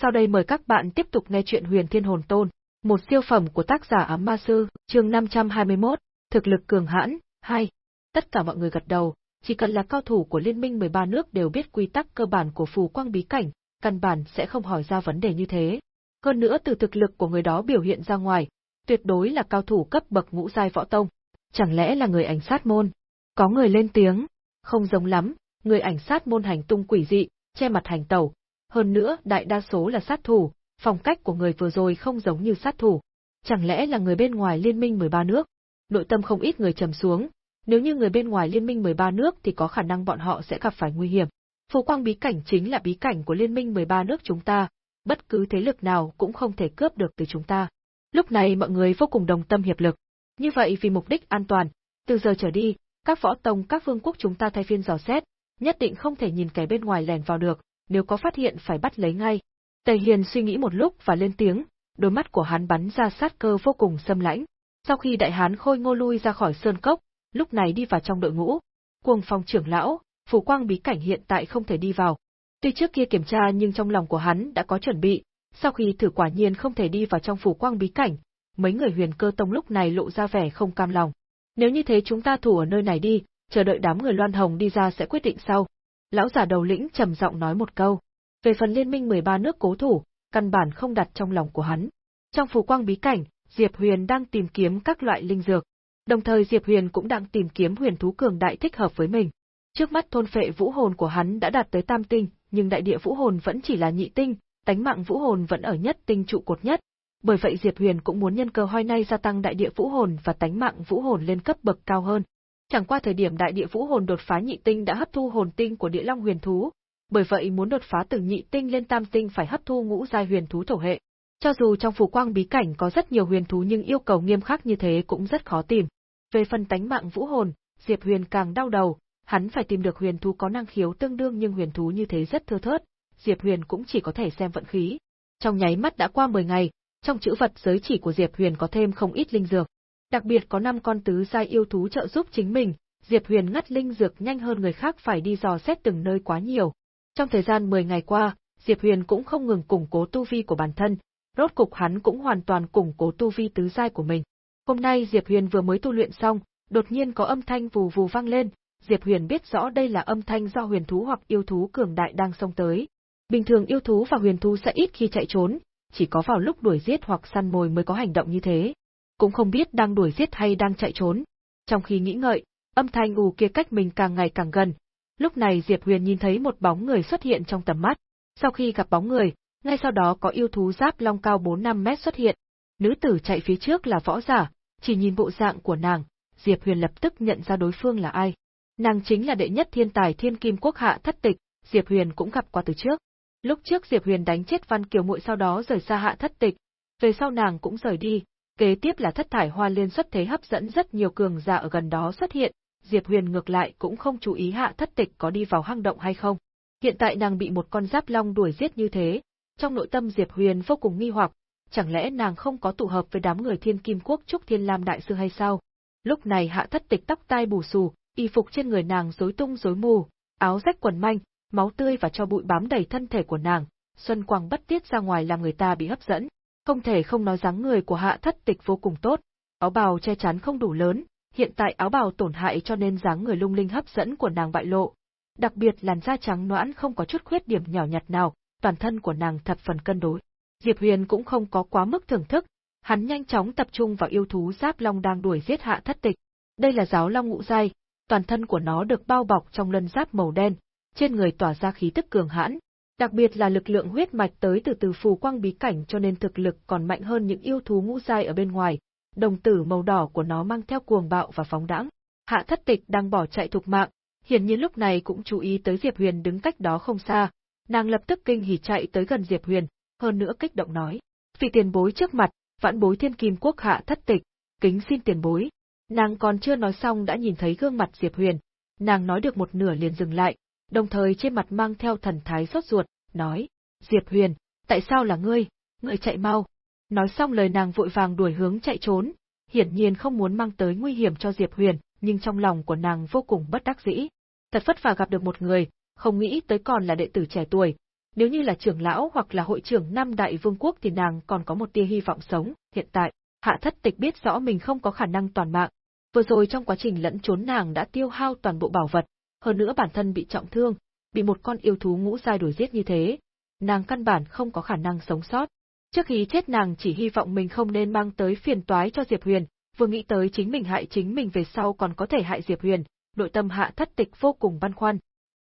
Sau đây mời các bạn tiếp tục nghe chuyện Huyền Thiên Hồn Tôn, một siêu phẩm của tác giả Ám Ma Sư, chương 521, thực lực cường hãn, 2. Tất cả mọi người gật đầu, chỉ cần là cao thủ của Liên minh 13 nước đều biết quy tắc cơ bản của phù quang bí cảnh, căn bản sẽ không hỏi ra vấn đề như thế. Hơn nữa từ thực lực của người đó biểu hiện ra ngoài, tuyệt đối là cao thủ cấp bậc ngũ giai võ tông. Chẳng lẽ là người ảnh sát môn? Có người lên tiếng, không giống lắm, người ảnh sát môn hành tung quỷ dị, che mặt hành tẩu. Hơn nữa, đại đa số là sát thủ, phong cách của người vừa rồi không giống như sát thủ. Chẳng lẽ là người bên ngoài liên minh 13 nước? Nội tâm không ít người trầm xuống, nếu như người bên ngoài liên minh 13 nước thì có khả năng bọn họ sẽ gặp phải nguy hiểm. Phù quang bí cảnh chính là bí cảnh của liên minh 13 nước chúng ta, bất cứ thế lực nào cũng không thể cướp được từ chúng ta. Lúc này mọi người vô cùng đồng tâm hiệp lực. Như vậy vì mục đích an toàn, từ giờ trở đi, các võ tông các vương quốc chúng ta thay phiên dò xét, nhất định không thể nhìn kẻ bên ngoài lèn vào được, nếu có phát hiện phải bắt lấy ngay. Tề Hiền suy nghĩ một lúc và lên tiếng, đôi mắt của hắn bắn ra sát cơ vô cùng xâm lãnh. Sau khi đại hán khôi ngô lui ra khỏi sơn cốc, lúc này đi vào trong đội ngũ. Cuồng phong trưởng lão, phủ quang bí cảnh hiện tại không thể đi vào. Tuy trước kia kiểm tra nhưng trong lòng của hắn đã có chuẩn bị, sau khi thử quả nhiên không thể đi vào trong phủ quang bí cảnh, mấy người huyền cơ tông lúc này lộ ra vẻ không cam lòng. Nếu như thế chúng ta thủ ở nơi này đi, chờ đợi đám người loan hồng đi ra sẽ quyết định sau. Lão giả đầu lĩnh trầm giọng nói một câu. Về phần liên minh 13 nước cố thủ, căn bản không đặt trong lòng của hắn. Trong phù quang bí cảnh, Diệp Huyền đang tìm kiếm các loại linh dược. Đồng thời Diệp Huyền cũng đang tìm kiếm huyền thú cường đại thích hợp với mình. Trước mắt thôn phệ vũ hồn của hắn đã đạt tới tam tinh, nhưng đại địa vũ hồn vẫn chỉ là nhị tinh, tánh mạng vũ hồn vẫn ở nhất tinh trụ cột nhất. Bởi vậy Diệp Huyền cũng muốn nhân cơ hoi nay gia tăng đại địa vũ hồn và tánh mạng vũ hồn lên cấp bậc cao hơn. Chẳng qua thời điểm đại địa vũ hồn đột phá nhị tinh đã hấp thu hồn tinh của địa long huyền thú, bởi vậy muốn đột phá từ nhị tinh lên tam tinh phải hấp thu ngũ giai huyền thú thổ hệ. Cho dù trong phù quang bí cảnh có rất nhiều huyền thú nhưng yêu cầu nghiêm khắc như thế cũng rất khó tìm. Về phần tánh mạng vũ hồn, Diệp Huyền càng đau đầu, hắn phải tìm được huyền thú có năng khiếu tương đương nhưng huyền thú như thế rất thưa thớt, Diệp Huyền cũng chỉ có thể xem vận khí. Trong nháy mắt đã qua 10 ngày, trong chữ vật giới chỉ của Diệp Huyền có thêm không ít linh dược. Đặc biệt có 5 con tứ giai yêu thú trợ giúp chính mình, Diệp Huyền ngắt linh dược nhanh hơn người khác phải đi dò xét từng nơi quá nhiều. Trong thời gian 10 ngày qua, Diệp Huyền cũng không ngừng củng cố tu vi của bản thân, rốt cục hắn cũng hoàn toàn củng cố tu vi tứ giai của mình. Hôm nay Diệp Huyền vừa mới tu luyện xong, đột nhiên có âm thanh vù vù vang lên, Diệp Huyền biết rõ đây là âm thanh do huyền thú hoặc yêu thú cường đại đang xông tới. Bình thường yêu thú và huyền thú sẽ ít khi chạy trốn, chỉ có vào lúc đuổi giết hoặc săn mồi mới có hành động như thế. Cũng không biết đang đuổi giết hay đang chạy trốn. Trong khi nghĩ ngợi, âm thanh ù kia cách mình càng ngày càng gần. Lúc này Diệp Huyền nhìn thấy một bóng người xuất hiện trong tầm mắt. Sau khi gặp bóng người, ngay sau đó có yêu thú giáp long cao 4-5 mét xuất hiện. Nữ tử chạy phía trước là võ giả, chỉ nhìn bộ dạng của nàng, Diệp Huyền lập tức nhận ra đối phương là ai. Nàng chính là đệ nhất thiên tài thiên kim quốc hạ thất tịch, Diệp Huyền cũng gặp qua từ trước. Lúc trước Diệp Huyền đánh chết Văn Kiều Muội sau đó rời xa hạ thất tịch, về sau nàng cũng rời đi, kế tiếp là thất thải hoa liên xuất thế hấp dẫn rất nhiều cường giả ở gần đó xuất hiện, Diệp Huyền ngược lại cũng không chú ý hạ thất tịch có đi vào hang động hay không. Hiện tại nàng bị một con giáp long đuổi giết như thế, trong nội tâm Diệp Huyền vô cùng nghi hoặc, chẳng lẽ nàng không có tụ hợp với đám người thiên kim quốc trúc thiên lam đại sư hay sao? Lúc này hạ thất tịch tóc tai bù xù, y phục trên người nàng rối tung rối mù, áo rách quần manh, máu tươi và cho bụi bám đầy thân thể của nàng, xuân quang bất tiết ra ngoài làm người ta bị hấp dẫn. Không thể không nói dáng người của hạ thất tịch vô cùng tốt, áo bào che chắn không đủ lớn, hiện tại áo bào tổn hại cho nên dáng người lung linh hấp dẫn của nàng bại lộ. Đặc biệt làn da trắng noãn không có chút khuyết điểm nhỏ nhặt nào, toàn thân của nàng thập phần cân đối. Diệp Huyền cũng không có quá mức thưởng thức, hắn nhanh chóng tập trung vào yêu thú giáp long đang đuổi giết hạ thất tịch. Đây là giáo long ngũ giai, toàn thân của nó được bao bọc trong lân giáp màu đen, trên người tỏa ra khí tức cường hãn, đặc biệt là lực lượng huyết mạch tới từ từ phù quang bí cảnh cho nên thực lực còn mạnh hơn những yêu thú ngũ giai ở bên ngoài. Đồng tử màu đỏ của nó mang theo cuồng bạo và phóng đãng. Hạ Thất Tịch đang bỏ chạy thục mạng, hiển nhiên lúc này cũng chú ý tới Diệp Huyền đứng cách đó không xa, nàng lập tức kinh hỉ chạy tới gần Diệp Huyền, hơn nữa kích động nói: "Vị tiền bối trước mặt, vãn bối Thiên Kim Quốc Hạ Thất Tịch, kính xin tiền bối." Nàng còn chưa nói xong đã nhìn thấy gương mặt Diệp Huyền, nàng nói được một nửa liền dừng lại, đồng thời trên mặt mang theo thần thái sốt ruột, nói, Diệp Huyền, tại sao là ngươi, ngươi chạy mau. Nói xong lời nàng vội vàng đuổi hướng chạy trốn, hiển nhiên không muốn mang tới nguy hiểm cho Diệp Huyền, nhưng trong lòng của nàng vô cùng bất đắc dĩ. Thật vất vả gặp được một người, không nghĩ tới còn là đệ tử trẻ tuổi. Nếu như là trưởng lão hoặc là hội trưởng năm đại vương quốc thì nàng còn có một tia hy vọng sống, hiện tại, hạ thất tịch biết rõ mình không có khả năng toàn mạng. Vừa rồi trong quá trình lẫn trốn nàng đã tiêu hao toàn bộ bảo vật, hơn nữa bản thân bị trọng thương, bị một con yêu thú ngũ giai đuổi giết như thế, nàng căn bản không có khả năng sống sót. Trước khi chết nàng chỉ hy vọng mình không nên mang tới phiền toái cho Diệp Huyền, vừa nghĩ tới chính mình hại chính mình về sau còn có thể hại Diệp Huyền, nội tâm hạ thất tịch vô cùng băn khoăn.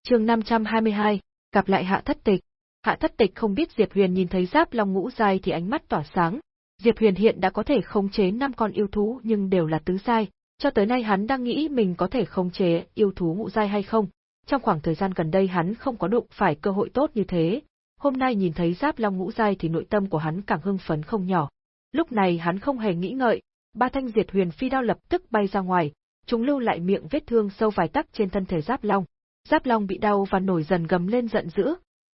chương 522, gặp lại hạ thất tịch. Hạ thất tịch không biết Diệp Huyền nhìn thấy giáp long ngũ giai thì ánh mắt tỏa sáng. Diệp Huyền hiện đã có thể khống chế năm con yêu thú nhưng đều là tứ giai, cho tới nay hắn đang nghĩ mình có thể khống chế yêu thú ngũ giai hay không. Trong khoảng thời gian gần đây hắn không có đụng phải cơ hội tốt như thế, hôm nay nhìn thấy giáp long ngũ giai thì nội tâm của hắn càng hưng phấn không nhỏ. Lúc này hắn không hề nghĩ ngợi, ba thanh diệt huyền phi đao lập tức bay ra ngoài, chúng lưu lại miệng vết thương sâu vài tắc trên thân thể giáp long. Giáp long bị đau và nổi dần gầm lên giận dữ.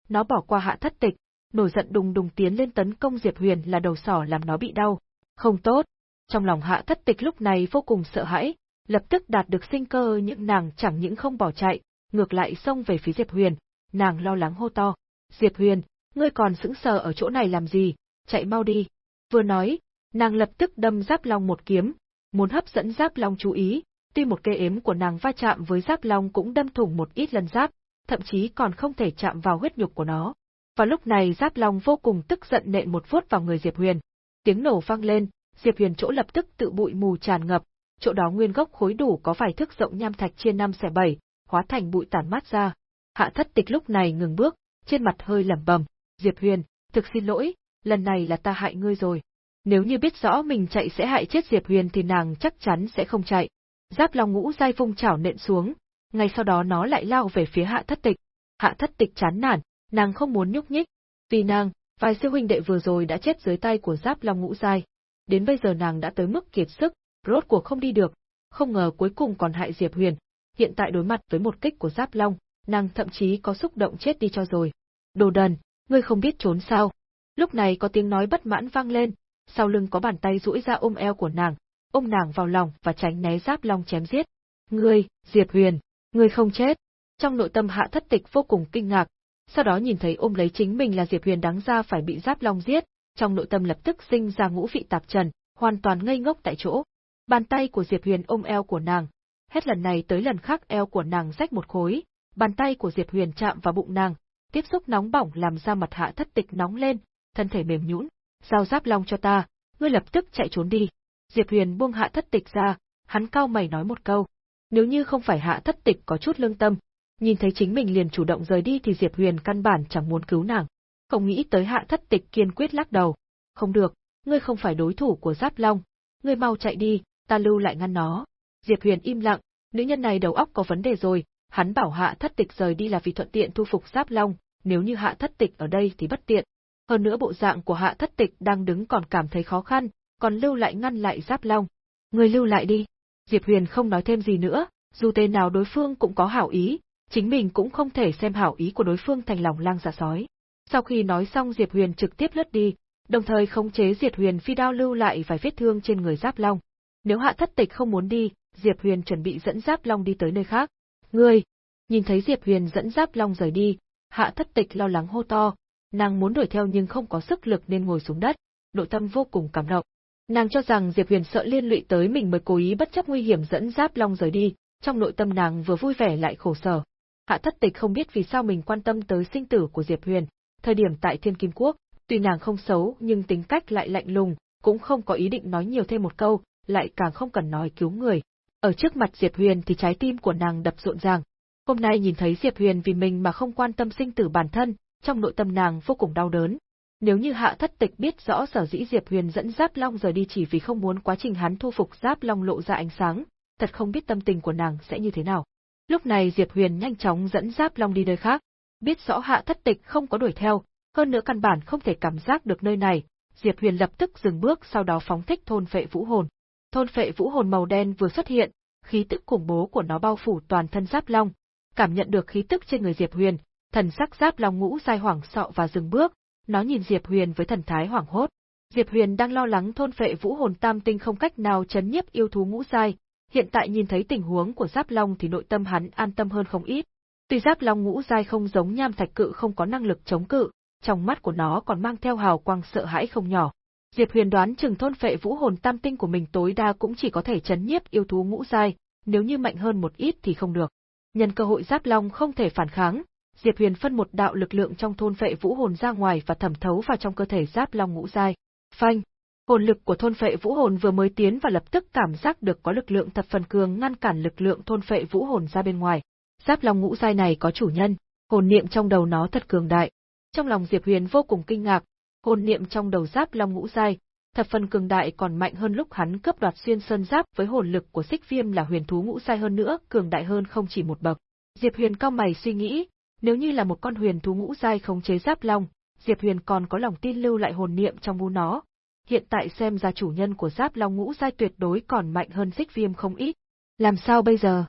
Nó bỏ qua hạ thất tịch, nổi giận đùng đùng tiến lên tấn công Diệp Huyền là đầu sỏ làm nó bị đau. Không tốt. Trong lòng hạ thất tịch lúc này vô cùng sợ hãi, lập tức đạt được sinh cơ những nàng chẳng những không bỏ chạy, ngược lại xông về phía Diệp Huyền, nàng lo lắng hô to. Diệp Huyền, ngươi còn sững sờ ở chỗ này làm gì, chạy mau đi. Vừa nói, nàng lập tức đâm Giáp Long một kiếm, muốn hấp dẫn Giáp Long chú ý, tuy một cây ếm của nàng va chạm với Giáp Long cũng đâm thủng một ít lần giáp, thậm chí còn không thể chạm vào huyết nhục của nó. Và lúc này Giáp Long vô cùng tức giận nện một vuốt vào người Diệp Huyền. Tiếng nổ vang lên, Diệp Huyền chỗ lập tức tự bụi mù tràn ngập, chỗ đó nguyên gốc khối đủ có vài thước rộng nham thạch chia năm xẻ bảy, hóa thành bụi tản mát ra. Hạ Thất Tịch lúc này ngừng bước, trên mặt hơi lẩm bẩm, "Diệp Huyền, thực xin lỗi, lần này là ta hại ngươi rồi." Nếu như biết rõ mình chạy sẽ hại chết Diệp Huyền thì nàng chắc chắn sẽ không chạy. Giáp Long Ngũ dai vung chảo nện xuống, ngay sau đó nó lại lao về phía Hạ Thất Tịch. Hạ Thất Tịch chán nản, nàng không muốn nhúc nhích, vì nàng, vài siêu huynh đệ vừa rồi đã chết dưới tay của Giáp Long Ngũ dai. Đến bây giờ nàng đã tới mức kiệt sức, rốt cuộc không đi được, không ngờ cuối cùng còn hại Diệp Huyền. Hiện tại đối mặt với một kích của Giáp Long, nàng thậm chí có xúc động chết đi cho rồi. Đồ đần, ngươi không biết trốn sao? Lúc này có tiếng nói bất mãn vang lên, sau lưng có bàn tay duỗi ra ôm eo của nàng, ôm nàng vào lòng và tránh né Giáp Long chém giết. Ngươi, Diệp Huyền, ngươi không chết. Trong nội tâm Hạ Thất Tịch vô cùng kinh ngạc, sau đó nhìn thấy ôm lấy chính mình là Diệp Huyền đáng ra phải bị Giáp Long giết, trong nội tâm lập tức sinh ra ngũ vị tạp trần, hoàn toàn ngây ngốc tại chỗ. Bàn tay của Diệp Huyền ôm eo của nàng, hết lần này tới lần khác eo của nàng rách một khối, bàn tay của Diệp Huyền chạm vào bụng nàng, tiếp xúc nóng bỏng làm da mặt hạ thất tịch nóng lên, thân thể mềm nhũn. Giao giáp long cho ta, ngươi lập tức chạy trốn đi. Diệp Huyền buông hạ thất tịch ra, hắn cao mày nói một câu. Nếu như không phải hạ thất tịch có chút lương tâm, nhìn thấy chính mình liền chủ động rời đi thì Diệp Huyền căn bản chẳng muốn cứu nàng. Không nghĩ tới hạ thất tịch kiên quyết lắc đầu. Không được, ngươi không phải đối thủ của giáp long. Ngươi mau chạy đi, ta lưu lại ngăn nó. Diệp Huyền im lặng, nữ nhân này đầu óc có vấn đề rồi, hắn bảo hạ thất tịch rời đi là vì thuận tiện thu phục giáp long, nếu như hạ thất tịch ở đây thì bất tiện. Hơn nữa bộ dạng của hạ thất tịch đang đứng còn cảm thấy khó khăn, còn lưu lại ngăn lại giáp long. ngươi lưu lại đi. Diệp Huyền không nói thêm gì nữa, dù tên nào đối phương cũng có hảo ý, chính mình cũng không thể xem hảo ý của đối phương thành lòng lang dạ sói. Sau khi nói xong Diệp Huyền trực tiếp lướt đi, đồng thời khống chế Diệp Huyền phi đao lưu lại vài vết thương trên người Giáp Long. Nếu Hạ Thất Tịch không muốn đi, Diệp Huyền chuẩn bị dẫn Giáp Long đi tới nơi khác. Ngươi! Nhìn thấy Diệp Huyền dẫn Giáp Long rời đi, Hạ Thất Tịch lo lắng hô to, nàng muốn đuổi theo nhưng không có sức lực nên ngồi xuống đất, nội tâm vô cùng cảm động. Nàng cho rằng Diệp Huyền sợ liên lụy tới mình mới cố ý bất chấp nguy hiểm dẫn Giáp Long rời đi, trong nội tâm nàng vừa vui vẻ lại khổ sở. Hạ Thất Tịch không biết vì sao mình quan tâm tới sinh tử của Diệp Huyền, thời điểm tại Thiên Kim Quốc, tuy nàng không xấu nhưng tính cách lại lạnh lùng, cũng không có ý định nói nhiều thêm một câu, lại càng không cần nói cứu người. Ở trước mặt Diệp Huyền thì trái tim của nàng đập rộn ràng. Hôm nay nhìn thấy Diệp Huyền vì mình mà không quan tâm sinh tử bản thân, trong nội tâm nàng vô cùng đau đớn. Nếu như Hạ Thất Tịch biết rõ sở dĩ Diệp Huyền dẫn Giáp Long rời đi chỉ vì không muốn quá trình hắn thu phục Giáp Long lộ ra ánh sáng, thật không biết tâm tình của nàng sẽ như thế nào. Lúc này Diệp Huyền nhanh chóng dẫn Giáp Long đi nơi khác, biết rõ Hạ Thất Tịch không có đuổi theo, hơn nữa căn bản không thể cảm giác được nơi này, Diệp Huyền lập tức dừng bước sau đó phóng thích thôn phệ vũ hồn. Thôn phệ vũ hồn màu đen vừa xuất hiện, khí tức khủng bố của nó bao phủ toàn thân Giáp Long. Cảm nhận được khí tức trên người Diệp Huyền, thần sắc Giáp Long ngũ sai hoảng sợ và dừng bước, nó nhìn Diệp Huyền với thần thái hoảng hốt. Diệp Huyền đang lo lắng thôn phệ vũ hồn tam tinh không cách nào chấn nhiếp yêu thú ngũ sai, hiện tại nhìn thấy tình huống của Giáp Long thì nội tâm hắn an tâm hơn không ít. Tuy giáp long ngũ giai không giống nham thạch cự không có năng lực chống cự, trong mắt của nó còn mang theo hào quang sợ hãi không nhỏ. Diệp Huyền đoán chừng thôn phệ vũ hồn tam tinh của mình tối đa cũng chỉ có thể chấn nhiếp yêu thú ngũ giai, nếu như mạnh hơn một ít thì không được. Nhân cơ hội giáp long không thể phản kháng, Diệp Huyền phân một đạo lực lượng trong thôn phệ vũ hồn ra ngoài và thẩm thấu vào trong cơ thể giáp long ngũ giai. Phanh! Hồn lực của thôn phệ vũ hồn vừa mới tiến và lập tức cảm giác được có lực lượng thập phần cường ngăn cản lực lượng thôn phệ vũ hồn ra bên ngoài. Giáp long ngũ giai này có chủ nhân, hồn niệm trong đầu nó thật cường đại. Trong lòng Diệp Huyền vô cùng kinh ngạc, hồn niệm trong đầu giáp long ngũ giai, thập phần cường đại còn mạnh hơn lúc hắn cướp đoạt xuyên sơn giáp với hồn lực của xích viêm là huyền thú ngũ giai hơn nữa, cường đại hơn không chỉ một bậc. Diệp Huyền cao mày suy nghĩ, nếu như là một con huyền thú ngũ giai không chế giáp long, Diệp Huyền còn có lòng tin lưu lại hồn niệm trong mu nó. Hiện tại xem ra chủ nhân của giáp long ngũ giai tuyệt đối còn mạnh hơn xích viêm không ít. Làm sao bây giờ?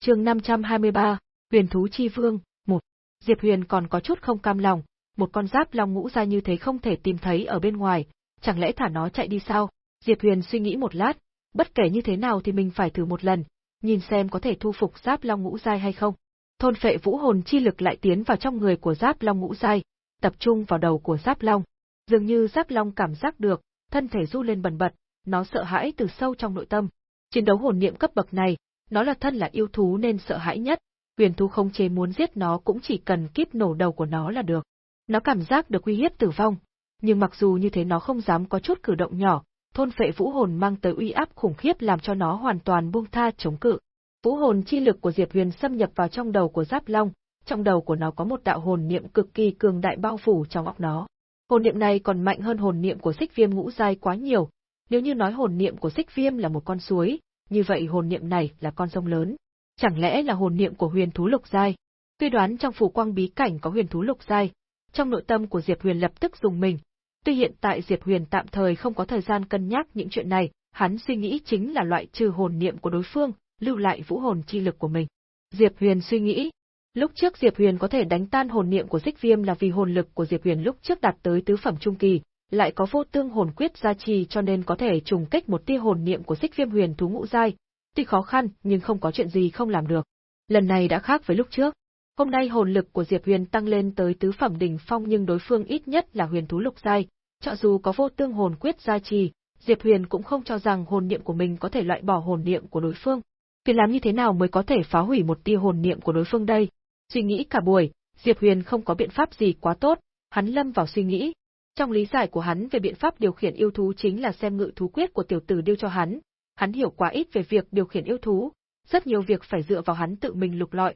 Chương 523, Huyền thú chi vương, 1. Diệp Huyền còn có chút không cam lòng, một con giáp long ngũ giai như thế không thể tìm thấy ở bên ngoài, chẳng lẽ thả nó chạy đi sao? Diệp Huyền suy nghĩ một lát, bất kể như thế nào thì mình phải thử một lần, nhìn xem có thể thu phục giáp long ngũ giai hay không. Thôn phệ vũ hồn chi lực lại tiến vào trong người của giáp long ngũ giai, tập trung vào đầu của giáp long. Dường như giáp long cảm giác được, thân thể du lên bần bật, nó sợ hãi từ sâu trong nội tâm. Chiến đấu hồn niệm cấp bậc này, nó là thân là yêu thú nên sợ hãi nhất, huyền thú không chế muốn giết nó cũng chỉ cần kíp nổ đầu của nó là được. Nó cảm giác được uy hiếp tử vong, nhưng mặc dù như thế nó không dám có chút cử động nhỏ, thôn phệ vũ hồn mang tới uy áp khủng khiếp làm cho nó hoàn toàn buông tha chống cự. Vũ hồn chi lực của Diệp Huyền xâm nhập vào trong đầu của Giáp Long, trong đầu của nó có một đạo hồn niệm cực kỳ cường đại bao phủ trong óc nó. Hồn niệm này còn mạnh hơn hồn niệm của Xích Viêm ngũ giai quá nhiều, nếu như nói hồn niệm của Xích Viêm là một con suối, như vậy hồn niệm này là con sông lớn. Chẳng lẽ là hồn niệm của huyền thú lục giai? Tuy đoán trong phủ quang bí cảnh có huyền thú lục giai, trong nội tâm của Diệp Huyền lập tức dùng mình. Tuy hiện tại Diệp Huyền tạm thời không có thời gian cân nhắc những chuyện này, hắn suy nghĩ chính là loại trừ hồn niệm của đối phương, lưu lại vũ hồn chi lực của mình. Diệp Huyền suy nghĩ, lúc trước Diệp Huyền có thể đánh tan hồn niệm của Xích Viêm là vì hồn lực của Diệp Huyền lúc trước đạt tới tứ phẩm trung kỳ, lại có vô tương hồn quyết gia trì cho nên có thể trùng kích một tia hồn niệm của Xích Viêm Huyền thú ngũ giai, tuy khó khăn nhưng không có chuyện gì không làm được. Lần này đã khác với lúc trước. Hôm nay hồn lực của Diệp Huyền tăng lên tới tứ phẩm đỉnh phong nhưng đối phương ít nhất là huyền thú lục giai, cho dù có vô tương hồn quyết gia trì, Diệp Huyền cũng không cho rằng hồn niệm của mình có thể loại bỏ hồn niệm của đối phương. Phải làm như thế nào mới có thể phá hủy một tia hồn niệm của đối phương đây? Suy nghĩ cả buổi, Diệp Huyền không có biện pháp gì quá tốt, hắn lâm vào suy nghĩ. Trong lý giải của hắn về biện pháp điều khiển yêu thú chính là xem ngự thú quyết của tiểu tử điêu cho hắn. Hắn hiểu quá ít về việc điều khiển yêu thú, rất nhiều việc phải dựa vào hắn tự mình lục lọi.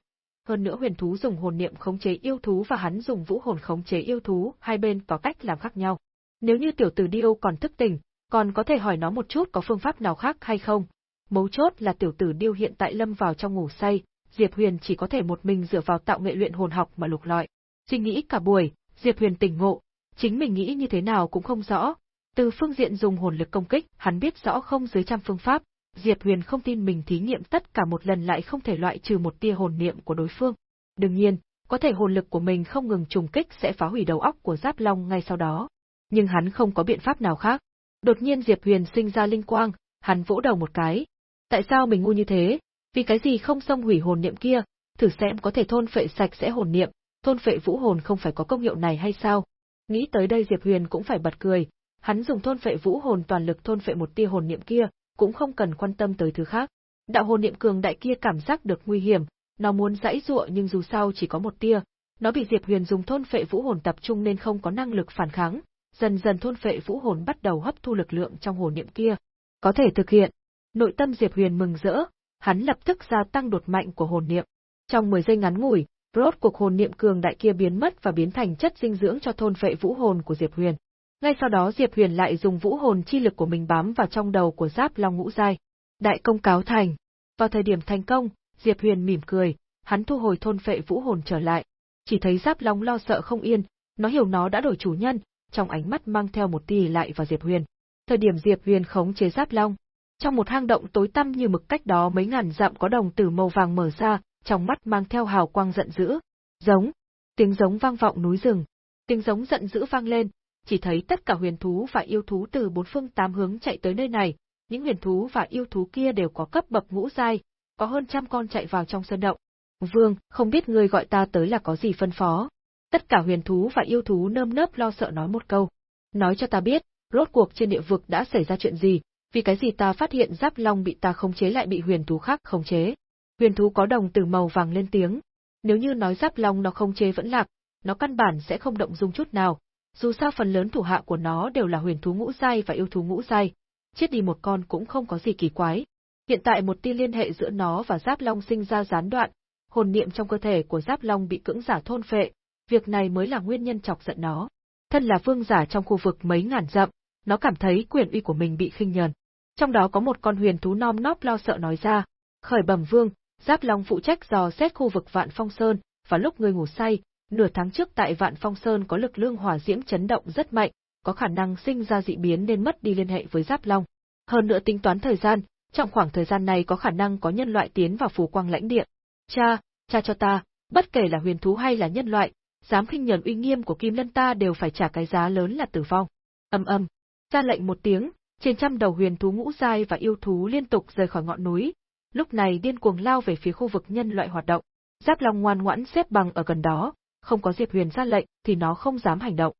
Hơn nữa huyền thú dùng hồn niệm khống chế yêu thú và hắn dùng vũ hồn khống chế yêu thú, hai bên có cách làm khác nhau. Nếu như tiểu tử điêu còn thức tỉnh, còn có thể hỏi nó một chút có phương pháp nào khác hay không, Mấu chốt là tiểu tử điêu hiện tại lâm vào trong ngủ say, Diệp Huyền chỉ có thể một mình dựa vào tạo nghệ luyện hồn học mà lục lọi. Suy nghĩ cả buổi, Diệp Huyền tỉnh ngộ, chính mình nghĩ như thế nào cũng không rõ. Từ phương diện dùng hồn lực công kích, hắn biết rõ không dưới trăm phương pháp, Diệp Huyền không tin mình thí nghiệm tất cả một lần lại không thể loại trừ một tia hồn niệm của đối phương. Đương nhiên, có thể hồn lực của mình không ngừng trùng kích sẽ phá hủy đầu óc của Giáp Long ngay sau đó. Nhưng hắn không có biện pháp nào khác. Đột nhiên Diệp Huyền sinh ra linh quang, hắn vỗ đầu một cái, Tại sao mình ngu như thế? Vì cái gì không xông hủy hồn niệm kia, thử xem có thể thôn phệ sạch sẽ hồn niệm, thôn phệ vũ hồn không phải có công hiệu này hay sao? Nghĩ tới đây Diệp Huyền cũng phải bật cười, hắn dùng thôn phệ vũ hồn toàn lực thôn phệ một tia hồn niệm kia, cũng không cần quan tâm tới thứ khác. Đạo hồn niệm cường đại kia cảm giác được nguy hiểm, nó muốn dãy giụa nhưng dù sao chỉ có một tia, nó bị Diệp Huyền dùng thôn phệ vũ hồn tập trung nên không có năng lực phản kháng, dần dần thôn phệ vũ hồn bắt đầu hấp thu lực lượng trong hồn niệm kia. Có thể thực hiện, Nội tâm Diệp Huyền mừng rỡ, hắn lập tức gia tăng đột mạnh của hồn niệm. Trong 10 giây ngắn ngủi, rốt cuộc hồn niệm cường đại kia biến mất và biến thành chất dinh dưỡng cho thôn phệ vũ hồn của Diệp Huyền. Ngay sau đó Diệp Huyền lại dùng vũ hồn chi lực của mình bám vào trong đầu của Giáp Long Ngũ Giai. Đại công cáo thành. Vào thời điểm thành công, Diệp Huyền mỉm cười, hắn thu hồi thôn phệ vũ hồn trở lại. Chỉ thấy Giáp Long lo sợ không yên, nó hiểu nó đã đổi chủ nhân, trong ánh mắt mang theo một tia lại vào Diệp Huyền. Thời điểm Diệp Huyền khống chế Giáp Long, trong một hang động tối tăm như mực cách đó mấy ngàn dặm có đồng tử màu vàng mở ra, trong mắt mang theo hào quang giận dữ. Giống. Tiếng giống vang vọng núi rừng. Tiếng giống giận dữ vang lên, chỉ thấy tất cả huyền thú và yêu thú từ bốn phương tám hướng chạy tới nơi này, những huyền thú và yêu thú kia đều có cấp bậc ngũ giai, có hơn trăm con chạy vào trong sơn động. Vương, không biết ngươi gọi ta tới là có gì phân phó? Tất cả huyền thú và yêu thú nơm nớp lo sợ nói một câu. Nói cho ta biết, rốt cuộc trên địa vực đã xảy ra chuyện gì, vì cái gì ta phát hiện giáp long bị ta khống chế lại bị huyền thú khác khống chế. Huyền thú có đồng từ màu vàng lên tiếng. Nếu như nói giáp long nó không chế vẫn lạc, nó căn bản sẽ không động dung chút nào. Dù sao phần lớn thủ hạ của nó đều là huyền thú ngũ giai và yêu thú ngũ giai, chết đi một con cũng không có gì kỳ quái. Hiện tại một tia liên hệ giữa nó và giáp long sinh ra gián đoạn, hồn niệm trong cơ thể của giáp long bị cưỡng giả thôn phệ, việc này mới là nguyên nhân chọc giận nó. Thân là vương giả trong khu vực mấy ngàn dặm, nó cảm thấy quyền uy của mình bị khinh nhờn. Trong đó có một con huyền thú nom nóp lo sợ nói ra, khởi bẩm vương, Giáp Long phụ trách dò xét khu vực Vạn Phong Sơn, và lúc người ngủ say, nửa tháng trước tại Vạn Phong Sơn có lực lượng hỏa diễm chấn động rất mạnh, có khả năng sinh ra dị biến nên mất đi liên hệ với Giáp Long. Hơn nữa tính toán thời gian, trong khoảng thời gian này có khả năng có nhân loại tiến vào phù quang lãnh địa. Cha, cha cho ta, bất kể là huyền thú hay là nhân loại, dám khinh nhẫn uy nghiêm của Kim Lân ta đều phải trả cái giá lớn là tử vong. Âm âm, ra lệnh một tiếng, trên trăm đầu huyền thú ngũ giai và yêu thú liên tục rời khỏi ngọn núi, lúc này điên cuồng lao về phía khu vực nhân loại hoạt động. Giáp Long ngoan ngoãn xếp bằng ở gần đó, không có Diệp Huyền ra lệnh thì nó không dám hành động.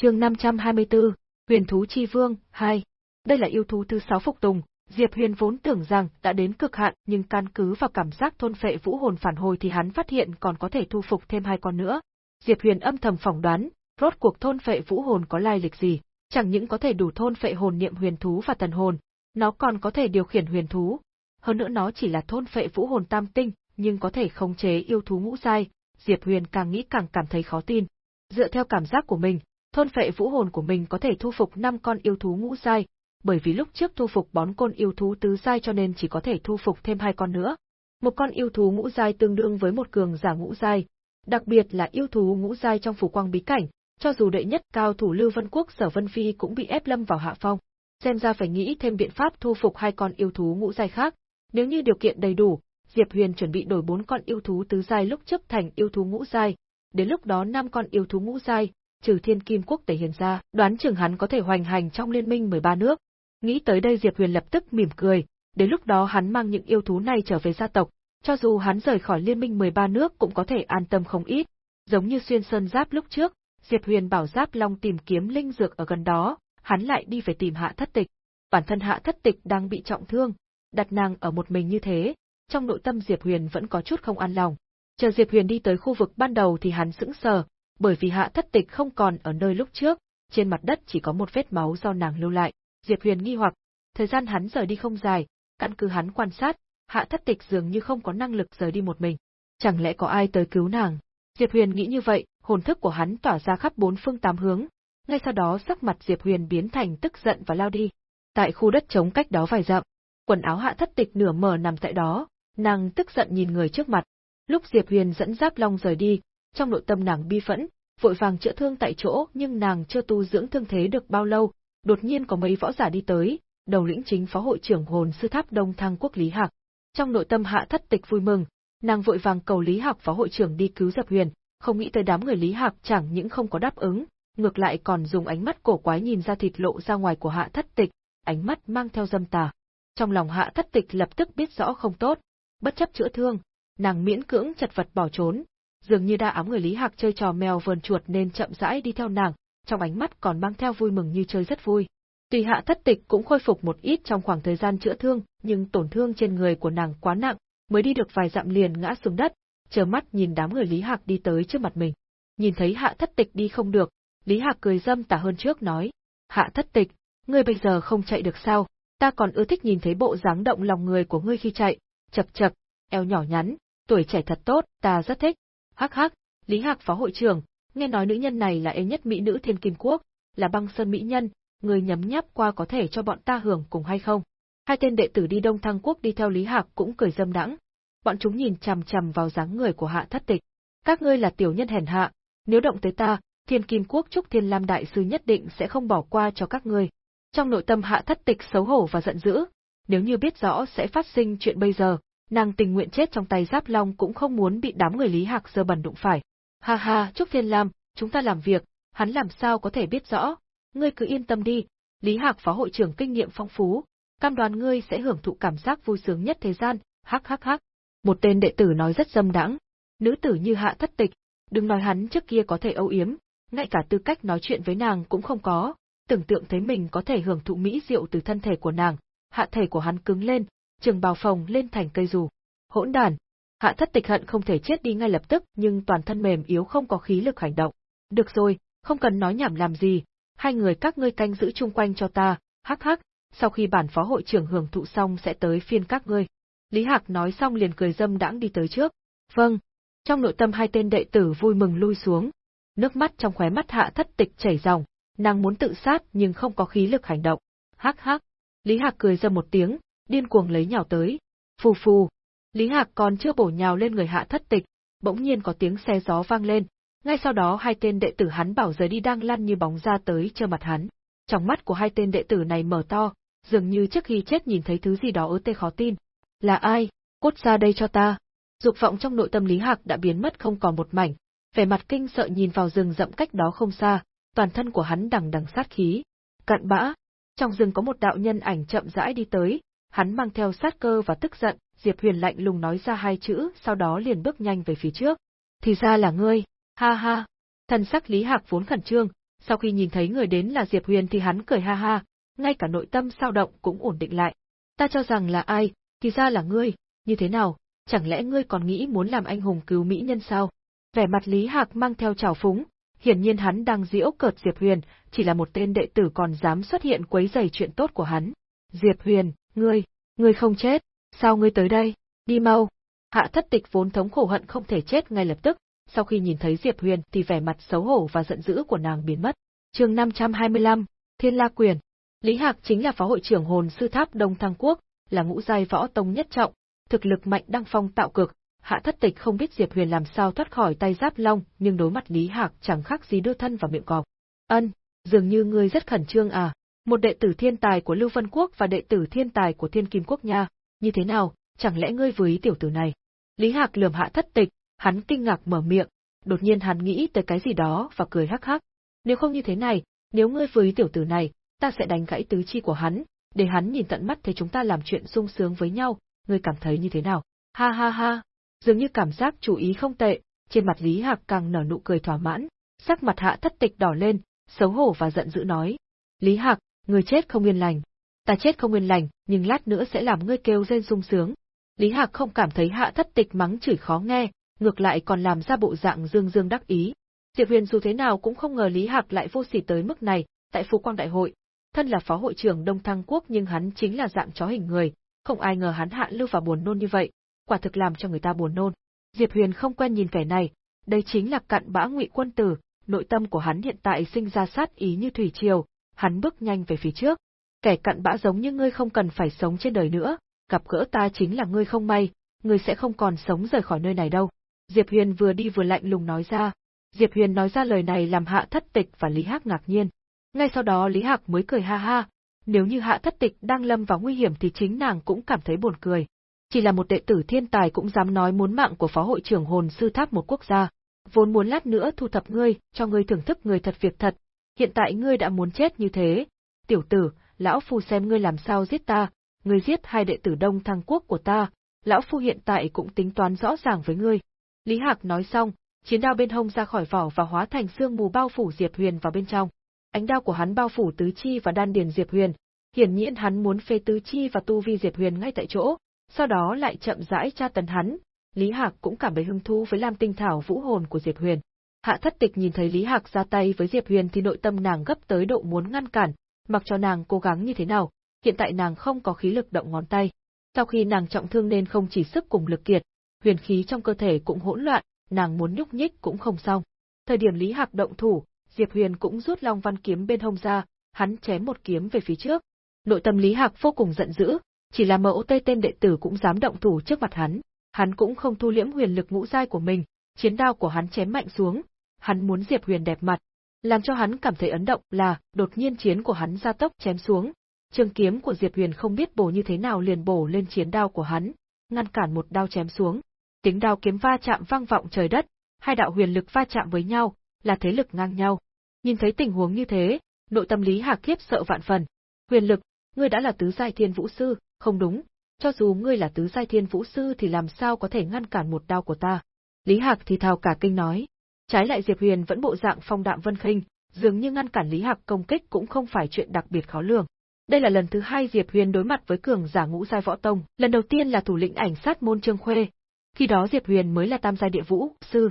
Chương 524, Huyền thú chi vương 2. Đây là yêu thú thứ sáu phục tùng, Diệp Huyền vốn tưởng rằng đã đến cực hạn, nhưng căn cứ vào cảm giác thôn phệ vũ hồn phản hồi thì hắn phát hiện còn có thể thu phục thêm hai con nữa. Diệp Huyền âm thầm phỏng đoán, rốt cuộc thôn phệ vũ hồn có lai lịch gì, chẳng những có thể đủ thôn phệ hồn niệm huyền thú và thần hồn, nó còn có thể điều khiển huyền thú. Hơn nữa nó chỉ là thôn phệ vũ hồn tam tinh, nhưng có thể khống chế yêu thú ngũ giai, Diệp Huyền càng nghĩ càng cảm thấy khó tin. Dựa theo cảm giác của mình, thôn phệ vũ hồn của mình có thể thu phục 5 con yêu thú ngũ giai, bởi vì lúc trước thu phục bón côn yêu thú tứ giai cho nên chỉ có thể thu phục thêm hai con nữa. Một con yêu thú ngũ giai tương đương với một cường giả ngũ giai, đặc biệt là yêu thú ngũ giai trong phủ quang bí cảnh, cho dù đệ nhất cao thủ Lưu Vân Quốc Sở Vân Phi cũng bị ép lâm vào hạ phong. Xem ra phải nghĩ thêm biện pháp thu phục hai con yêu thú ngũ giai khác. Nếu như điều kiện đầy đủ, Diệp Huyền chuẩn bị đổi bốn con yêu thú tứ giai lúc trước thành yêu thú ngũ giai, đến lúc đó năm con yêu thú ngũ giai, trừ Thiên Kim Quốc Tề Hiền ra, đoán chừng hắn có thể hoành hành trong liên minh 13 nước. Nghĩ tới đây Diệp Huyền lập tức mỉm cười, đến lúc đó hắn mang những yêu thú này trở về gia tộc, cho dù hắn rời khỏi liên minh 13 nước cũng có thể an tâm không ít. Giống như xuyên sơn giáp lúc trước, Diệp Huyền bảo Giáp Long tìm kiếm linh dược ở gần đó, hắn lại đi về tìm Hạ Thất Tịch. Bản thân Hạ Thất Tịch đang bị trọng thương, đặt nàng ở một mình như thế, trong nội tâm Diệp Huyền vẫn có chút không an lòng. Chờ Diệp Huyền đi tới khu vực ban đầu thì hắn sững sờ, bởi vì Hạ Thất Tịch không còn ở nơi lúc trước, trên mặt đất chỉ có một vết máu do nàng lưu lại. Diệp Huyền nghi hoặc, thời gian hắn rời đi không dài, căn cứ hắn quan sát, Hạ Thất Tịch dường như không có năng lực rời đi một mình. Chẳng lẽ có ai tới cứu nàng? Diệp Huyền nghĩ như vậy, hồn thức của hắn tỏa ra khắp bốn phương tám hướng, ngay sau đó sắc mặt Diệp Huyền biến thành tức giận và lao đi. Tại khu đất trống cách đó vài dặm, quần áo hạ thất tịch nửa mở nằm tại đó, nàng tức giận nhìn người trước mặt. Lúc Diệp Huyền dẫn Giáp Long rời đi, trong nội tâm nàng bi phẫn, vội vàng chữa thương tại chỗ, nhưng nàng chưa tu dưỡng thương thế được bao lâu, đột nhiên có mấy võ giả đi tới, đầu lĩnh chính phó hội trưởng hồn sư tháp Đông Thăng Quốc Lý Hạc. Trong nội tâm hạ thất tịch vui mừng, nàng vội vàng cầu Lý Hạc phó hội trưởng đi cứu Diệp Huyền, không nghĩ tới đám người Lý Hạc chẳng những không có đáp ứng, ngược lại còn dùng ánh mắt cổ quái nhìn ra thịt lộ ra ngoài của hạ thất tịch, ánh mắt mang theo dâm tà. Trong lòng hạ thất tịch lập tức biết rõ không tốt, bất chấp chữa thương, nàng miễn cưỡng chật vật bỏ trốn, dường như đa ám người Lý Hạc chơi trò mèo vờn chuột nên chậm rãi đi theo nàng, trong ánh mắt còn mang theo vui mừng như chơi rất vui. Tùy hạ thất tịch cũng khôi phục một ít trong khoảng thời gian chữa thương, nhưng tổn thương trên người của nàng quá nặng, mới đi được vài dặm liền ngã xuống đất, chờ mắt nhìn đám người Lý Hạc đi tới trước mặt mình. Nhìn thấy hạ thất tịch đi không được, Lý Hạc cười dâm tà hơn trước nói, hạ thất tịch, ngươi bây giờ không chạy được sao, ta còn ưa thích nhìn thấy bộ dáng động lòng người của ngươi khi chạy, chập chập, eo nhỏ nhắn, tuổi trẻ thật tốt, ta rất thích. Hắc hắc, Lý Hạc phó hội trưởng, nghe nói nữ nhân này là ế nhất mỹ nữ thiên kim quốc, là băng sơn mỹ nhân, người nhấm nháp qua có thể cho bọn ta hưởng cùng hay không? Hai tên đệ tử đi Đông Thăng Quốc đi theo Lý Hạc cũng cười dâm đãng, bọn chúng nhìn chằm chằm vào dáng người của hạ thất tịch. Các ngươi là tiểu nhân hèn hạ, nếu động tới ta, thiên kim quốc trúc thiên lam đại sư nhất định sẽ không bỏ qua cho các ngươi. Trong nội tâm hạ thất tịch xấu hổ và giận dữ, nếu như biết rõ sẽ phát sinh chuyện bây giờ, nàng tình nguyện chết trong tay giáp long cũng không muốn bị đám người lý hạc dơ bẩn đụng phải. Ha ha, trúc thiên lam, chúng ta làm việc, hắn làm sao có thể biết rõ, ngươi cứ yên tâm đi, Lý Hạc phó hội trưởng kinh nghiệm phong phú, cam đoan ngươi sẽ hưởng thụ cảm giác vui sướng nhất thế gian, hắc hắc hắc. Một tên đệ tử nói rất dâm đãng, Nữ tử như hạ thất tịch, đừng nói hắn trước kia có thể âu yếm, ngay cả tư cách nói chuyện với nàng cũng không có, tưởng tượng thấy mình có thể hưởng thụ mỹ diệu từ thân thể của nàng, hạ thể của hắn cứng lên, trường bào phồng lên thành cây dù. Hỗn đàn! Hạ thất tịch hận không thể chết đi ngay lập tức nhưng toàn thân mềm yếu không có khí lực hành động. Được rồi, không cần nói nhảm làm gì, hai người các ngươi canh giữ chung quanh cho ta, hắc hắc, sau khi bản phó hội trưởng hưởng thụ xong sẽ tới phiên các ngươi. Lý Hạc nói xong liền cười dâm đãng đi tới trước. Vâng. Trong nội tâm hai tên đệ tử vui mừng lui xuống. Nước mắt trong khóe mắt hạ thất tịch chảy ròng, nàng muốn tự sát nhưng không có khí lực hành động. Hắc hắc. Lý Hạc cười ra một tiếng, điên cuồng lấy nhào tới. Phù phù. Lý Hạc còn chưa bổ nhào lên người hạ thất tịch, bỗng nhiên có tiếng xe gió vang lên. Ngay sau đó hai tên đệ tử hắn bảo rời đi đang lăn như bóng ra tới trơ mặt hắn. Trong mắt của hai tên đệ tử này mở to, dường như trước khi chết nhìn thấy thứ gì đó ớ tê khó tin. Là ai? Cút ra đây cho ta. Dục vọng trong nội tâm Lý Hạc đã biến mất không còn một mảnh, vẻ mặt kinh sợ nhìn vào rừng rậm cách đó không xa, toàn thân của hắn đằng đằng sát khí. cạn bã, trong rừng có một đạo nhân ảnh chậm rãi đi tới, hắn mang theo sát cơ và tức giận, Diệp Huyền lạnh lùng nói ra hai chữ, sau đó liền bước nhanh về phía trước. Thì ra là ngươi, ha ha. Thần sắc Lý Hạc vốn khẩn trương, sau khi nhìn thấy người đến là Diệp Huyền thì hắn cười ha ha, ngay cả nội tâm sao động cũng ổn định lại. Ta cho rằng là ai, thì ra là ngươi, như thế nào, chẳng lẽ ngươi còn nghĩ muốn làm anh hùng cứu mỹ nhân sao? Vẻ mặt Lý Hạc mang theo trào phúng, hiển nhiên hắn đang giễu cợt Diệp Huyền, chỉ là một tên đệ tử còn dám xuất hiện quấy rầy chuyện tốt của hắn. Diệp Huyền, ngươi, ngươi không chết, sao ngươi tới đây, đi mau. Hạ thất tịch vốn thống khổ hận không thể chết ngay lập tức, sau khi nhìn thấy Diệp Huyền thì vẻ mặt xấu hổ và giận dữ của nàng biến mất. chương 525, Thiên La Quyền. Lý Hạc chính là phó hội trưởng hồn sư tháp Đông Thăng Quốc, là ngũ giai võ tông nhất trọng, thực lực mạnh đăng phong tạo cực, Hạ Thất Tịch không biết Diệp Huyền làm sao thoát khỏi tay Giáp Long, nhưng đối mặt Lý Hạc chẳng khác gì đưa thân vào miệng cọp. Ân, dường như ngươi rất khẩn trương à, một đệ tử thiên tài của Lưu Vân Quốc và đệ tử thiên tài của Thiên Kim Quốc nha, như thế nào, chẳng lẽ ngươi với tiểu tử này? Lý Hạc lườm Hạ Thất Tịch, hắn kinh ngạc mở miệng, đột nhiên hắn nghĩ tới cái gì đó và cười hắc hắc. Nếu không như thế này, nếu ngươi với tiểu tử này, ta sẽ đánh gãy tứ chi của hắn, để hắn nhìn tận mắt thấy chúng ta làm chuyện sung sướng với nhau, ngươi cảm thấy như thế nào? Ha ha ha, dường như cảm giác chú ý không tệ, trên mặt Lý Hạc càng nở nụ cười thỏa mãn, sắc mặt hạ thất tịch đỏ lên, xấu hổ và giận dữ nói. Lý Hạc, người chết không yên lành. Ta chết không yên lành, nhưng lát nữa sẽ làm ngươi kêu rên sung sướng. Lý Hạc không cảm thấy hạ thất tịch mắng chửi khó nghe, ngược lại còn làm ra bộ dạng dương dương đắc ý. Diệp Huyền dù thế nào cũng không ngờ Lý Hạc lại vô sỉ tới mức này, tại Phú Quang Đại hội, thân là phó hội trưởng Đông Thăng Quốc nhưng hắn chính là dạng chó hình người, không ai ngờ hắn hạ lưu và buồn nôn như vậy, quả thực làm cho người ta buồn nôn. Diệp Huyền không quen nhìn kẻ này, đây chính là cặn bã ngụy quân tử, nội tâm của hắn hiện tại sinh ra sát ý như thủy triều, hắn bước nhanh về phía trước. Kẻ cặn bã giống như ngươi không cần phải sống trên đời nữa, gặp gỡ ta chính là ngươi không may, ngươi sẽ không còn sống rời khỏi nơi này đâu. Diệp Huyền vừa đi vừa lạnh lùng nói ra. Diệp Huyền nói ra lời này làm Hạ Thất Tịch và Lý Hắc ngạc nhiên. Ngay sau đó Lý Hạc mới cười ha ha, nếu như Hạ Thất Tịch đang lâm vào nguy hiểm thì chính nàng cũng cảm thấy buồn cười. Chỉ là một đệ tử thiên tài cũng dám nói muốn mạng của phó hội trưởng hồn sư tháp một quốc gia. Vốn muốn lát nữa thu thập ngươi, cho ngươi thưởng thức người thật việc thật. Hiện tại ngươi đã muốn chết như thế. Tiểu tử, lão phu xem ngươi làm sao giết ta, ngươi giết hai đệ tử đông thăng quốc của ta, lão phu hiện tại cũng tính toán rõ ràng với ngươi. Lý Hạc nói xong, chiến đao bên hông ra khỏi vỏ và hóa thành xương mù bao phủ Diệp Huyền vào bên trong ánh đao của hắn bao phủ tứ chi và đan điền Diệp Huyền, hiển nhiên hắn muốn phê tứ chi và tu vi Diệp Huyền ngay tại chỗ, sau đó lại chậm rãi tra tấn hắn. Lý Hạc cũng cảm thấy hứng thú với Lam Tinh Thảo vũ hồn của Diệp Huyền. Hạ Thất Tịch nhìn thấy Lý Hạc ra tay với Diệp Huyền thì nội tâm nàng gấp tới độ muốn ngăn cản, mặc cho nàng cố gắng như thế nào, hiện tại nàng không có khí lực động ngón tay. Sau khi nàng trọng thương nên không chỉ sức cùng lực kiệt, huyền khí trong cơ thể cũng hỗn loạn, nàng muốn nhúc nhích cũng không xong. Thời điểm Lý Hạc động thủ, Diệp Huyền cũng rút Long Văn kiếm bên hông ra, hắn chém một kiếm về phía trước. Nội tâm Lý Hạc vô cùng giận dữ, chỉ là mẫu tê tên đệ tử cũng dám động thủ trước mặt hắn, hắn cũng không thu liễm huyền lực ngũ giai của mình, chiến đao của hắn chém mạnh xuống, hắn muốn Diệp Huyền đẹp mặt, làm cho hắn cảm thấy ấn động là đột nhiên chiến của hắn gia tốc chém xuống, trường kiếm của Diệp Huyền không biết bổ như thế nào liền bổ lên chiến đao của hắn, ngăn cản một đao chém xuống. Tiếng đao kiếm va chạm vang vọng trời đất, hai đạo huyền lực va chạm với nhau, là thế lực ngang nhau. Nhìn thấy tình huống như thế, nội tâm Lý Hạc khiếp sợ vạn phần. Huyền lực, ngươi đã là tứ giai thiên vũ sư, không đúng, cho dù ngươi là tứ giai thiên vũ sư thì làm sao có thể ngăn cản một đao của ta. Lý Hạc thì thào cả kinh nói. Trái lại Diệp Huyền vẫn bộ dạng phong đạm vân khinh, dường như ngăn cản Lý Hạc công kích cũng không phải chuyện đặc biệt khó lường. Đây là lần thứ hai Diệp Huyền đối mặt với cường giả ngũ giai võ tông, lần đầu tiên là thủ lĩnh ảnh sát môn Trương Khuê. Khi đó Diệp Huyền mới là tam giai địa vũ sư.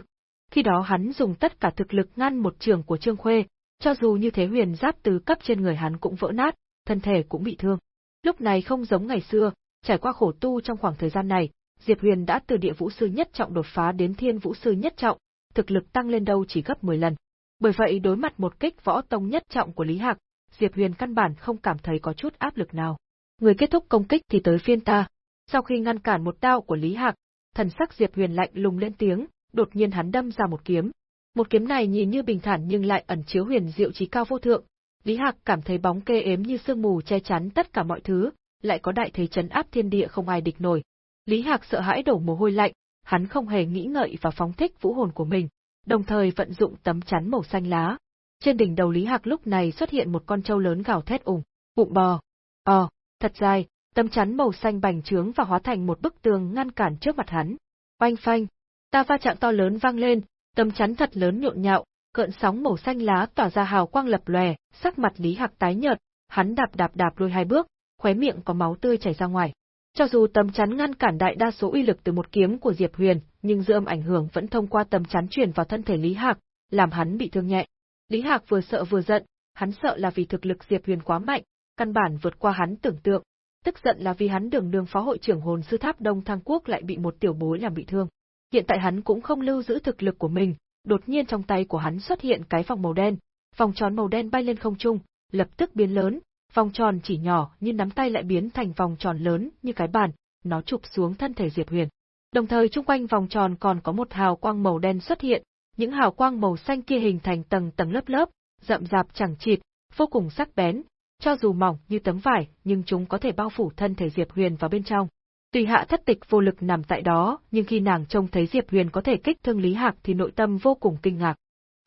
Khi đó hắn dùng tất cả thực lực ngăn một trường của Trương Khuê, cho dù như thế huyền giáp từ cấp trên người hắn cũng vỡ nát, thân thể cũng bị thương. Lúc này không giống ngày xưa, trải qua khổ tu trong khoảng thời gian này, Diệp Huyền đã từ địa vũ sư nhất trọng đột phá đến thiên vũ sư nhất trọng, thực lực tăng lên đâu chỉ gấp 10 lần. Bởi vậy đối mặt một kích võ tông nhất trọng của Lý Hạc, Diệp Huyền căn bản không cảm thấy có chút áp lực nào. Người kết thúc công kích thì tới phiên ta. Sau khi ngăn cản một đao của Lý Hạc, thần sắc Diệp Huyền lạnh lùng lên tiếng, đột nhiên hắn đâm ra một kiếm. Một kiếm này nhìn như bình thản nhưng lại ẩn chứa huyền diệu trí cao vô thượng. Lý Hạc cảm thấy bóng kê ếm như sương mù che chắn tất cả mọi thứ, lại có đại thế chấn áp thiên địa không ai địch nổi. Lý Hạc sợ hãi đổ mồ hôi lạnh, hắn không hề nghĩ ngợi và phóng thích vũ hồn của mình, đồng thời vận dụng tấm chắn màu xanh lá. Trên đỉnh đầu Lý Hạc lúc này xuất hiện một con trâu lớn gào thét ủng, bụng bò. Ồ, thật dài, tấm chắn màu xanh bành trướng và hóa thành một bức tường ngăn cản trước mặt hắn. Oanh phanh, ta va chạm to lớn vang lên, tấm chắn thật lớn nhộn nhạo, cợn sóng màu xanh lá tỏa ra hào quang lập lòe, sắc mặt Lý Hạc tái nhợt, hắn đạp đạp đạp lùi hai bước, khóe miệng có máu tươi chảy ra ngoài. Cho dù tấm chắn ngăn cản đại đa số uy lực từ một kiếm của Diệp Huyền, nhưng dư âm ảnh hưởng vẫn thông qua tấm chắn truyền vào thân thể Lý Hạc, làm hắn bị thương nhẹ. Lý Hạc vừa sợ vừa giận, hắn sợ là vì thực lực Diệp Huyền quá mạnh, căn bản vượt qua hắn tưởng tượng, tức giận là vì hắn đường đường phó hội trưởng hồn sư tháp Đông Thăng Quốc lại bị một tiểu bối làm bị thương. Hiện tại hắn cũng không lưu giữ thực lực của mình, đột nhiên trong tay của hắn xuất hiện cái vòng màu đen, vòng tròn màu đen bay lên không trung, lập tức biến lớn, vòng tròn chỉ nhỏ như nắm tay lại biến thành vòng tròn lớn như cái bàn, nó chụp xuống thân thể Diệp Huyền. Đồng thời chung quanh vòng tròn còn có một hào quang màu đen xuất hiện, những hào quang màu xanh kia hình thành tầng tầng lớp lớp, rậm rạp chẳng chịt, vô cùng sắc bén, cho dù mỏng như tấm vải, nhưng chúng có thể bao phủ thân thể Diệp Huyền vào bên trong. Tùy hạ thất tịch vô lực nằm tại đó, nhưng khi nàng trông thấy Diệp Huyền có thể kích thương Lý Hạc thì nội tâm vô cùng kinh ngạc.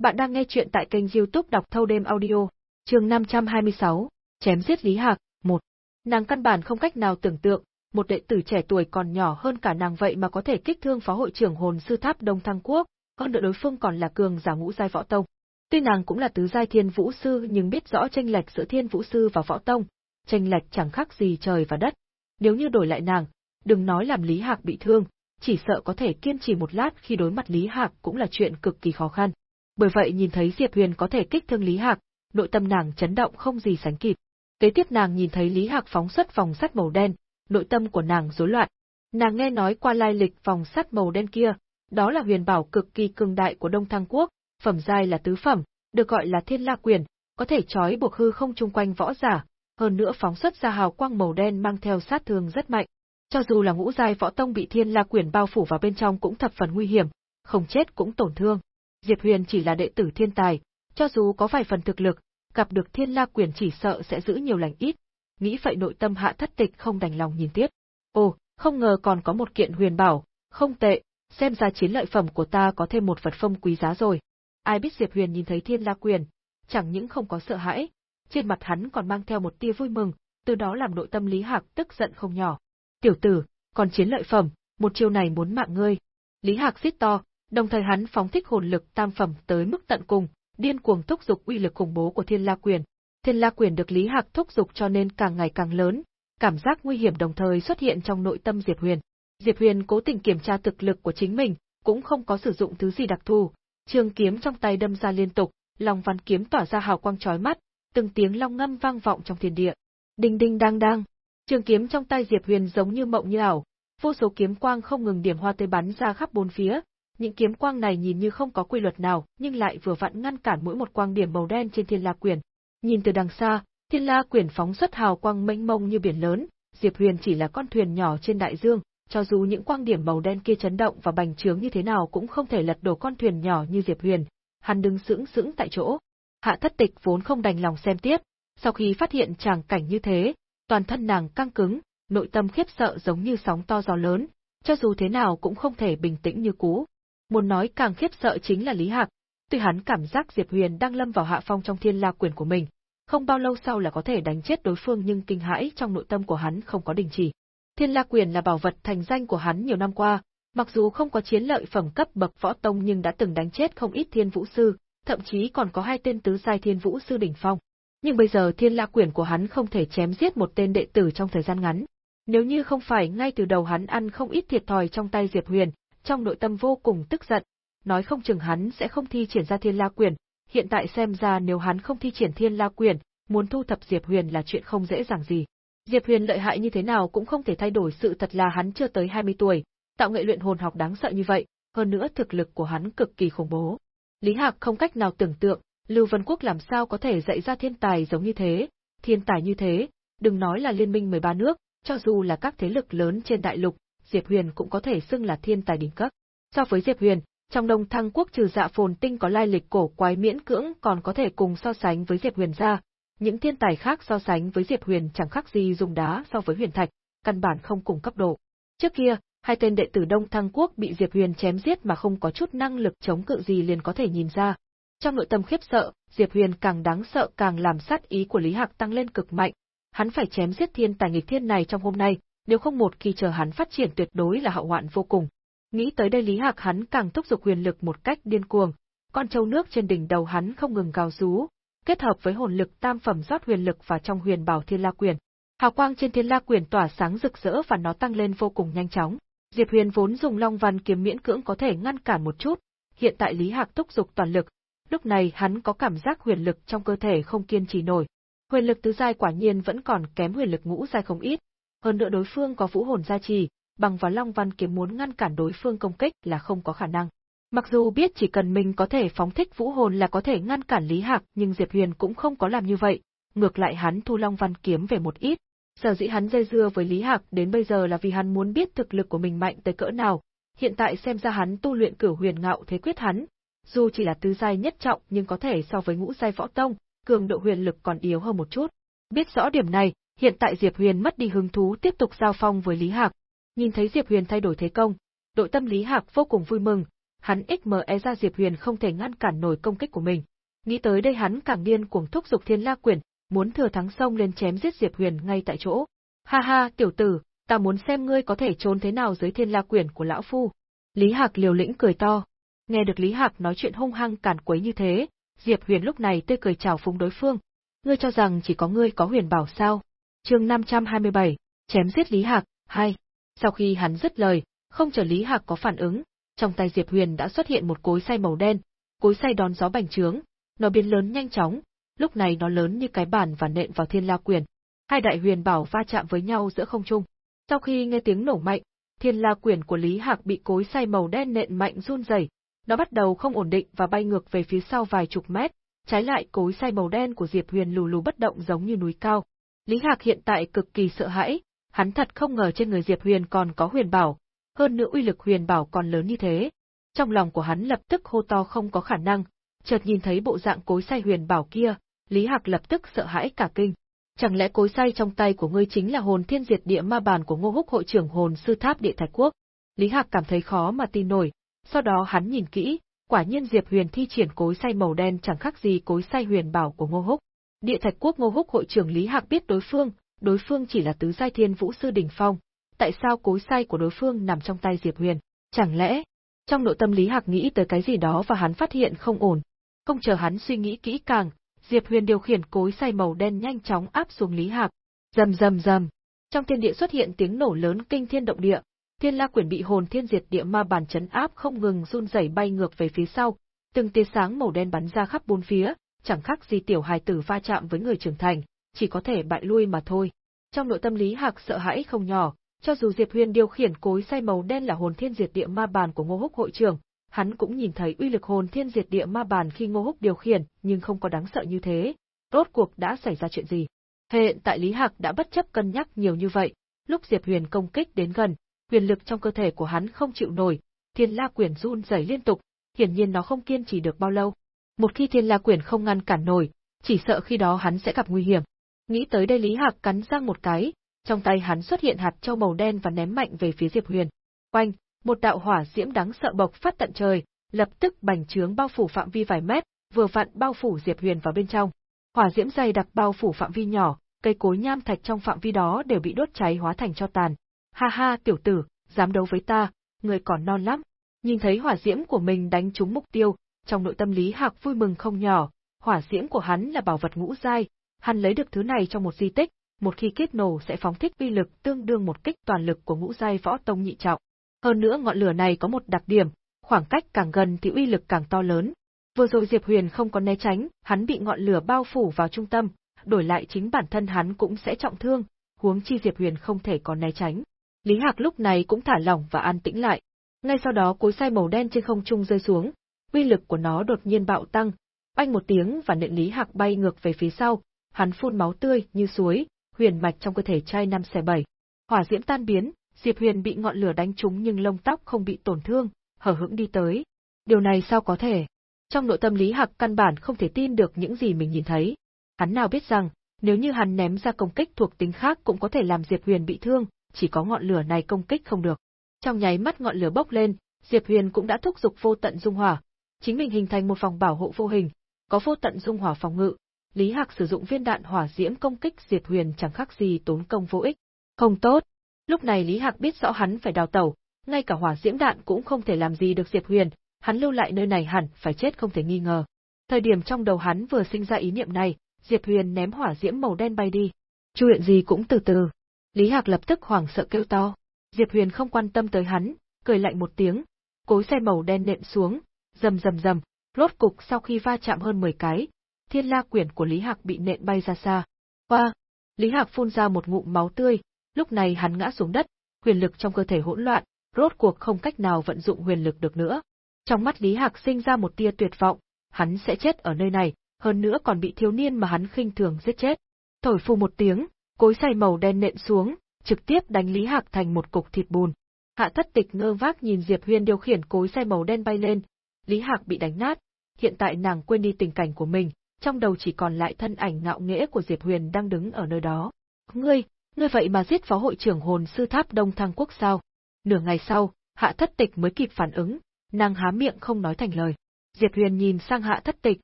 Bạn đang nghe chuyện tại kênh youtube đọc thâu đêm audio, chương 526, chém giết Lý Hạc, một. Nàng căn bản không cách nào tưởng tượng, một đệ tử trẻ tuổi còn nhỏ hơn cả nàng vậy mà có thể kích thương phó hội trưởng hồn sư tháp Đông Thăng Quốc, hơn nữa đối phương còn là cường giả ngũ giai võ tông. Tuy nàng cũng là tứ giai thiên vũ sư nhưng biết rõ tranh lệch giữa thiên vũ sư và võ tông, tranh lệch chẳng khác gì trời và đất. Nếu như đổi lại nàng, đừng nói làm Lý Hạc bị thương, chỉ sợ có thể kiên trì một lát khi đối mặt Lý Hạc cũng là chuyện cực kỳ khó khăn. Bởi vậy nhìn thấy Diệp Huyền có thể kích thương Lý Hạc, nội tâm nàng chấn động không gì sánh kịp. Kế tiếp nàng nhìn thấy Lý Hạc phóng xuất vòng sắt màu đen, nội tâm của nàng rối loạn. Nàng nghe nói qua lai lịch vòng sắt màu đen kia, đó là huyền bảo cực kỳ cường đại của Đông Thăng Quốc, phẩm giai là tứ phẩm, được gọi là Thiên La Quyền, có thể trói buộc hư không chung quanh võ giả, hơn nữa phóng xuất ra hào quang màu đen mang theo sát thương rất mạnh. Cho dù là ngũ giai võ tông bị Thiên La Quyền bao phủ vào bên trong cũng thập phần nguy hiểm, không chết cũng tổn thương. Diệp Huyền chỉ là đệ tử thiên tài, cho dù có vài phần thực lực, gặp được Thiên La Quyền chỉ sợ sẽ giữ nhiều lành ít. Nghĩ vậy nội tâm hạ thất tịch không đành lòng nhìn tiếp. Ồ, không ngờ còn có một kiện huyền bảo, không tệ, xem ra chiến lợi phẩm của ta có thêm một vật phong quý giá rồi. Ai biết Diệp Huyền nhìn thấy Thiên La Quyền, chẳng những không có sợ hãi, trên mặt hắn còn mang theo một tia vui mừng, từ đó làm nội tâm Lý Hạc tức giận không nhỏ. Tiểu tử, còn chiến lợi phẩm, một chiêu này muốn mạng ngươi. Lý Hạc xít to, đồng thời hắn phóng thích hồn lực tam phẩm tới mức tận cùng, điên cuồng thúc dục uy lực khủng bố của Thiên La Quyền. Thiên La Quyền được Lý Hạc thúc dục cho nên càng ngày càng lớn, cảm giác nguy hiểm đồng thời xuất hiện trong nội tâm Diệp Huyền. Diệp Huyền cố tình kiểm tra thực lực của chính mình, cũng không có sử dụng thứ gì đặc thù, trường kiếm trong tay đâm ra liên tục, lòng văn kiếm tỏa ra hào quang chói mắt, từng tiếng long ngâm vang vọng trong thiên địa. Đinh đinh đang đang, trường kiếm trong tay Diệp Huyền giống như mộng như ảo, vô số kiếm quang không ngừng điểm hoa tươi bắn ra khắp bốn phía, những kiếm quang này nhìn như không có quy luật nào, nhưng lại vừa vặn ngăn cản mỗi một quang điểm màu đen trên Thiên La Quyền. Nhìn từ đằng xa, Thiên La Quyền phóng xuất hào quang mênh mông như biển lớn, Diệp Huyền chỉ là con thuyền nhỏ trên đại dương, cho dù những quang điểm màu đen kia chấn động và bành trướng như thế nào cũng không thể lật đổ con thuyền nhỏ như Diệp Huyền. Hắn đứng sững sững tại chỗ. Hạ Thất Tịch vốn không đành lòng xem tiếp, sau khi phát hiện tràng cảnh như thế, toàn thân nàng căng cứng, nội tâm khiếp sợ giống như sóng to gió lớn, cho dù thế nào cũng không thể bình tĩnh như cũ. Muốn nói càng khiếp sợ chính là Lý Hạc, tuy hắn cảm giác Diệp Huyền đang lâm vào hạ phong trong thiên la quyền của mình, không bao lâu sau là có thể đánh chết đối phương nhưng kinh hãi trong nội tâm của hắn không có đình chỉ. Thiên La Quyền là bảo vật thành danh của hắn nhiều năm qua, Mặc dù không có chiến lợi phẩm cấp bậc võ tông nhưng đã từng đánh chết không ít thiên vũ sư, thậm chí còn có hai tên tứ giai thiên vũ sư đỉnh phong. Nhưng bây giờ thiên la quyển của hắn không thể chém giết một tên đệ tử trong thời gian ngắn. Nếu như không phải ngay từ đầu hắn ăn không ít thiệt thòi trong tay Diệp Huyền, trong nội tâm vô cùng tức giận, nói không chừng hắn sẽ không thi triển ra thiên la quyển, hiện tại xem ra nếu hắn không thi triển thiên la quyển, muốn thu thập Diệp Huyền là chuyện không dễ dàng gì. Diệp Huyền lợi hại như thế nào cũng không thể thay đổi sự thật là hắn chưa tới 20 tuổi, tạo nghệ luyện hồn học đáng sợ như vậy, hơn nữa thực lực của hắn cực kỳ khủng bố. Lý Hạc không cách nào tưởng tượng, Lưu Vân Quốc làm sao có thể dạy ra thiên tài giống như thế, thiên tài như thế, đừng nói là liên minh 13 nước, cho dù là các thế lực lớn trên đại lục, Diệp Huyền cũng có thể xưng là thiên tài đỉnh cấp. So với Diệp Huyền, trong Đông Thăng Quốc trừ Dạ Phồn Tinh có lai lịch cổ quái miễn cưỡng còn có thể cùng so sánh với Diệp Huyền ra, những thiên tài khác so sánh với Diệp Huyền chẳng khác gì dùng đá so với huyền thạch, căn bản không cùng cấp độ. Trước kia, hai tên đệ tử Đông Thăng Quốc bị Diệp Huyền chém giết mà không có chút năng lực chống cự gì liền có thể nhìn ra. Trong nội tâm khiếp sợ, Diệp Huyền càng đáng sợ càng làm sát ý của Lý Hạc tăng lên cực mạnh. Hắn phải chém giết thiên tài nghịch thiên này trong hôm nay, nếu không một khi chờ hắn phát triển tuyệt đối là hậu hoạn vô cùng. Nghĩ tới đây Lý Hạc hắn càng thúc giục huyền lực một cách điên cuồng, con trâu nước trên đỉnh đầu hắn không ngừng gào rú, kết hợp với hồn lực tam phẩm rót huyền lực vào trong huyền bảo thiên la quyền. Hào quang trên thiên la quyền tỏa sáng rực rỡ và nó tăng lên vô cùng nhanh chóng. Diệp Huyền vốn dùng Long Văn kiếm miễn cưỡng có thể ngăn cản một chút, hiện tại Lý Hạc thúc giục toàn lực, lúc này hắn có cảm giác huyền lực trong cơ thể không kiên trì nổi. Huyền lực tứ giai quả nhiên vẫn còn kém huyền lực ngũ giai không ít, hơn nữa đối phương có vũ hồn gia trì, bằng vào Long Văn kiếm muốn ngăn cản đối phương công kích là không có khả năng. Mặc dù biết chỉ cần mình có thể phóng thích vũ hồn là có thể ngăn cản Lý Hạc, nhưng Diệp Huyền cũng không có làm như vậy, ngược lại hắn thu Long Văn kiếm về một ít. Sở dĩ hắn dây dưa với Lý Hạc đến bây giờ là vì hắn muốn biết thực lực của mình mạnh tới cỡ nào, hiện tại xem ra hắn tu luyện cửu huyền ngạo thế quyết hắn, dù chỉ là tứ giai nhất trọng nhưng có thể so với ngũ giai võ tông, cường độ huyền lực còn yếu hơn một chút. Biết rõ điểm này, hiện tại Diệp Huyền mất đi hứng thú tiếp tục giao phong với Lý Hạc. Nhìn thấy Diệp Huyền thay đổi thế công, đội tâm Lý Hạc vô cùng vui mừng, hắn XME ra Diệp Huyền không thể ngăn cản nổi công kích của mình. Nghĩ tới đây hắn càng điên cuồng thúc giục Thiên La Quyển, muốn thừa thắng sông lên chém giết Diệp Huyền ngay tại chỗ. Ha ha, tiểu tử, ta muốn xem ngươi có thể trốn thế nào dưới Thiên La Quyển của lão phu. Lý Hạc liều lĩnh cười to. Nghe được Lý Hạc nói chuyện hung hăng cản quấy như thế, Diệp Huyền lúc này tươi cười chào phúng đối phương. Ngươi cho rằng chỉ có ngươi có huyền bảo sao? Chương 527, chém giết Lý Hạc, hai. Sau khi hắn dứt lời, không chờ Lý Hạc có phản ứng, trong tay Diệp Huyền đã xuất hiện một cối xay màu đen, cối xay đón gió bành trướng, nó biến lớn nhanh chóng, lúc này nó lớn như cái bàn và nện vào Thiên La Quyền. Hai đại huyền bảo va chạm với nhau giữa không trung. Sau khi nghe tiếng nổ mạnh, Thiên La Quyền của Lý Hạc bị cối xay màu đen nện mạnh run rẩy, nó bắt đầu không ổn định và bay ngược về phía sau vài chục mét, trái lại cối xay màu đen của Diệp Huyền lù lù bất động giống như núi cao. Lý Hạc hiện tại cực kỳ sợ hãi, hắn thật không ngờ trên người Diệp Huyền còn có huyền bảo, hơn nữa uy lực huyền bảo còn lớn như thế. Trong lòng của hắn lập tức hô to không có khả năng, chợt nhìn thấy bộ dạng cối xay huyền bảo kia, Lý Hạc lập tức sợ hãi cả kinh. Chẳng lẽ cối xay trong tay của ngươi chính là hồn thiên diệt địa ma bàn của Ngô Húc hội trưởng hồn sư tháp địa thạch quốc? Lý Hạc cảm thấy khó mà tin nổi, sau đó hắn nhìn kỹ, quả nhiên Diệp Huyền thi triển cối xay màu đen chẳng khác gì cối xay huyền bảo của Ngô Húc. Địa Thạch Quốc Ngô Húc hội trưởng Lý Hạc biết đối phương, đối phương chỉ là tứ giai thiên vũ sư đỉnh phong, tại sao cối xay của đối phương nằm trong tay Diệp Huyền? Chẳng lẽ? Trong nội tâm Lý Hạc nghĩ tới cái gì đó và hắn phát hiện không ổn. Không chờ hắn suy nghĩ kỹ càng, Diệp Huyền điều khiển cối xay màu đen nhanh chóng áp xuống Lý Hạc. Rầm rầm rầm. Trong thiên địa xuất hiện tiếng nổ lớn kinh thiên động địa, Thiên La quyển bị hồn thiên diệt địa ma bản chấn áp không ngừng run rẩy bay ngược về phía sau, từng tia sáng màu đen bắn ra khắp bốn phía, chẳng khác gì tiểu hài tử va chạm với người trưởng thành, chỉ có thể bại lui mà thôi. Trong nội tâm Lý Hạc sợ hãi không nhỏ, cho dù Diệp Huyền điều khiển cối xay màu đen là hồn thiên diệt địa ma bàn của Ngô Húc hội trưởng, hắn cũng nhìn thấy uy lực hồn thiên diệt địa ma bàn khi Ngô Húc điều khiển, nhưng không có đáng sợ như thế. Rốt cuộc đã xảy ra chuyện gì? Hiện tại Lý Hạc đã bất chấp cân nhắc nhiều như vậy, lúc Diệp Huyền công kích đến gần, Quyền lực trong cơ thể của hắn không chịu nổi, Thiên La Quyền run rẩy liên tục, hiển nhiên nó không kiên trì được bao lâu. Một khi Thiên La Quyền không ngăn cản nổi, chỉ sợ khi đó hắn sẽ gặp nguy hiểm. Nghĩ tới đây Lý Hạc cắn răng một cái, trong tay hắn xuất hiện hạt châu màu đen và ném mạnh về phía Diệp Huyền. Oanh, một đạo hỏa diễm đáng sợ bộc phát tận trời, lập tức bành trướng bao phủ phạm vi vài mét, vừa vặn bao phủ Diệp Huyền vào bên trong. Hỏa diễm dày đặc bao phủ phạm vi nhỏ, cây cối nham thạch trong phạm vi đó đều bị đốt cháy hóa thành cho tàn. Ha ha, tiểu tử, dám đấu với ta, người còn non lắm. Nhìn thấy hỏa diễm của mình đánh trúng mục tiêu, trong nội tâm Lý Hạc vui mừng không nhỏ, hỏa diễm của hắn là bảo vật ngũ giai, hắn lấy được thứ này trong một di tích, một khi kết nổ sẽ phóng thích uy lực tương đương một kích toàn lực của ngũ giai võ tông nhị trọng. Hơn nữa ngọn lửa này có một đặc điểm, khoảng cách càng gần thì uy lực càng to lớn. Vừa rồi Diệp Huyền không có né tránh, hắn bị ngọn lửa bao phủ vào trung tâm, đổi lại chính bản thân hắn cũng sẽ trọng thương, huống chi Diệp Huyền không thể có né tránh. Lý Hạc lúc này cũng thả lỏng và an tĩnh lại. Ngay sau đó cối xay màu đen trên không trung rơi xuống, uy lực của nó đột nhiên bạo tăng, oanh một tiếng và nện Lý Hạc bay ngược về phía sau, hắn phun máu tươi như suối, huyền mạch trong cơ thể trai năm xẻ bảy. Hỏa diễm tan biến, Diệp Huyền bị ngọn lửa đánh trúng nhưng lông tóc không bị tổn thương, hở hững đi tới. Điều này sao có thể? Trong nội tâm Lý Hạc căn bản không thể tin được những gì mình nhìn thấy. Hắn nào biết rằng, nếu như hắn ném ra công kích thuộc tính khác cũng có thể làm Diệp Huyền bị thương, chỉ có ngọn lửa này công kích không được. Trong nháy mắt ngọn lửa bốc lên, Diệp Huyền cũng đã thúc giục vô tận dung hỏa, chính mình hình thành một vòng bảo hộ vô hình, có vô tận dung hỏa phòng ngự. Lý Hạc sử dụng viên đạn hỏa diễm công kích Diệp Huyền chẳng khác gì tốn công vô ích. Không tốt. Lúc này Lý Hạc biết rõ hắn phải đào tẩu, ngay cả hỏa diễm đạn cũng không thể làm gì được Diệp Huyền, hắn lưu lại nơi này hẳn phải chết không thể nghi ngờ. Thời điểm trong đầu hắn vừa sinh ra ý niệm này, Diệp Huyền ném hỏa diễm màu đen bay đi. Chuyện gì cũng từ từ. Lý Hạc lập tức hoảng sợ kêu to. Diệp Huyền không quan tâm tới hắn, cười lạnh một tiếng, cối xe màu đen nện xuống, rầm rầm rầm, rốt cục sau khi va chạm hơn 10 cái, thiên la quyển của Lý Hạc bị nện bay ra xa. Qua, Lý Hạc phun ra một ngụm máu tươi, lúc này hắn ngã xuống đất, huyền lực trong cơ thể hỗn loạn, rốt cuộc không cách nào vận dụng huyền lực được nữa. Trong mắt Lý Hạc sinh ra một tia tuyệt vọng, hắn sẽ chết ở nơi này, hơn nữa còn bị thiếu niên mà hắn khinh thường giết chết. Thổi phù một tiếng, cối xay màu đen nện xuống, trực tiếp đánh Lý Hạc thành một cục thịt bùn. Hạ thất tịch ngơ vác nhìn Diệp Huyên điều khiển cối xay màu đen bay lên, Lý Hạc bị đánh nát, hiện tại nàng quên đi tình cảnh của mình, trong đầu chỉ còn lại thân ảnh ngạo nghễ của Diệp Huyền đang đứng ở nơi đó. Ngươi, ngươi vậy mà giết phó hội trưởng hồn sư tháp Đông Thăng Quốc sao? Nửa ngày sau, Hạ Thất Tịch mới kịp phản ứng, nàng há miệng không nói thành lời. Diệp Huyền nhìn sang Hạ Thất Tịch,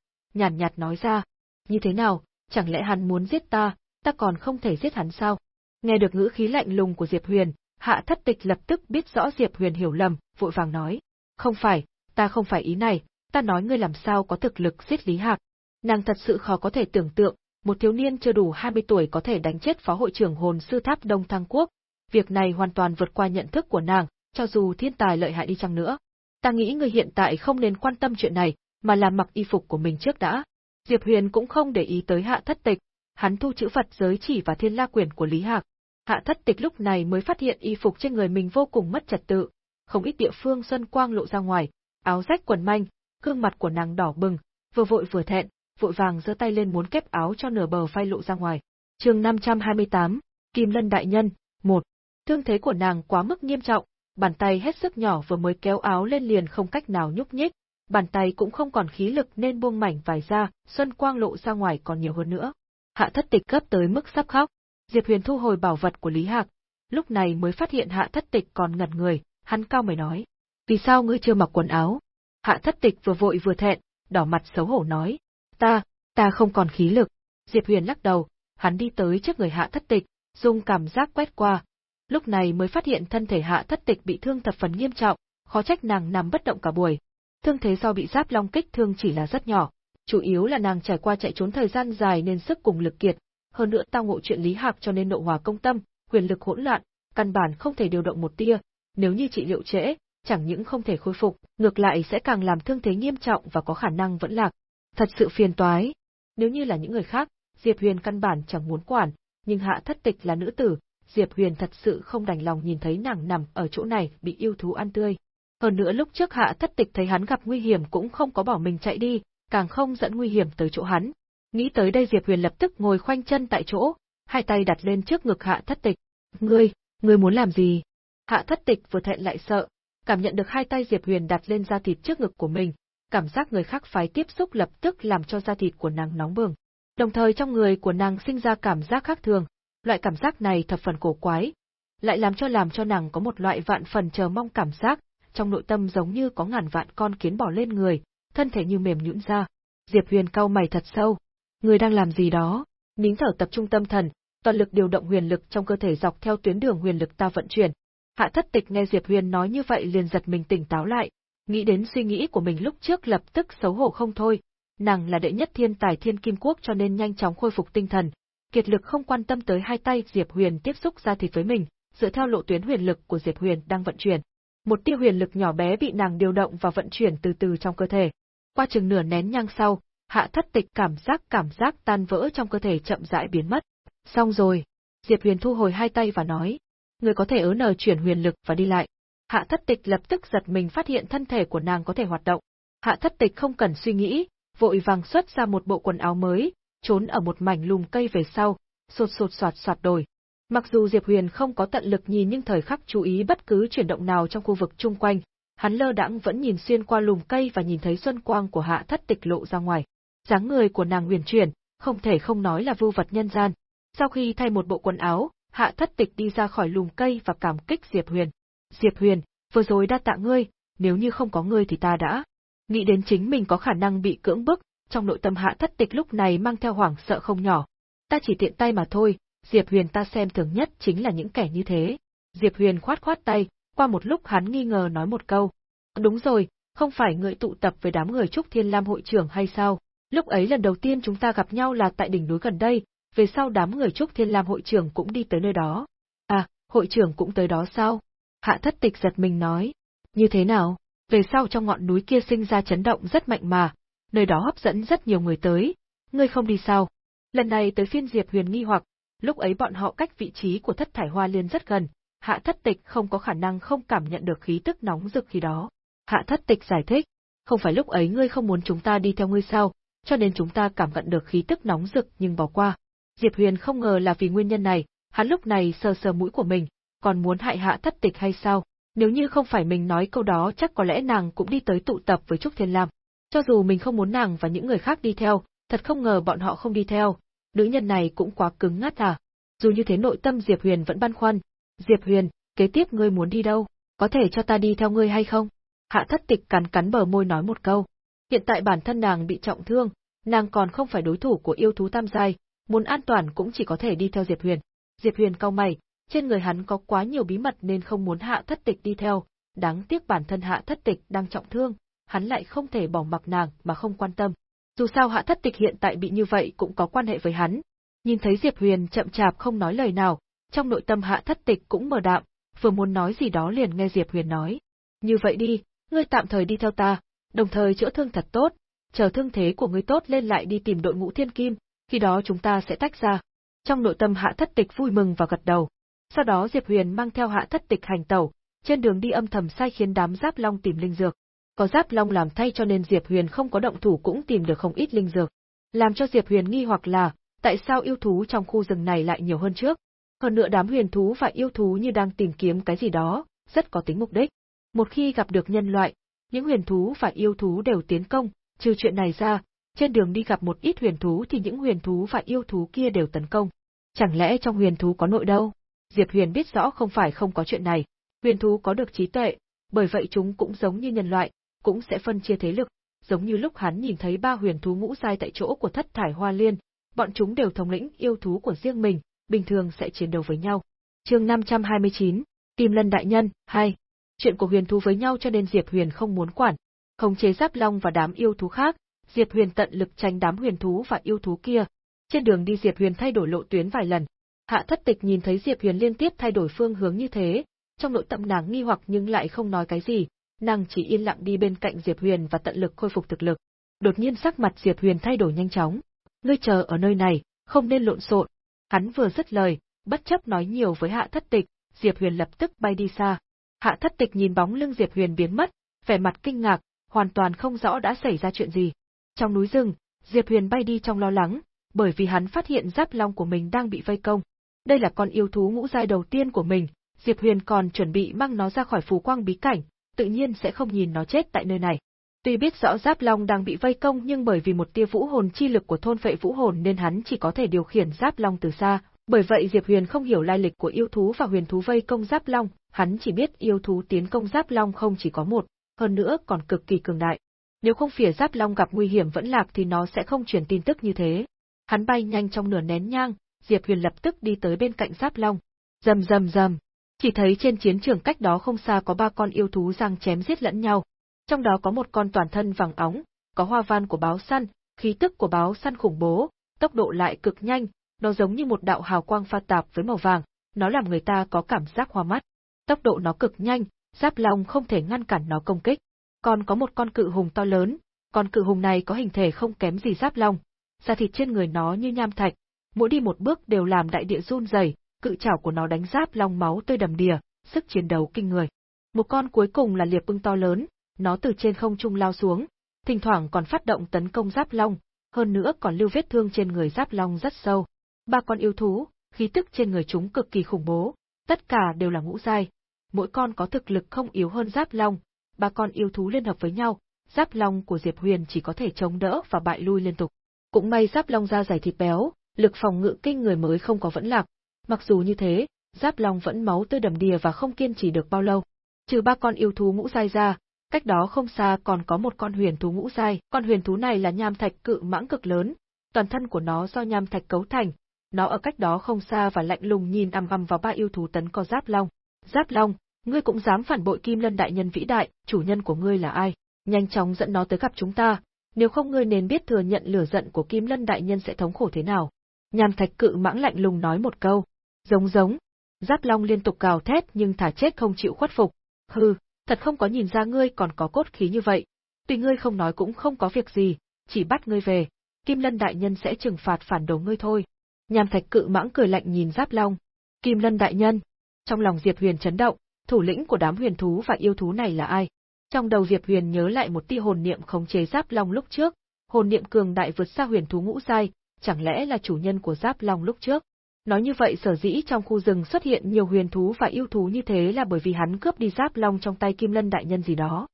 nhàn nhạt, nhạt nói ra, như thế nào, chẳng lẽ hắn muốn giết ta, ta còn không thể giết hắn sao? Nghe được ngữ khí lạnh lùng của Diệp Huyền, Hạ Thất Tịch lập tức biết rõ Diệp Huyền hiểu lầm, vội vàng nói, không phải, ta không phải ý này, ta nói ngươi làm sao có thực lực giết Lý Hạc. Nàng thật sự khó có thể tưởng tượng, một thiếu niên chưa đủ 20 tuổi có thể đánh chết phó hội trưởng hồn sư tháp Đông Thăng Quốc. Việc này hoàn toàn vượt qua nhận thức của nàng, cho dù thiên tài lợi hại đi chăng nữa. Ta nghĩ ngươi hiện tại không nên quan tâm chuyện này, mà làm mặc y phục của mình trước đã. Diệp Huyền cũng không để ý tới hạ thất tịch, hắn thu chữ Phật giới chỉ và thiên la quyển của Lý Hạc. Hạ thất tịch lúc này mới phát hiện y phục trên người mình vô cùng mất trật tự, không ít địa phương xuân quang lộ ra ngoài, áo rách quần manh, gương mặt của nàng đỏ bừng, vừa vội vừa thẹn, vội vàng giơ tay lên muốn kép áo cho nửa bờ vai lộ ra ngoài. Chương 528, Kim Lân đại nhân, 1. Thương thế của nàng quá mức nghiêm trọng, bàn tay hết sức nhỏ vừa mới kéo áo lên liền không cách nào nhúc nhích, bàn tay cũng không còn khí lực nên buông mảnh vải ra, xuân quang lộ ra ngoài còn nhiều hơn nữa. Hạ thất tịch cấp tới mức sắp khóc. Diệp Huyền thu hồi bảo vật của Lý Hạc, lúc này mới phát hiện hạ thất tịch còn ngẩn người, hắn cao mày nói. Vì sao ngươi chưa mặc quần áo? Hạ thất tịch vừa vội vừa thẹn, đỏ mặt xấu hổ nói. Ta, ta không còn khí lực. Diệp Huyền lắc đầu, hắn đi tới trước người hạ thất tịch, dùng cảm giác quét qua. Lúc này mới phát hiện thân thể hạ thất tịch bị thương thập phần nghiêm trọng, khó trách nàng nằm bất động cả buổi. Thương thế do bị giáp long kích thương chỉ là rất nhỏ, chủ yếu là nàng trải qua chạy trốn thời gian dài nên sức cùng lực kiệt, hơn nữa tao ngộ chuyện Lý Hạc cho nên nộ hòa công tâm, quyền lực hỗn loạn, căn bản không thể điều động một tia, nếu như trị liệu trễ, chẳng những không thể khôi phục, ngược lại sẽ càng làm thương thế nghiêm trọng và có khả năng vẫn lạc. Thật sự phiền toái. Nếu như là những người khác, Diệp Huyền căn bản chẳng muốn quản, nhưng Hạ Thất Tịch là nữ tử, Diệp Huyền thật sự không đành lòng nhìn thấy nàng nằm ở chỗ này bị yêu thú ăn tươi. Hơn nữa lúc trước Hạ Thất Tịch thấy hắn gặp nguy hiểm cũng không có bỏ mình chạy đi, càng không dẫn nguy hiểm tới chỗ hắn. Nghĩ tới đây Diệp Huyền lập tức ngồi khoanh chân tại chỗ, hai tay đặt lên trước ngực Hạ Thất Tịch. "Ngươi, ngươi muốn làm gì?" Hạ Thất Tịch vừa thẹn lại sợ, cảm nhận được hai tay Diệp Huyền đặt lên da thịt trước ngực của mình, cảm giác người khác phái tiếp xúc lập tức làm cho da thịt của nàng nóng bừng. Đồng thời trong người của nàng sinh ra cảm giác khác thường, loại cảm giác này thập phần cổ quái, lại làm cho làm cho nàng có một loại vạn phần chờ mong cảm giác, trong nội tâm giống như có ngàn vạn con kiến bỏ lên người, thân thể như mềm nhũn ra. Diệp Huyền cau mày thật sâu, người đang làm gì đó? Nín thở tập trung tâm thần, toàn lực điều động huyền lực trong cơ thể dọc theo tuyến đường huyền lực ta vận chuyển. Hạ Thất Tịch nghe Diệp Huyền nói như vậy liền giật mình tỉnh táo lại, nghĩ đến suy nghĩ của mình lúc trước lập tức xấu hổ không thôi, nàng là đệ nhất thiên tài thiên kim quốc cho nên nhanh chóng khôi phục tinh thần, kiệt lực không quan tâm tới hai tay Diệp Huyền tiếp xúc ra thịt với mình, dựa theo lộ tuyến huyền lực của Diệp Huyền đang vận chuyển. Một tia huyền lực nhỏ bé bị nàng điều động và vận chuyển từ từ trong cơ thể. Qua chừng nửa nén nhang sau, hạ thất tịch cảm giác cảm giác tan vỡ trong cơ thể chậm rãi biến mất. Xong rồi. Diệp Huyền thu hồi hai tay và nói. Người có thể ớ nờ chuyển huyền lực và đi lại. Hạ thất tịch lập tức giật mình phát hiện thân thể của nàng có thể hoạt động. Hạ thất tịch không cần suy nghĩ, vội vàng xuất ra một bộ quần áo mới, trốn ở một mảnh lùm cây về sau, sột sột soạt soạt đổi. Mặc dù Diệp Huyền không có tận lực nhìn nhưng thời khắc chú ý bất cứ chuyển động nào trong khu vực chung quanh, hắn lơ đãng vẫn nhìn xuyên qua lùm cây và nhìn thấy xuân quang của hạ thất tịch lộ ra ngoài. dáng người của nàng huyền chuyển, không thể không nói là vưu vật nhân gian. Sau khi thay một bộ quần áo, hạ thất tịch đi ra khỏi lùm cây và cảm kích Diệp Huyền. Diệp Huyền, vừa rồi đa tạ ngươi, nếu như không có ngươi thì ta đã. Nghĩ đến chính mình có khả năng bị cưỡng bức, trong nội tâm hạ thất tịch lúc này mang theo hoảng sợ không nhỏ. Ta chỉ tiện tay mà thôi, Diệp Huyền ta xem thường nhất chính là những kẻ như thế. Diệp Huyền khoát khoát tay, qua một lúc hắn nghi ngờ nói một câu. Đúng rồi, không phải người tụ tập với đám người Trúc Thiên Lam hội trưởng hay sao? Lúc ấy lần đầu tiên chúng ta gặp nhau là tại đỉnh núi gần đây, về sau đám người Trúc Thiên Lam hội trưởng cũng đi tới nơi đó. À, hội trưởng cũng tới đó sao? Hạ thất tịch giật mình nói. Như thế nào? Về sau trong ngọn núi kia sinh ra chấn động rất mạnh mà, nơi đó hấp dẫn rất nhiều người tới. Ngươi không đi sao? Lần này tới phiên Diệp Huyền nghi hoặc, lúc ấy bọn họ cách vị trí của thất thải hoa liên rất gần, hạ thất tịch không có khả năng không cảm nhận được khí tức nóng rực khi đó. Hạ thất tịch giải thích, không phải lúc ấy ngươi không muốn chúng ta đi theo ngươi sao, cho nên chúng ta cảm nhận được khí tức nóng rực nhưng bỏ qua. Diệp Huyền không ngờ là vì nguyên nhân này, hắn lúc này sờ sờ mũi của mình, còn muốn hại hạ thất tịch hay sao? Nếu như không phải mình nói câu đó chắc có lẽ nàng cũng đi tới tụ tập với Trúc Thiên Lam. Cho dù mình không muốn nàng và những người khác đi theo, thật không ngờ bọn họ không đi theo, nữ nhân này cũng quá cứng ngắt à. Dù như thế nội tâm Diệp Huyền vẫn băn khoăn. Diệp Huyền, kế tiếp ngươi muốn đi đâu? Có thể cho ta đi theo ngươi hay không? Hạ thất tịch cắn cắn bờ môi nói một câu. Hiện tại bản thân nàng bị trọng thương, nàng còn không phải đối thủ của yêu thú tam giai, muốn an toàn cũng chỉ có thể đi theo Diệp Huyền. Diệp Huyền cau mày, trên người hắn có quá nhiều bí mật nên không muốn hạ thất tịch đi theo, đáng tiếc bản thân hạ thất tịch đang trọng thương, hắn lại không thể bỏ mặc nàng mà không quan tâm. Dù sao hạ thất tịch hiện tại bị như vậy cũng có quan hệ với hắn. Nhìn thấy Diệp Huyền chậm chạp không nói lời nào, trong nội tâm hạ thất tịch cũng mờ đạm, vừa muốn nói gì đó liền nghe Diệp Huyền nói. Như vậy đi, ngươi tạm thời đi theo ta, đồng thời chữa thương thật tốt, chờ thương thế của ngươi tốt lên lại đi tìm đội ngũ thiên kim, khi đó chúng ta sẽ tách ra. Trong nội tâm hạ thất tịch vui mừng và gật đầu. Sau đó Diệp Huyền mang theo hạ thất tịch hành tẩu, trên đường đi âm thầm sai khiến đám giáp long tìm linh dược. Có giáp long làm thay cho nên Diệp Huyền không có động thủ cũng tìm được không ít linh dược. Làm cho Diệp Huyền nghi hoặc là, tại sao yêu thú trong khu rừng này lại nhiều hơn trước? Hơn nữa đám huyền thú và yêu thú như đang tìm kiếm cái gì đó, rất có tính mục đích. Một khi gặp được nhân loại, những huyền thú và yêu thú đều tiến công, trừ chuyện này ra, trên đường đi gặp một ít huyền thú thì những huyền thú và yêu thú kia đều tấn công. Chẳng lẽ trong huyền thú có nội đâu? Diệp Huyền biết rõ không phải không có chuyện này. Huyền thú có được trí tuệ, bởi vậy chúng cũng giống như nhân loại, cũng sẽ phân chia thế lực, giống như lúc hắn nhìn thấy ba huyền thú ngũ giai tại chỗ của thất thải hoa liên, bọn chúng đều thống lĩnh yêu thú của riêng mình, bình thường sẽ chiến đấu với nhau. Chương 529, Kim Lân đại nhân 2. Chuyện của huyền thú với nhau cho nên Diệp Huyền không muốn quản. Khống chế Giáp Long và đám yêu thú khác, Diệp Huyền tận lực tránh đám huyền thú và yêu thú kia. Trên đường đi Diệp Huyền thay đổi lộ tuyến vài lần. Hạ Thất Tịch nhìn thấy Diệp Huyền liên tiếp thay đổi phương hướng như thế, trong nội tâm nàng nghi hoặc nhưng lại không nói cái gì, nàng chỉ yên lặng đi bên cạnh Diệp Huyền và tận lực khôi phục thực lực. Đột nhiên sắc mặt Diệp Huyền thay đổi nhanh chóng. Ngươi chờ ở nơi này, không nên lộn xộn. Hắn vừa dứt lời, bất chấp nói nhiều với Hạ Thất Tịch, Diệp Huyền lập tức bay đi xa. Hạ Thất Tịch nhìn bóng lưng Diệp Huyền biến mất, vẻ mặt kinh ngạc, hoàn toàn không rõ đã xảy ra chuyện gì. Trong núi rừng, Diệp Huyền bay đi trong lo lắng, bởi vì hắn phát hiện giáp long của mình đang bị vây công. Đây là con yêu thú ngũ giai đầu tiên của mình, Diệp Huyền còn chuẩn bị mang nó ra khỏi phù quang bí cảnh, tự nhiên sẽ không nhìn nó chết tại nơi này. Tuy biết rõ Giáp Long đang bị vây công nhưng bởi vì một tia vũ hồn chi lực của thôn phệ vũ hồn nên hắn chỉ có thể điều khiển Giáp Long từ xa, bởi vậy Diệp Huyền không hiểu lai lịch của yêu thú và huyền thú vây công Giáp Long, hắn chỉ biết yêu thú tiến công Giáp Long không chỉ có một, hơn nữa còn cực kỳ cường đại. Nếu không phía Giáp Long gặp nguy hiểm vẫn lạc thì nó sẽ không truyền tin tức như thế. Hắn bay nhanh trong nửa nén nhang, Diệp Huyền lập tức đi tới bên cạnh Giáp Long. Rầm rầm rầm. Chỉ thấy trên chiến trường cách đó không xa có ba con yêu thú giang chém giết lẫn nhau. Trong đó có một con toàn thân vàng óng, có hoa văn của báo săn, khí tức của báo săn khủng bố, tốc độ lại cực nhanh, nó giống như một đạo hào quang pha tạp với màu vàng, nó làm người ta có cảm giác hoa mắt. Tốc độ nó cực nhanh, Giáp Long không thể ngăn cản nó công kích. Còn có một con cự hùng to lớn, con cự hùng này có hình thể không kém gì Giáp Long, da thịt trên người nó như nham thạch, mỗi đi một bước đều làm đại địa run rẩy, cự chảo của nó đánh Giáp Long máu tươi đầm đìa, sức chiến đấu kinh người. Một con cuối cùng là liệp ưng to lớn, nó từ trên không trung lao xuống, thỉnh thoảng còn phát động tấn công Giáp Long, hơn nữa còn lưu vết thương trên người Giáp Long rất sâu. Ba con yêu thú, khí tức trên người chúng cực kỳ khủng bố, tất cả đều là ngũ giai, mỗi con có thực lực không yếu hơn Giáp Long, ba con yêu thú liên hợp với nhau, Giáp Long của Diệp Huyền chỉ có thể chống đỡ và bại lui liên tục. Cũng may Giáp Long da dày thịt béo, lực phòng ngự kinh người mới không có vẫn lạc. Mặc dù như thế, Giáp Long vẫn máu tươi đầm đìa và không kiên trì được bao lâu. Trừ ba con yêu thú ngũ giai ra, cách đó không xa còn có một con huyền thú ngũ giai. Con huyền thú này là nham thạch cự mãng cực lớn, toàn thân của nó do nham thạch cấu thành, nó ở cách đó không xa và lạnh lùng nhìn ăm ăm vào ba yêu thú tấn co Giáp Long. Giáp Long, ngươi cũng dám phản bội Kim Lân đại nhân vĩ đại, chủ nhân của ngươi là ai? Nhanh chóng dẫn nó tới gặp chúng ta, nếu không ngươi nên biết thừa nhận lửa giận của Kim Lân đại nhân sẽ thống khổ thế nào. Nham Thạch cự mãng lạnh lùng nói một câu. Giống giống. Giáp Long liên tục gào thét nhưng thả chết không chịu khuất phục. Hừ, thật không có nhìn ra ngươi còn có cốt khí như vậy. Tuy ngươi không nói cũng không có việc gì, chỉ bắt ngươi về, Kim Lân đại nhân sẽ trừng phạt phản đồ ngươi thôi. Nham Thạch cự mãng cười lạnh nhìn Giáp Long. Kim Lân đại nhân. Trong lòng Diệp Huyền chấn động, thủ lĩnh của đám huyền thú và yêu thú này là ai? Trong đầu Diệp Huyền nhớ lại một tia hồn niệm khống chế Giáp Long lúc trước, hồn niệm cường đại vượt xa huyền thú ngũ giai, chẳng lẽ là chủ nhân của Giáp Long lúc trước? Nói như vậy sở dĩ trong khu rừng xuất hiện nhiều huyền thú và yêu thú như thế là bởi vì hắn cướp đi Giáp Long trong tay Kim Lân đại nhân gì đó.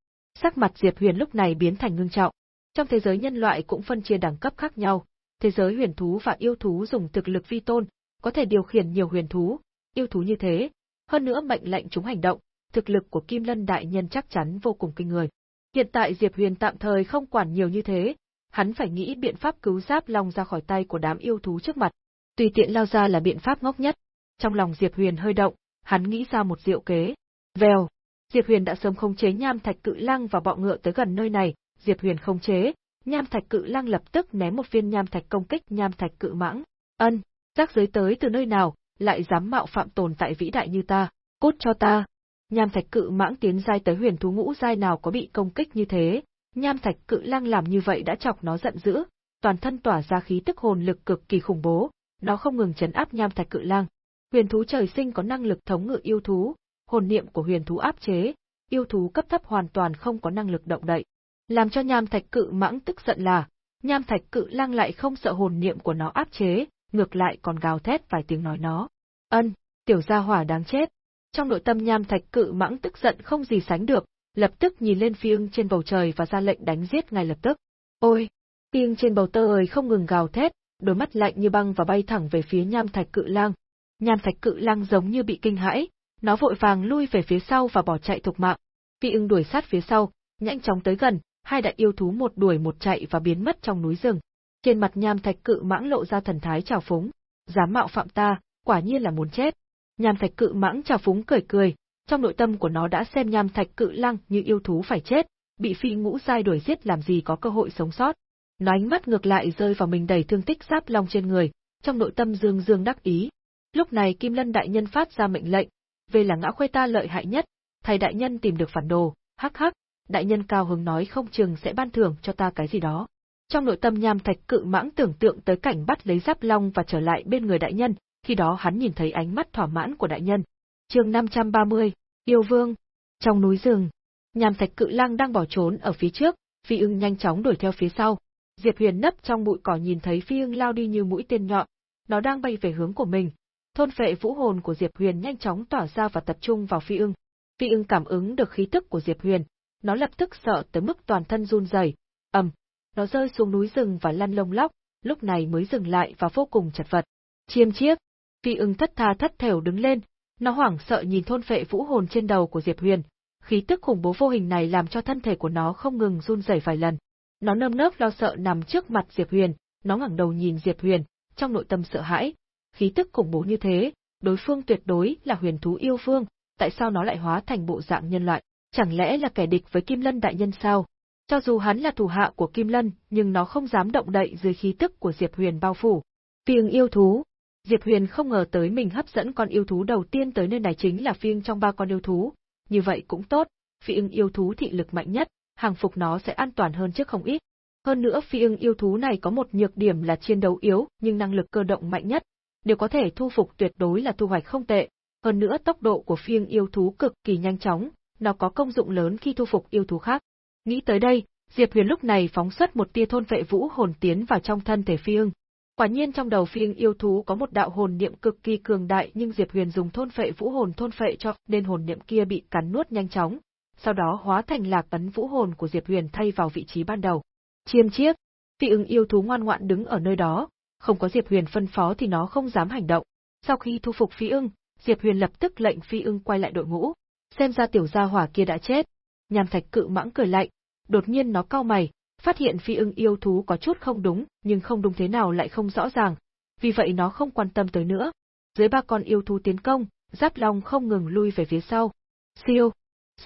Sắc mặt Diệp Huyền lúc này biến thành ngưng trọng. Trong thế giới nhân loại cũng phân chia đẳng cấp khác nhau, thế giới huyền thú và yêu thú dùng thực lực vi tôn, có thể điều khiển nhiều huyền thú, yêu thú như thế, hơn nữa mệnh lệnh chúng hành động, thực lực của Kim Lân đại nhân chắc chắn vô cùng kinh người. Hiện tại Diệp Huyền tạm thời không quản nhiều như thế, hắn phải nghĩ biện pháp cứu Giáp Long ra khỏi tay của đám yêu thú trước mặt. Tùy tiện lao ra là biện pháp ngốc nhất. Trong lòng Diệp Huyền hơi động, hắn nghĩ ra một diệu kế. Vèo, Diệp Huyền đã sớm không chế nham thạch cự lăng và bọ ngựa tới gần nơi này, Diệp Huyền không chế, nham thạch cự lăng lập tức ném một viên nham thạch công kích nham thạch cự mãng. Ân, rác giới tới từ nơi nào, lại dám mạo phạm tồn tại vĩ đại như ta, cút cho ta. Nham thạch cự mãng tiến giai tới huyền thú ngũ giai nào có bị công kích như thế, nham thạch cự lăng làm như vậy đã chọc nó giận dữ, toàn thân tỏa ra khí tức hồn lực cực kỳ khủng bố, nó không ngừng chấn áp nham thạch cự lang. Huyền thú trời sinh có năng lực thống ngự yêu thú, hồn niệm của huyền thú áp chế, yêu thú cấp thấp hoàn toàn không có năng lực động đậy. Làm cho nham thạch cự mãng tức giận là, nham thạch cự lang lại không sợ hồn niệm của nó áp chế, ngược lại còn gào thét vài tiếng nói nó. Ân, tiểu gia hỏa đáng chết. Trong nội tâm nham thạch cự mãng tức giận không gì sánh được, lập tức nhìn lên phi ưng trên bầu trời và ra lệnh đánh giết ngay lập tức. Ôi! Phi ưng trên bầu trời không ngừng gào thét, đôi mắt lạnh như băng và bay thẳng về phía nham thạch cự lang. Nham thạch cự lang giống như bị kinh hãi, nó vội vàng lui về phía sau và bỏ chạy thục mạng. Phi ưng đuổi sát phía sau, nhanh chóng tới gần, hai đại yêu thú một đuổi một chạy và biến mất trong núi rừng. Trên mặt nham thạch cự mãng lộ ra thần thái trào phúng, dám mạo phạm ta, quả nhiên là muốn chết. Nham thạch cự mãng trào phúng cười cười, trong nội tâm của nó đã xem nham thạch cự lăng như yêu thú phải chết, bị phi ngũ giai đuổi giết làm gì có cơ hội sống sót. Nó ánh mắt ngược lại rơi vào mình đầy thương tích giáp long trên người, trong nội tâm dương dương đắc ý. Lúc này Kim Lân đại nhân phát ra mệnh lệnh, về là ngã khuê ta lợi hại nhất, thầy đại nhân tìm được phản đồ, hắc hắc, đại nhân cao hứng nói không chừng sẽ ban thưởng cho ta cái gì đó. Trong nội tâm nham thạch cự mãng tưởng tượng tới cảnh bắt lấy giáp long và trở lại bên người đại nhân, khi đó hắn nhìn thấy ánh mắt thỏa mãn của đại nhân. chương 530, Yêu Vương. Trong núi rừng, nham thạch cự lang đang bỏ trốn ở phía trước, phi ưng nhanh chóng đuổi theo phía sau. Diệp Huyền nấp trong bụi cỏ nhìn thấy phi ưng lao đi như mũi tên nhọn, nó đang bay về hướng của mình. Thôn phệ vũ hồn của Diệp Huyền nhanh chóng tỏa ra và tập trung vào phi ưng. Phi ưng cảm ứng được khí tức của Diệp Huyền, nó lập tức sợ tới mức toàn thân run rẩy. ầm, nó rơi xuống núi rừng và lăn lông lóc, lúc này mới dừng lại và vô cùng chật vật. Chiêm chiếc, Phi ưng thất tha thất thểu đứng lên, nó hoảng sợ nhìn thôn phệ vũ hồn trên đầu của Diệp Huyền, khí tức khủng bố vô hình này làm cho thân thể của nó không ngừng run rẩy vài lần. Nó nơm nớp lo sợ nằm trước mặt Diệp Huyền, nó ngẩng đầu nhìn Diệp Huyền, trong nội tâm sợ hãi, khí tức khủng bố như thế, đối phương tuyệt đối là huyền thú yêu vương, tại sao nó lại hóa thành bộ dạng nhân loại? Chẳng lẽ là kẻ địch với Kim Lân đại nhân sao? Cho dù hắn là thủ hạ của Kim Lân, nhưng nó không dám động đậy dưới khí tức của Diệp Huyền bao phủ. Phiêng yêu thú. Diệp Huyền không ngờ tới mình hấp dẫn con yêu thú đầu tiên tới nơi này chính là phiêng trong ba con yêu thú. Như vậy cũng tốt, phiêng yêu thú thị lực mạnh nhất, hàng phục nó sẽ an toàn hơn trước không ít. Hơn nữa phi ưng yêu thú này có một nhược điểm là chiến đấu yếu, nhưng năng lực cơ động mạnh nhất. đều có thể thu phục tuyệt đối là thu hoạch không tệ. Hơn nữa tốc độ của phi ưng yêu thú cực kỳ nhanh chóng, nó có công dụng lớn khi thu phục yêu thú khác. Nghĩ tới đây, Diệp Huyền lúc này phóng xuất một tia thôn vệ vũ hồn tiến vào trong thân thể phi ưng. Quả nhiên trong đầu phi ưng yêu thú có một đạo hồn niệm cực kỳ cường đại nhưng Diệp Huyền dùng thôn phệ vũ hồn thôn phệ cho nên hồn niệm kia bị cắn nuốt nhanh chóng, sau đó hóa thành lạc ấn vũ hồn của Diệp Huyền thay vào vị trí ban đầu. Chiêm chiếp phi ưng yêu thú ngoan ngoãn đứng ở nơi đó, không có Diệp Huyền phân phó thì nó không dám hành động. Sau khi thu phục phi ưng, Diệp Huyền lập tức lệnh phi ưng quay lại đội ngũ. Xem ra tiểu gia hỏa kia đã chết. Nhàm thạch cự mãng cười lạnh, đột nhiên nó cau mày, phát hiện phi ưng yêu thú có chút không đúng, nhưng không đúng thế nào lại không rõ ràng, vì vậy nó không quan tâm tới nữa. Dưới ba con yêu thú tiến công, Giáp Long không ngừng lui về phía sau. Siêu,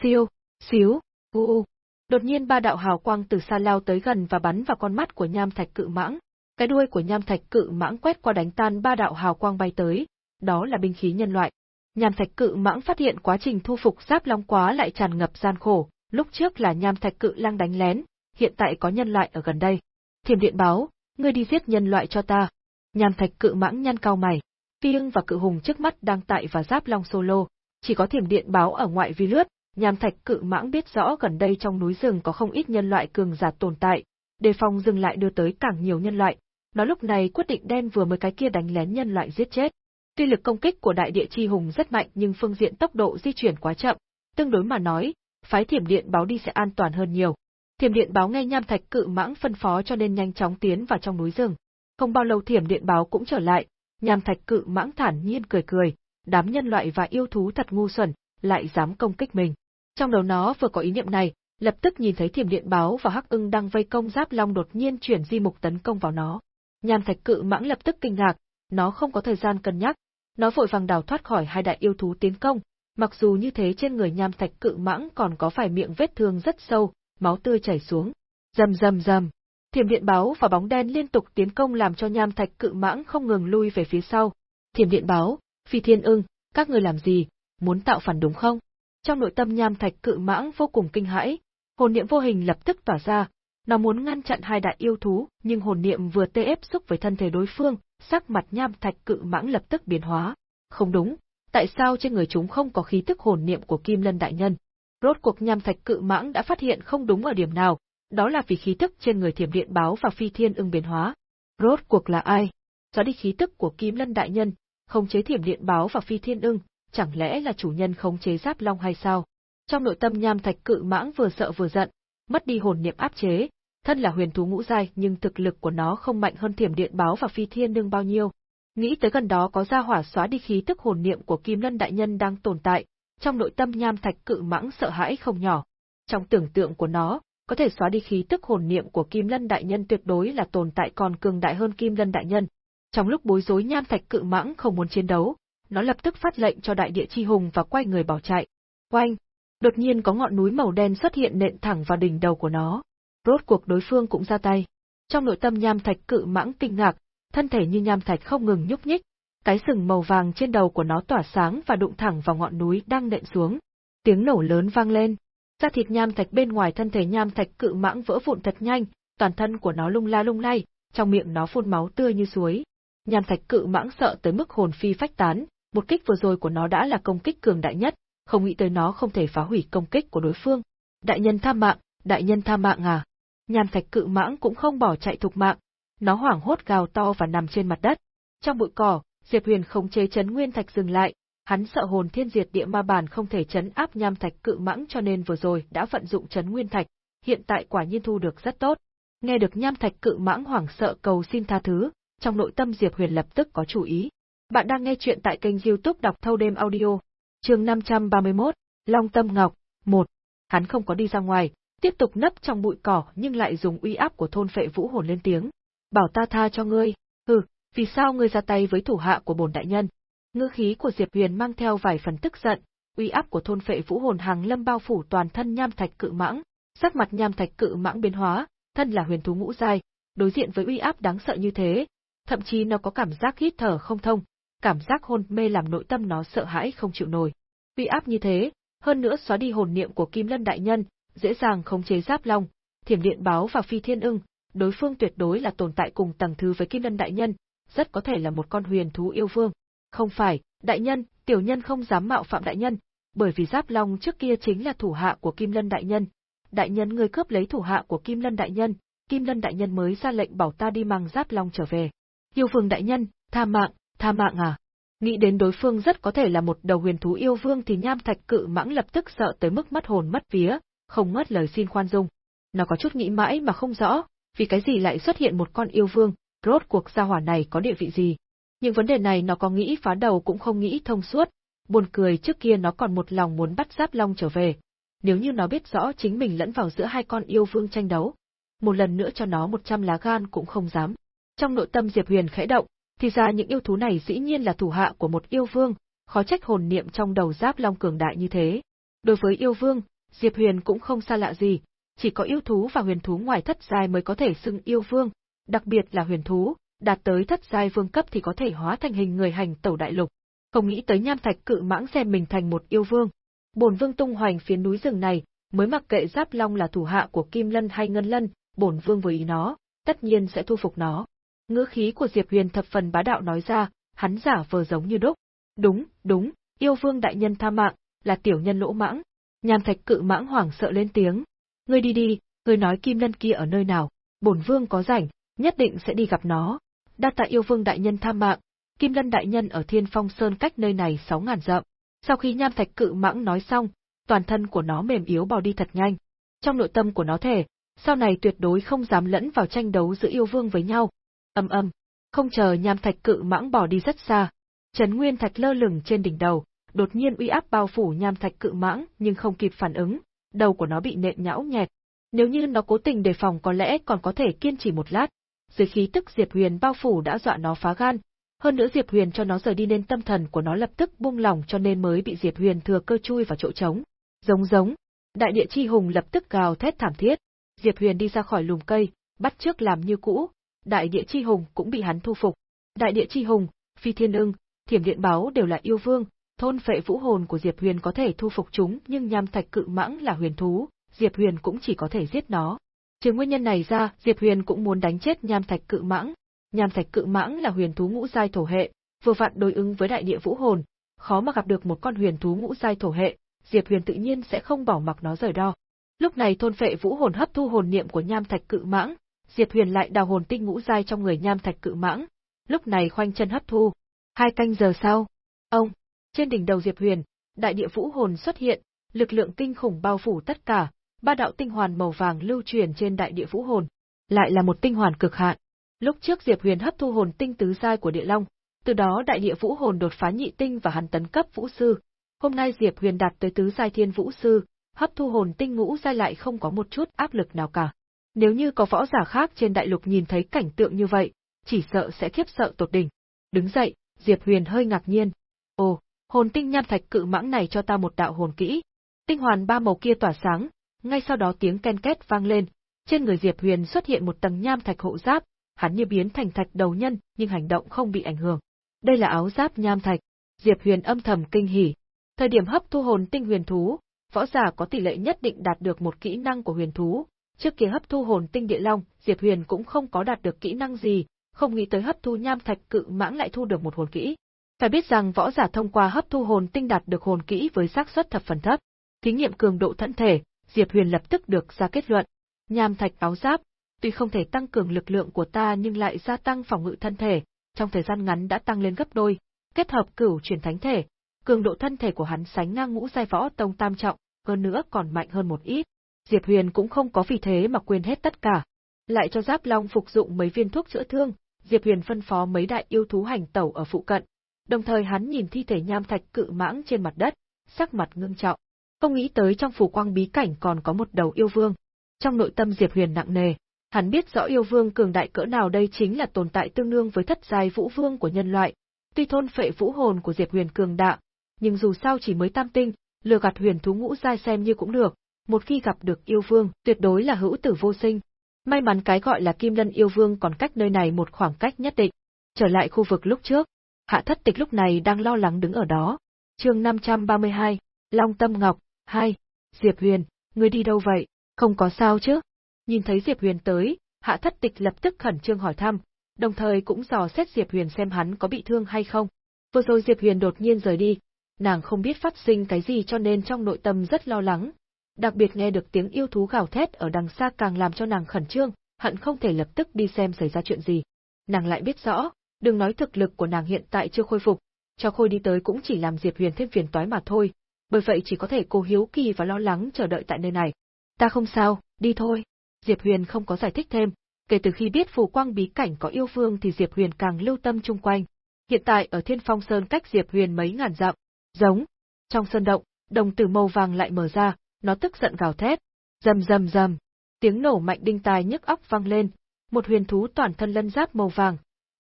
siêu, xíu, u u. Đột nhiên ba đạo hào quang từ xa lao tới gần và bắn vào con mắt của nham thạch cự mãng. Cái đuôi của nham thạch cự mãng quét qua đánh tan ba đạo hào quang bay tới, đó là binh khí nhân loại. Nham thạch cự mãng phát hiện quá trình thu phục giáp long quá lại tràn ngập gian khổ, lúc trước là nham thạch cự lang đánh lén, hiện tại có nhân loại ở gần đây. Thiểm điện báo, ngươi đi giết nhân loại cho ta. Nham thạch cự mãng nhăn cao mày. Phi ưng và cự hùng trước mắt đang tại và giáp long solo, chỉ có thiểm điện báo ở ngoại vi lướt, nham thạch cự mãng biết rõ gần đây trong núi rừng có không ít nhân loại cường giả tồn tại, đề phòng dừng lại đưa tới càng nhiều nhân loại. Nó lúc này quyết định đem vừa mới cái kia đánh lén nhân loại giết chết. Tuy lực công kích của đại địa chi hùng rất mạnh nhưng phương diện tốc độ di chuyển quá chậm, tương đối mà nói, phái thiểm điện báo đi sẽ an toàn hơn nhiều. Thiểm điện báo nghe nham thạch cự mãng phân phó cho nên nhanh chóng tiến vào trong núi rừng. Không bao lâu thiểm điện báo cũng trở lại, nham thạch cự mãng thản nhiên cười cười, đám nhân loại và yêu thú thật ngu xuẩn, lại dám công kích mình. Trong đầu nó vừa có ý niệm này, lập tức nhìn thấy thiểm điện báo và hắc ưng đang vây công giáp long đột nhiên chuyển di mục tấn công vào nó. Nham thạch cự mãng lập tức kinh ngạc, nó không có thời gian cân nhắc, nó vội vàng đào thoát khỏi hai đại yêu thú tiến công, mặc dù như thế trên người nham thạch cự mãng còn có vài miệng vết thương rất sâu, máu tươi chảy xuống. Rầm rầm rầm. Thiểm điện báo và bóng đen liên tục tiến công làm cho nham thạch cự mãng không ngừng lui về phía sau. Thiểm điện báo, Phi Thiên Ưng, các người làm gì, muốn tạo phản đúng không? Trong nội tâm nham thạch cự mãng vô cùng kinh hãi, hồn niệm vô hình lập tức tỏa ra, nó muốn ngăn chặn hai đại yêu thú, nhưng hồn niệm vừa tê ép xúc với thân thể đối phương, sắc mặt nham thạch cự mãng lập tức biến hóa. Không đúng, tại sao trên người chúng không có khí tức hồn niệm của Kim Lân đại nhân? Rốt cuộc nham thạch cự mãng đã phát hiện không đúng ở điểm nào, đó là vì khí tức trên người thiểm điện báo và phi thiên ưng biến hóa. Rốt cuộc là ai? Xóa đi khí tức của Kim Lân đại nhân, không chế thiểm điện báo và phi thiên ưng, chẳng lẽ là chủ nhân khống chế giáp long hay sao? Trong nội tâm nham thạch cự mãng vừa sợ vừa giận, mất đi hồn niệm áp chế, thân là huyền thú ngũ giai nhưng thực lực của nó không mạnh hơn thiểm điện báo và phi thiên đương bao nhiêu. Nghĩ tới gần đó có ra hỏa xóa đi khí tức hồn niệm của Kim Lân đại nhân đang tồn tại, trong nội tâm nham thạch cự mãng sợ hãi không nhỏ. Trong tưởng tượng của nó, có thể xóa đi khí tức hồn niệm của Kim Lân đại nhân tuyệt đối là tồn tại còn cường đại hơn Kim Lân đại nhân. Trong lúc bối rối nham thạch cự mãng không muốn chiến đấu, nó lập tức phát lệnh cho đại địa chi hùng và quay người bỏ chạy. Oanh! Đột nhiên có ngọn núi màu đen xuất hiện nện thẳng vào đỉnh đầu của nó. Rốt cuộc đối phương cũng ra tay. Trong nội tâm nham thạch cự mãng kinh ngạc, thân thể như nham thạch không ngừng nhúc nhích, cái sừng màu vàng trên đầu của nó tỏa sáng và đụng thẳng vào ngọn núi đang nện xuống. Tiếng nổ lớn vang lên. Da thịt nham thạch bên ngoài thân thể nham thạch cự mãng vỡ vụn thật nhanh, toàn thân của nó lung la lung lay, trong miệng nó phun máu tươi như suối. Nham thạch cự mãng sợ tới mức hồn phi phách tán, một kích vừa rồi của nó đã là công kích cường đại nhất, không nghĩ tới nó không thể phá hủy công kích của đối phương. Đại nhân tha mạng, đại nhân tha mạng à? Nhàn thạch cự mãng cũng không bỏ chạy thục mạng, nó hoảng hốt gào to và nằm trên mặt đất. Trong bụi cỏ, Diệp Huyền khống chế chấn nguyên thạch dừng lại, hắn sợ hồn thiên diệt địa ma bản không thể chấn áp nham thạch cự mãng cho nên vừa rồi đã vận dụng chấn nguyên thạch, hiện tại quả nhiên thu được rất tốt. Nghe được nham thạch cự mãng hoảng sợ cầu xin tha thứ, trong nội tâm Diệp Huyền lập tức có chủ ý. Bạn đang nghe chuyện tại kênh youtube đọc thâu đêm audio. chương 531, Long Tâm Ngọc, 1. Hắn không có đi ra ngoài, tiếp tục nấp trong bụi cỏ nhưng lại dùng uy áp của thôn phệ vũ hồn lên tiếng. Bảo ta tha cho ngươi, hừ, vì sao ngươi ra tay với thủ hạ của bổn đại nhân? Ngư khí của Diệp Huyền mang theo vài phần tức giận, uy áp của thôn phệ vũ hồn hàng lâm bao phủ toàn thân nham thạch cự mãng, sắc mặt nham thạch cự mãng biến hóa, thân là huyền thú ngũ giai, đối diện với uy áp đáng sợ như thế, thậm chí nó có cảm giác hít thở không thông, cảm giác hôn mê làm nội tâm nó sợ hãi không chịu nổi. Uy áp như thế, hơn nữa xóa đi hồn niệm của Kim Lân đại nhân, dễ dàng khống chế Giáp Long, Thiểm Điện Báo và Phi Thiên Ưng, đối phương tuyệt đối là tồn tại cùng tầng thứ với Kim Lân đại nhân, rất có thể là một con huyền thú yêu vương. Không phải, đại nhân, tiểu nhân không dám mạo phạm đại nhân, bởi vì Giáp Long trước kia chính là thủ hạ của Kim Lân đại nhân. Đại nhân người cướp lấy thủ hạ của Kim Lân đại nhân, Kim Lân đại nhân mới ra lệnh bảo ta đi mang Giáp Long trở về. Yêu vương đại nhân, tha mạng, tha mạng à? Nghĩ đến đối phương rất có thể là một đầu huyền thú yêu vương thì nham thạch cự mãng lập tức sợ tới mức mất hồn mất vía, không mất lời xin khoan dung. Nó có chút nghĩ mãi mà không rõ, vì cái gì lại xuất hiện một con yêu vương, rốt cuộc gia hỏa này có địa vị gì. Nhưng vấn đề này nó có nghĩ phá đầu cũng không nghĩ thông suốt, buồn cười trước kia nó còn một lòng muốn bắt Giáp Long trở về. Nếu như nó biết rõ chính mình lẫn vào giữa hai con yêu vương tranh đấu, một lần nữa cho nó một trăm lá gan cũng không dám. Trong nội tâm Diệp Huyền khẽ động, thì ra những yêu thú này dĩ nhiên là thủ hạ của một yêu vương, khó trách hồn niệm trong đầu Giáp Long cường đại như thế. Đối với yêu vương, Diệp Huyền cũng không xa lạ gì, chỉ có yêu thú và huyền thú ngoài thất giai mới có thể xưng yêu vương, đặc biệt là huyền thú, đạt tới thất giai vương cấp thì có thể hóa thành hình người hành tẩu đại lục. Không nghĩ tới nham thạch cự mãng xem mình thành một yêu vương. Bổn vương tung hoành phía núi rừng này, mới mặc kệ Giáp Long là thủ hạ của Kim Lân hay Ngân Lân, bổn vương với ý nó, tất nhiên sẽ thu phục nó. Ngữ khí của Diệp Huyền thập phần bá đạo nói ra, hắn giả vờ giống như đúc. Đúng, đúng, yêu vương đại nhân tha mạng, là tiểu nhân lỗ mãng. Nham thạch cự mãng hoảng sợ lên tiếng. Ngươi đi đi, ngươi nói kim lân kia ở nơi nào, bổn vương có rảnh, nhất định sẽ đi gặp nó. Đa tạ yêu vương đại nhân tha mạng, kim lân đại nhân ở thiên phong sơn cách nơi này sáu ngàn dặm. Sau khi nham thạch cự mãng nói xong, toàn thân của nó mềm yếu bò đi thật nhanh. Trong nội tâm của nó thể, sau này tuyệt đối không dám lẫn vào tranh đấu giữa yêu vương với nhau, Âm âm, không chờ nham thạch cự mãng bỏ đi rất xa, chấn Nguyên Thạch lơ lửng trên đỉnh đầu, đột nhiên uy áp bao phủ nham thạch cự mãng, nhưng không kịp phản ứng, đầu của nó bị nện nhão nhẹt. Nếu như nó cố tình đề phòng có lẽ còn có thể kiên trì một lát. Dưới khí tức Diệp Huyền bao phủ đã dọa nó phá gan, hơn nữa Diệp Huyền cho nó rời đi nên tâm thần của nó lập tức buông lỏng cho nên mới bị Diệp Huyền thừa cơ chui vào chỗ trống. Giống giống, đại địa chi hùng lập tức gào thét thảm thiết. Diệp Huyền đi ra khỏi lùm cây, bắt trước làm như cũ, đại địa chi hùng cũng bị hắn thu phục. Đại địa chi hùng, phi thiên ưng, thiểm điện báo đều là yêu vương, thôn phệ vũ hồn của Diệp Huyền có thể thu phục chúng nhưng nham thạch cự mãng là huyền thú, Diệp Huyền cũng chỉ có thể giết nó. Trừ nguyên nhân này ra, Diệp Huyền cũng muốn đánh chết nham thạch cự mãng. Nham thạch cự mãng là huyền thú ngũ giai thổ hệ, vừa vặn đối ứng với đại địa vũ hồn, khó mà gặp được một con huyền thú ngũ giai thổ hệ, Diệp Huyền tự nhiên sẽ không bỏ mặc nó rời đo. Lúc này thôn phệ vũ hồn hấp thu hồn niệm của nham thạch cự mãng, Diệp Huyền lại đào hồn tinh ngũ giai trong người nham thạch cự mãng, lúc này khoanh chân hấp thu. Hai canh giờ sau, ông, trên đỉnh đầu Diệp Huyền, đại địa vũ hồn xuất hiện, lực lượng kinh khủng bao phủ tất cả, ba đạo tinh hoàn màu vàng lưu truyền trên đại địa vũ hồn, lại là một tinh hoàn cực hạn. Lúc trước Diệp Huyền hấp thu hồn tinh tứ giai của địa long, từ đó đại địa vũ hồn đột phá nhị tinh và hắn tấn cấp vũ sư. Hôm nay Diệp Huyền đạt tới tứ giai thiên vũ sư, hấp thu hồn tinh ngũ giai lại không có một chút áp lực nào cả. Nếu như có võ giả khác trên đại lục nhìn thấy cảnh tượng như vậy, chỉ sợ sẽ khiếp sợ tột đỉnh. Đứng dậy, Diệp Huyền hơi ngạc nhiên. Ồ, hồn tinh nham thạch cự mãng này cho ta một đạo hồn kỹ. Tinh hoàn ba màu kia tỏa sáng, ngay sau đó tiếng ken két vang lên, trên người Diệp Huyền xuất hiện một tầng nham thạch hộ giáp, hắn như biến thành thạch đầu nhân, nhưng hành động không bị ảnh hưởng. Đây là áo giáp nham thạch. Diệp Huyền âm thầm kinh hỉ. Thời điểm hấp thu hồn tinh huyền thú, võ giả có tỷ lệ nhất định đạt được một kỹ năng của huyền thú, Trước kia hấp thu hồn tinh địa long, Diệp Huyền cũng không có đạt được kỹ năng gì, không nghĩ tới hấp thu nham thạch cự mãng lại thu được một hồn kỹ. Phải biết rằng võ giả thông qua hấp thu hồn tinh đạt được hồn kỹ với xác suất thập phần thấp. Thí nghiệm cường độ thân thể, Diệp Huyền lập tức được ra kết luận. Nham thạch áo giáp, tuy không thể tăng cường lực lượng của ta nhưng lại gia tăng phòng ngự thân thể, trong thời gian ngắn đã tăng lên gấp đôi, kết hợp cửu chuyển thánh thể, cường độ thân thể của hắn sánh ngang ngũ giai võ tông tam trọng, hơn nữa còn mạnh hơn một ít. Diệp Huyền cũng không có vì thế mà quên hết tất cả. Lại cho Giáp Long phục dụng mấy viên thuốc chữa thương, Diệp Huyền phân phó mấy đại yêu thú hành tẩu ở phụ cận. Đồng thời hắn nhìn thi thể nham thạch cự mãng trên mặt đất, sắc mặt ngưng trọng. Không nghĩ tới trong phủ quang bí cảnh còn có một đầu yêu vương. Trong nội tâm Diệp Huyền nặng nề, hắn biết rõ yêu vương cường đại cỡ nào đây chính là tồn tại tương đương với thất giai vũ vương của nhân loại. Tuy thôn phệ vũ hồn của Diệp Huyền cường đại, nhưng dù sao chỉ mới tam tinh, lừa gạt huyền thú ngũ giai xem như cũng được, một khi gặp được yêu vương, tuyệt đối là hữu tử vô sinh. May mắn cái gọi là kim lân yêu vương còn cách nơi này một khoảng cách nhất định. Trở lại khu vực lúc trước, hạ thất tịch lúc này đang lo lắng đứng ở đó. chương 532, Long Tâm Ngọc, 2. Diệp Huyền, ngươi đi đâu vậy? Không có sao chứ? Nhìn thấy Diệp Huyền tới, hạ thất tịch lập tức khẩn trương hỏi thăm, đồng thời cũng dò xét Diệp Huyền xem hắn có bị thương hay không. Vừa rồi Diệp Huyền đột nhiên rời đi, nàng không biết phát sinh cái gì cho nên trong nội tâm rất lo lắng. Đặc biệt nghe được tiếng yêu thú gào thét ở đằng xa càng làm cho nàng khẩn trương, hận không thể lập tức đi xem xảy ra chuyện gì. Nàng lại biết rõ, đừng nói thực lực của nàng hiện tại chưa khôi phục, cho khôi đi tới cũng chỉ làm Diệp Huyền thêm phiền toái mà thôi, bởi vậy chỉ có thể cô hiếu kỳ và lo lắng chờ đợi tại nơi này. Ta không sao, đi thôi. Diệp Huyền không có giải thích thêm, kể từ khi biết phù quang bí cảnh có yêu vương thì Diệp Huyền càng lưu tâm chung quanh. Hiện tại ở Thiên Phong Sơn cách Diệp Huyền mấy ngàn dặm, giống. Trong sơn động, đồng tử màu vàng lại mở ra, nó tức giận gào thét. Rầm rầm rầm, tiếng nổ mạnh đinh tai nhức óc vang lên, một huyền thú toàn thân lân giáp màu vàng.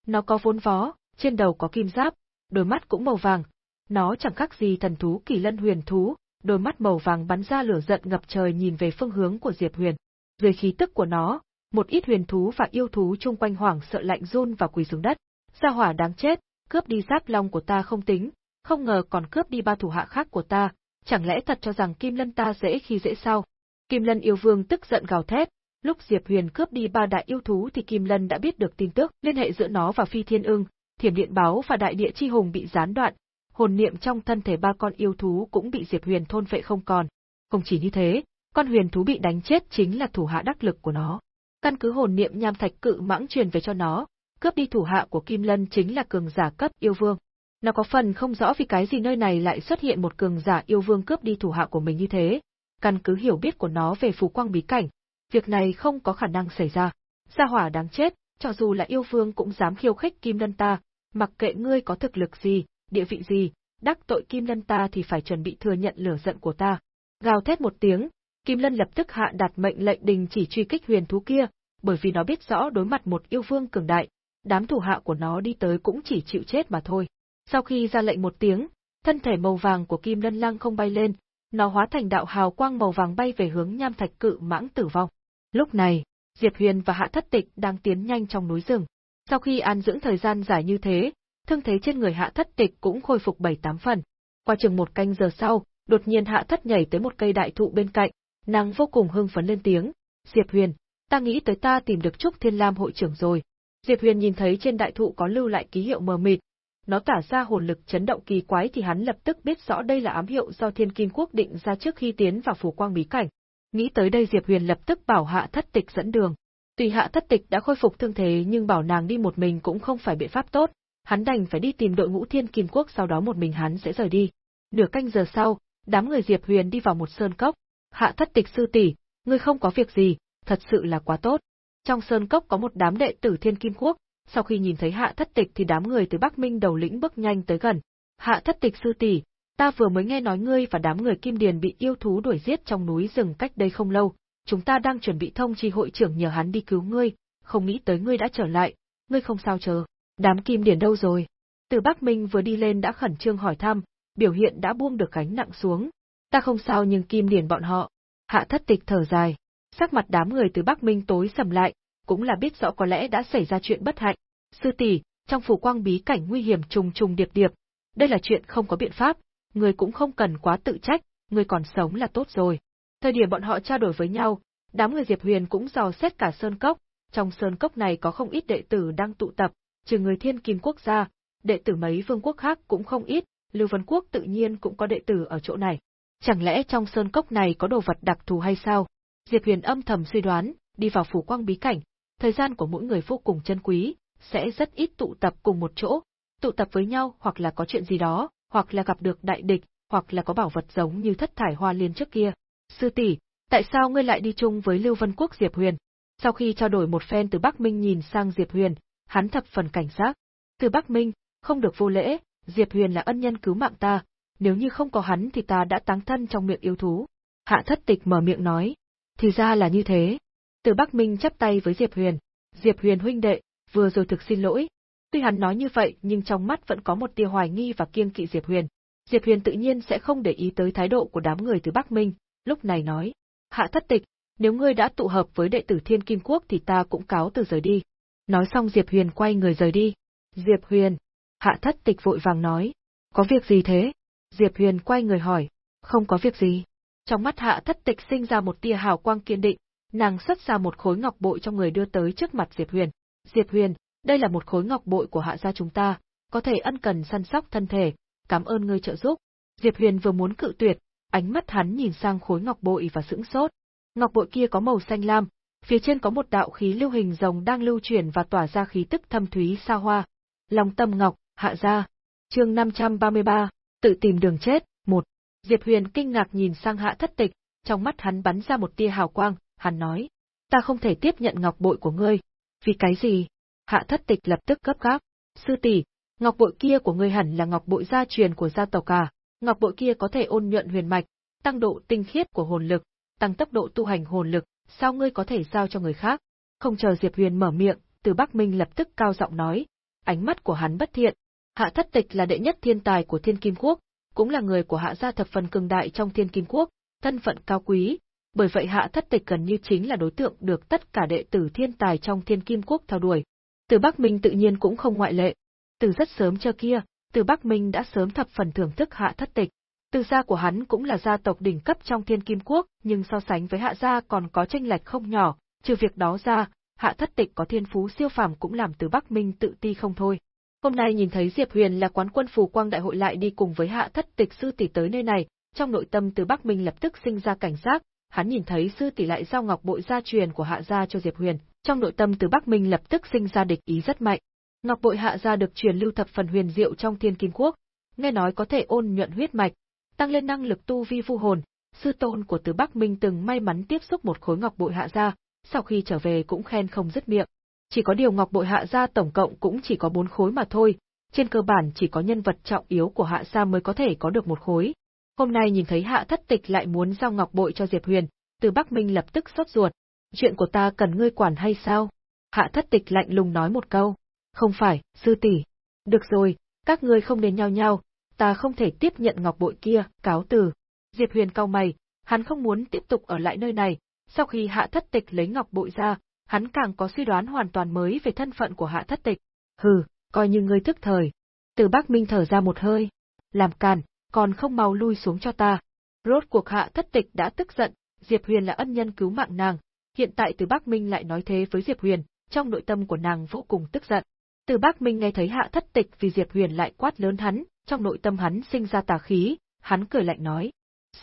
Nó có vốn vó, trên đầu có kim giáp, đôi mắt cũng màu vàng. Nó chẳng khác gì thần thú kỳ lân huyền thú, đôi mắt màu vàng bắn ra lửa giận ngập trời nhìn về phương hướng của Diệp Huyền. Dưới khí tức của nó, một ít huyền thú và yêu thú chung quanh hoảng sợ lạnh run và quỳ xuống đất. Gia hỏa đáng chết, cướp đi giáp long của ta không tính, không ngờ còn cướp đi ba thủ hạ khác của ta, chẳng lẽ thật cho rằng Kim Lân ta dễ khi dễ sao? Kim Lân yêu vương tức giận gào thét, lúc Diệp Huyền cướp đi ba đại yêu thú thì Kim Lân đã biết được tin tức, liên hệ giữa nó và Phi Thiên Ưng, Thiểm Điện Báo và Đại Địa Chi Hùng bị gián đoạn, hồn niệm trong thân thể ba con yêu thú cũng bị Diệp Huyền thôn vệ không còn. Không chỉ như thế, con huyền thú bị đánh chết chính là thủ hạ đắc lực của nó. Căn cứ hồn niệm nham thạch cự mãng truyền về cho nó, cướp đi thủ hạ của Kim Lân chính là cường giả cấp yêu vương. Nó có phần không rõ vì cái gì nơi này lại xuất hiện một cường giả yêu vương cướp đi thủ hạ của mình như thế. Căn cứ hiểu biết của nó về phù quang bí cảnh, việc này không có khả năng xảy ra. Gia hỏa đáng chết, cho dù là yêu vương cũng dám khiêu khích Kim Lân ta, mặc kệ ngươi có thực lực gì, địa vị gì, đắc tội Kim Lân ta thì phải chuẩn bị thừa nhận lửa giận của ta. Gào thét một tiếng, Kim Lân lập tức hạ đặt mệnh lệnh đình chỉ truy kích huyền thú kia, bởi vì nó biết rõ đối mặt một yêu vương cường đại, đám thủ hạ của nó đi tới cũng chỉ chịu chết mà thôi. Sau khi ra lệnh một tiếng, thân thể màu vàng của Kim Lân Lang không bay lên, nó hóa thành đạo hào quang màu vàng bay về hướng nham thạch cự mãng tử vong. Lúc này, Diệp Huyền và Hạ Thất Tịch đang tiến nhanh trong núi rừng. Sau khi an dưỡng thời gian dài như thế, thương thế trên người Hạ Thất Tịch cũng khôi phục bảy tám phần. Qua chừng một canh giờ sau, đột nhiên Hạ Thất nhảy tới một cây đại thụ bên cạnh, nàng vô cùng hưng phấn lên tiếng, "Diệp Huyền, ta nghĩ tới ta tìm được Trúc Thiên Lam hội trưởng rồi." Diệp Huyền nhìn thấy trên đại thụ có lưu lại ký hiệu mờ mịt, nó tả ra hồn lực chấn động kỳ quái thì hắn lập tức biết rõ đây là ám hiệu do Thiên Kim Quốc định ra trước khi tiến vào phủ quang bí cảnh. Nghĩ tới đây Diệp Huyền lập tức bảo Hạ Thất Tịch dẫn đường. Tùy Hạ Thất Tịch đã khôi phục thương thế nhưng bảo nàng đi một mình cũng không phải biện pháp tốt, hắn đành phải đi tìm đội ngũ Thiên Kim Quốc sau đó một mình hắn sẽ rời đi. Nửa canh giờ sau, đám người Diệp Huyền đi vào một sơn cốc. Hạ Thất Tịch sư tỷ, ngươi không có việc gì, thật sự là quá tốt. Trong sơn cốc có một đám đệ tử Thiên Kim Quốc, sau khi nhìn thấy Hạ Thất Tịch thì đám người từ Bắc Minh đầu lĩnh bước nhanh tới gần. Hạ Thất Tịch sư tỷ, ta vừa mới nghe nói ngươi và đám người Kim Điền bị yêu thú đuổi giết trong núi rừng cách đây không lâu, chúng ta đang chuẩn bị thông chi hội trưởng nhờ hắn đi cứu ngươi, không nghĩ tới ngươi đã trở lại, ngươi không sao chờ. Đám Kim Điền đâu rồi? Từ Bắc Minh vừa đi lên đã khẩn trương hỏi thăm, biểu hiện đã buông được gánh nặng xuống. Ta không sao nhưng Kim Điền bọn họ. Hạ Thất Tịch thở dài, sắc mặt đám người từ Bắc Minh tối sầm lại, cũng là biết rõ có lẽ đã xảy ra chuyện bất hạnh. Sư tỷ, trong phủ quang bí cảnh nguy hiểm trùng trùng điệp điệp, đây là chuyện không có biện pháp, người cũng không cần quá tự trách, người còn sống là tốt rồi. Thời điểm bọn họ trao đổi với nhau, đám người Diệp Huyền cũng dò xét cả sơn cốc, trong sơn cốc này có không ít đệ tử đang tụ tập, trừ người Thiên Kim quốc gia, đệ tử mấy vương quốc khác cũng không ít, Lưu Vân quốc tự nhiên cũng có đệ tử ở chỗ này. Chẳng lẽ trong sơn cốc này có đồ vật đặc thù hay sao? Diệp Huyền âm thầm suy đoán, đi vào phủ quang bí cảnh, thời gian của mỗi người vô cùng chân quý, sẽ rất ít tụ tập cùng một chỗ, tụ tập với nhau hoặc là có chuyện gì đó, hoặc là gặp được đại địch, hoặc là có bảo vật giống như thất thải hoa liên trước kia. Sư tỷ, tại sao ngươi lại đi chung với Lưu Vân Quốc Diệp Huyền? Sau khi trao đổi một phen từ Bắc Minh nhìn sang Diệp Huyền, hắn thập phần cảnh giác. Từ Bắc Minh, không được vô lễ, Diệp Huyền là ân nhân cứu mạng ta, nếu như không có hắn thì ta đã táng thân trong miệng yêu thú. Hạ thất tịch mở miệng nói. Thì ra là như thế. Từ Bắc Minh chắp tay với Diệp Huyền. Diệp Huyền huynh đệ, vừa rồi thực xin lỗi. Tuy hắn nói như vậy nhưng trong mắt vẫn có một tia hoài nghi và kiêng kỵ Diệp Huyền. Diệp Huyền tự nhiên sẽ không để ý tới thái độ của đám người từ Bắc Minh, lúc này nói: "Hạ thất tịch, nếu ngươi đã tụ hợp với đệ tử Thiên Kim Quốc thì ta cũng cáo từ rời đi." Nói xong Diệp Huyền quay người rời đi. "Diệp Huyền." Hạ thất tịch vội vàng nói: "Có việc gì thế?" Diệp Huyền quay người hỏi: "Không có việc gì." Trong mắt Hạ thất tịch sinh ra một tia hào quang kiên định, nàng xuất ra một khối ngọc bội trong người đưa tới trước mặt Diệp Huyền. Diệp Huyền, đây là một khối ngọc bội của hạ gia chúng ta, có thể ân cần săn sóc thân thể, cảm ơn ngươi trợ giúp. Diệp Huyền vừa muốn cự tuyệt, ánh mắt hắn nhìn sang khối ngọc bội và sững sốt. Ngọc bội kia có màu xanh lam, phía trên có một đạo khí lưu hình rồng đang lưu chuyển và tỏa ra khí tức thâm thúy xa hoa. Long tâm ngọc, hạ gia. Chương 533, tự tìm đường chết, một. Diệp Huyền kinh ngạc nhìn sang Hạ Thất Tịch, trong mắt hắn bắn ra một tia hào quang, hắn nói: "Ta không thể tiếp nhận ngọc bội của ngươi." "Vì cái gì?" Hạ Thất Tịch lập tức gấp gáp. "Sư tỷ, ngọc bội kia của ngươi hẳn là ngọc bội gia truyền của gia tộc cả. Ngọc bội kia có thể ôn nhuận huyền mạch, tăng độ tinh khiết của hồn lực, tăng tốc độ tu hành hồn lực, sao ngươi có thể giao cho người khác?" Không chờ Diệp Huyền mở miệng, Từ Bắc Minh lập tức cao giọng nói, ánh mắt của hắn bất thiện. Hạ Thất Tịch là đệ nhất thiên tài của Thiên Kim Quốc, cũng là người của Hạ gia thập phần cường đại trong Thiên Kim Quốc, thân phận cao quý, bởi vậy Hạ Thất Tịch gần như chính là đối tượng được tất cả đệ tử thiên tài trong Thiên Kim Quốc theo đuổi. Từ Bắc Minh tự nhiên cũng không ngoại lệ. Từ rất sớm trước kia, Từ Bắc Minh đã sớm thập phần thưởng thức Hạ Thất Tịch. Từ gia của hắn cũng là gia tộc đỉnh cấp trong Thiên Kim Quốc, nhưng so sánh với Hạ gia còn có tranh lệch không nhỏ, trừ việc đó ra, Hạ Thất Tịch có thiên phú siêu phàm cũng làm Từ Bắc Minh tự ti không thôi. Hôm nay nhìn thấy Diệp Huyền là quán quân phù quang đại hội lại đi cùng với Hạ Thất Tịch sư tỷ tới nơi này, trong nội tâm Từ Bắc Minh lập tức sinh ra cảnh giác, hắn nhìn thấy sư tỷ lại giao ngọc bội gia truyền của Hạ gia cho Diệp Huyền, trong nội tâm Từ Bắc Minh lập tức sinh ra địch ý rất mạnh. Ngọc bội Hạ gia được truyền lưu thập phần huyền diệu trong Thiên Kim Quốc, nghe nói có thể ôn nhuận huyết mạch, tăng lên năng lực tu vi vu hồn. Sư tôn của Từ Bắc Minh từng may mắn tiếp xúc một khối ngọc bội Hạ gia, sau khi trở về cũng khen không dứt miệng. Chỉ có điều ngọc bội Hạ gia tổng cộng cũng chỉ có bốn khối mà thôi, trên cơ bản chỉ có nhân vật trọng yếu của Hạ gia mới có thể có được một khối, Hôm nay nhìn thấy Hạ Thất Tịch lại muốn giao ngọc bội cho Diệp Huyền, từ Bắc Minh lập tức sốt ruột. Chuyện của ta cần ngươi quản hay sao? Hạ Thất Tịch lạnh lùng nói một câu. Không phải, sư tỷ. Được rồi, các ngươi không nên nhau nhau, ta không thể tiếp nhận ngọc bội kia, cáo từ. Diệp Huyền cau mày, hắn không muốn tiếp tục ở lại nơi này, sau khi Hạ Thất Tịch lấy ngọc bội ra, hắn càng có suy đoán hoàn toàn mới về thân phận của Hạ Thất Tịch. Hừ, coi như ngươi thức thời. Từ Bắc Minh thở ra một hơi. Làm càn, còn không mau lui xuống cho ta. Rốt cuộc hạ thất tịch đã tức giận, Diệp Huyền là ân nhân cứu mạng nàng, hiện tại từ Bắc Minh lại nói thế với Diệp Huyền, trong nội tâm của nàng vô cùng tức giận. Từ Bắc Minh nghe thấy hạ thất tịch vì Diệp Huyền lại quát lớn hắn, trong nội tâm hắn sinh ra tà khí, hắn cười lạnh nói.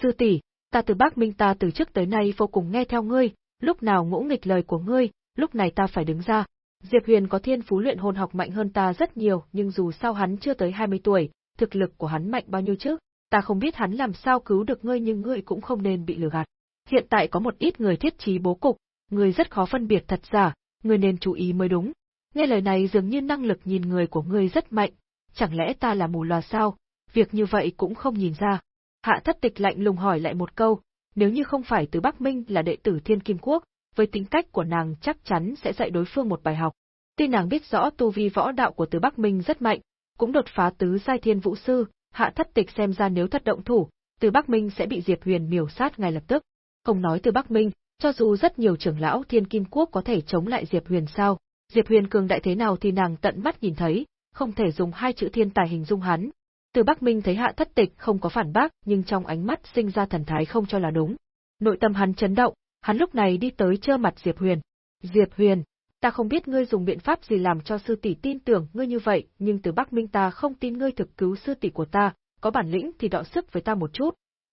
Sư tỷ, ta từ Bắc Minh ta từ trước tới nay vô cùng nghe theo ngươi, lúc nào ngỗ nghịch lời của ngươi, lúc này ta phải đứng ra. Diệp Huyền có thiên phú luyện hồn học mạnh hơn ta rất nhiều, nhưng dù sao hắn chưa tới 20 tuổi, thực lực của hắn mạnh bao nhiêu chứ? Ta không biết hắn làm sao cứu được ngươi nhưng ngươi cũng không nên bị lừa gạt. Hiện tại có một ít người thiết trí bố cục, ngươi rất khó phân biệt thật giả, ngươi nên chú ý mới đúng. Nghe lời này dường như năng lực nhìn người của ngươi rất mạnh, chẳng lẽ ta là mù loà sao, việc như vậy cũng không nhìn ra. Hạ thất tịch lạnh lùng hỏi lại một câu, nếu như không phải từ Bắc Minh là đệ tử Thiên Kim Quốc, với tính cách của nàng chắc chắn sẽ dạy đối phương một bài học. Tuy nàng biết rõ tu vi võ đạo của từ Bắc Minh rất mạnh, cũng đột phá tứ giai thiên vũ sư, hạ thất tịch xem ra nếu thật động thủ, từ Bắc Minh sẽ bị Diệp Huyền miểu sát ngay lập tức. Không nói từ Bắc Minh, cho dù rất nhiều trưởng lão thiên kim quốc có thể chống lại Diệp Huyền sao, Diệp Huyền cường đại thế nào thì nàng tận mắt nhìn thấy, không thể dùng hai chữ thiên tài hình dung hắn. Từ Bắc Minh thấy hạ thất tịch không có phản bác nhưng trong ánh mắt sinh ra thần thái không cho là đúng. Nội tâm hắn chấn động, hắn lúc này đi tới trơ mặt Diệp Huyền. Diệp Huyền, ta không biết ngươi dùng biện pháp gì làm cho sư tỷ tin tưởng ngươi như vậy, nhưng từ Bắc Minh ta không tin ngươi thực cứu sư tỷ của ta, có bản lĩnh thì đọ sức với ta một chút.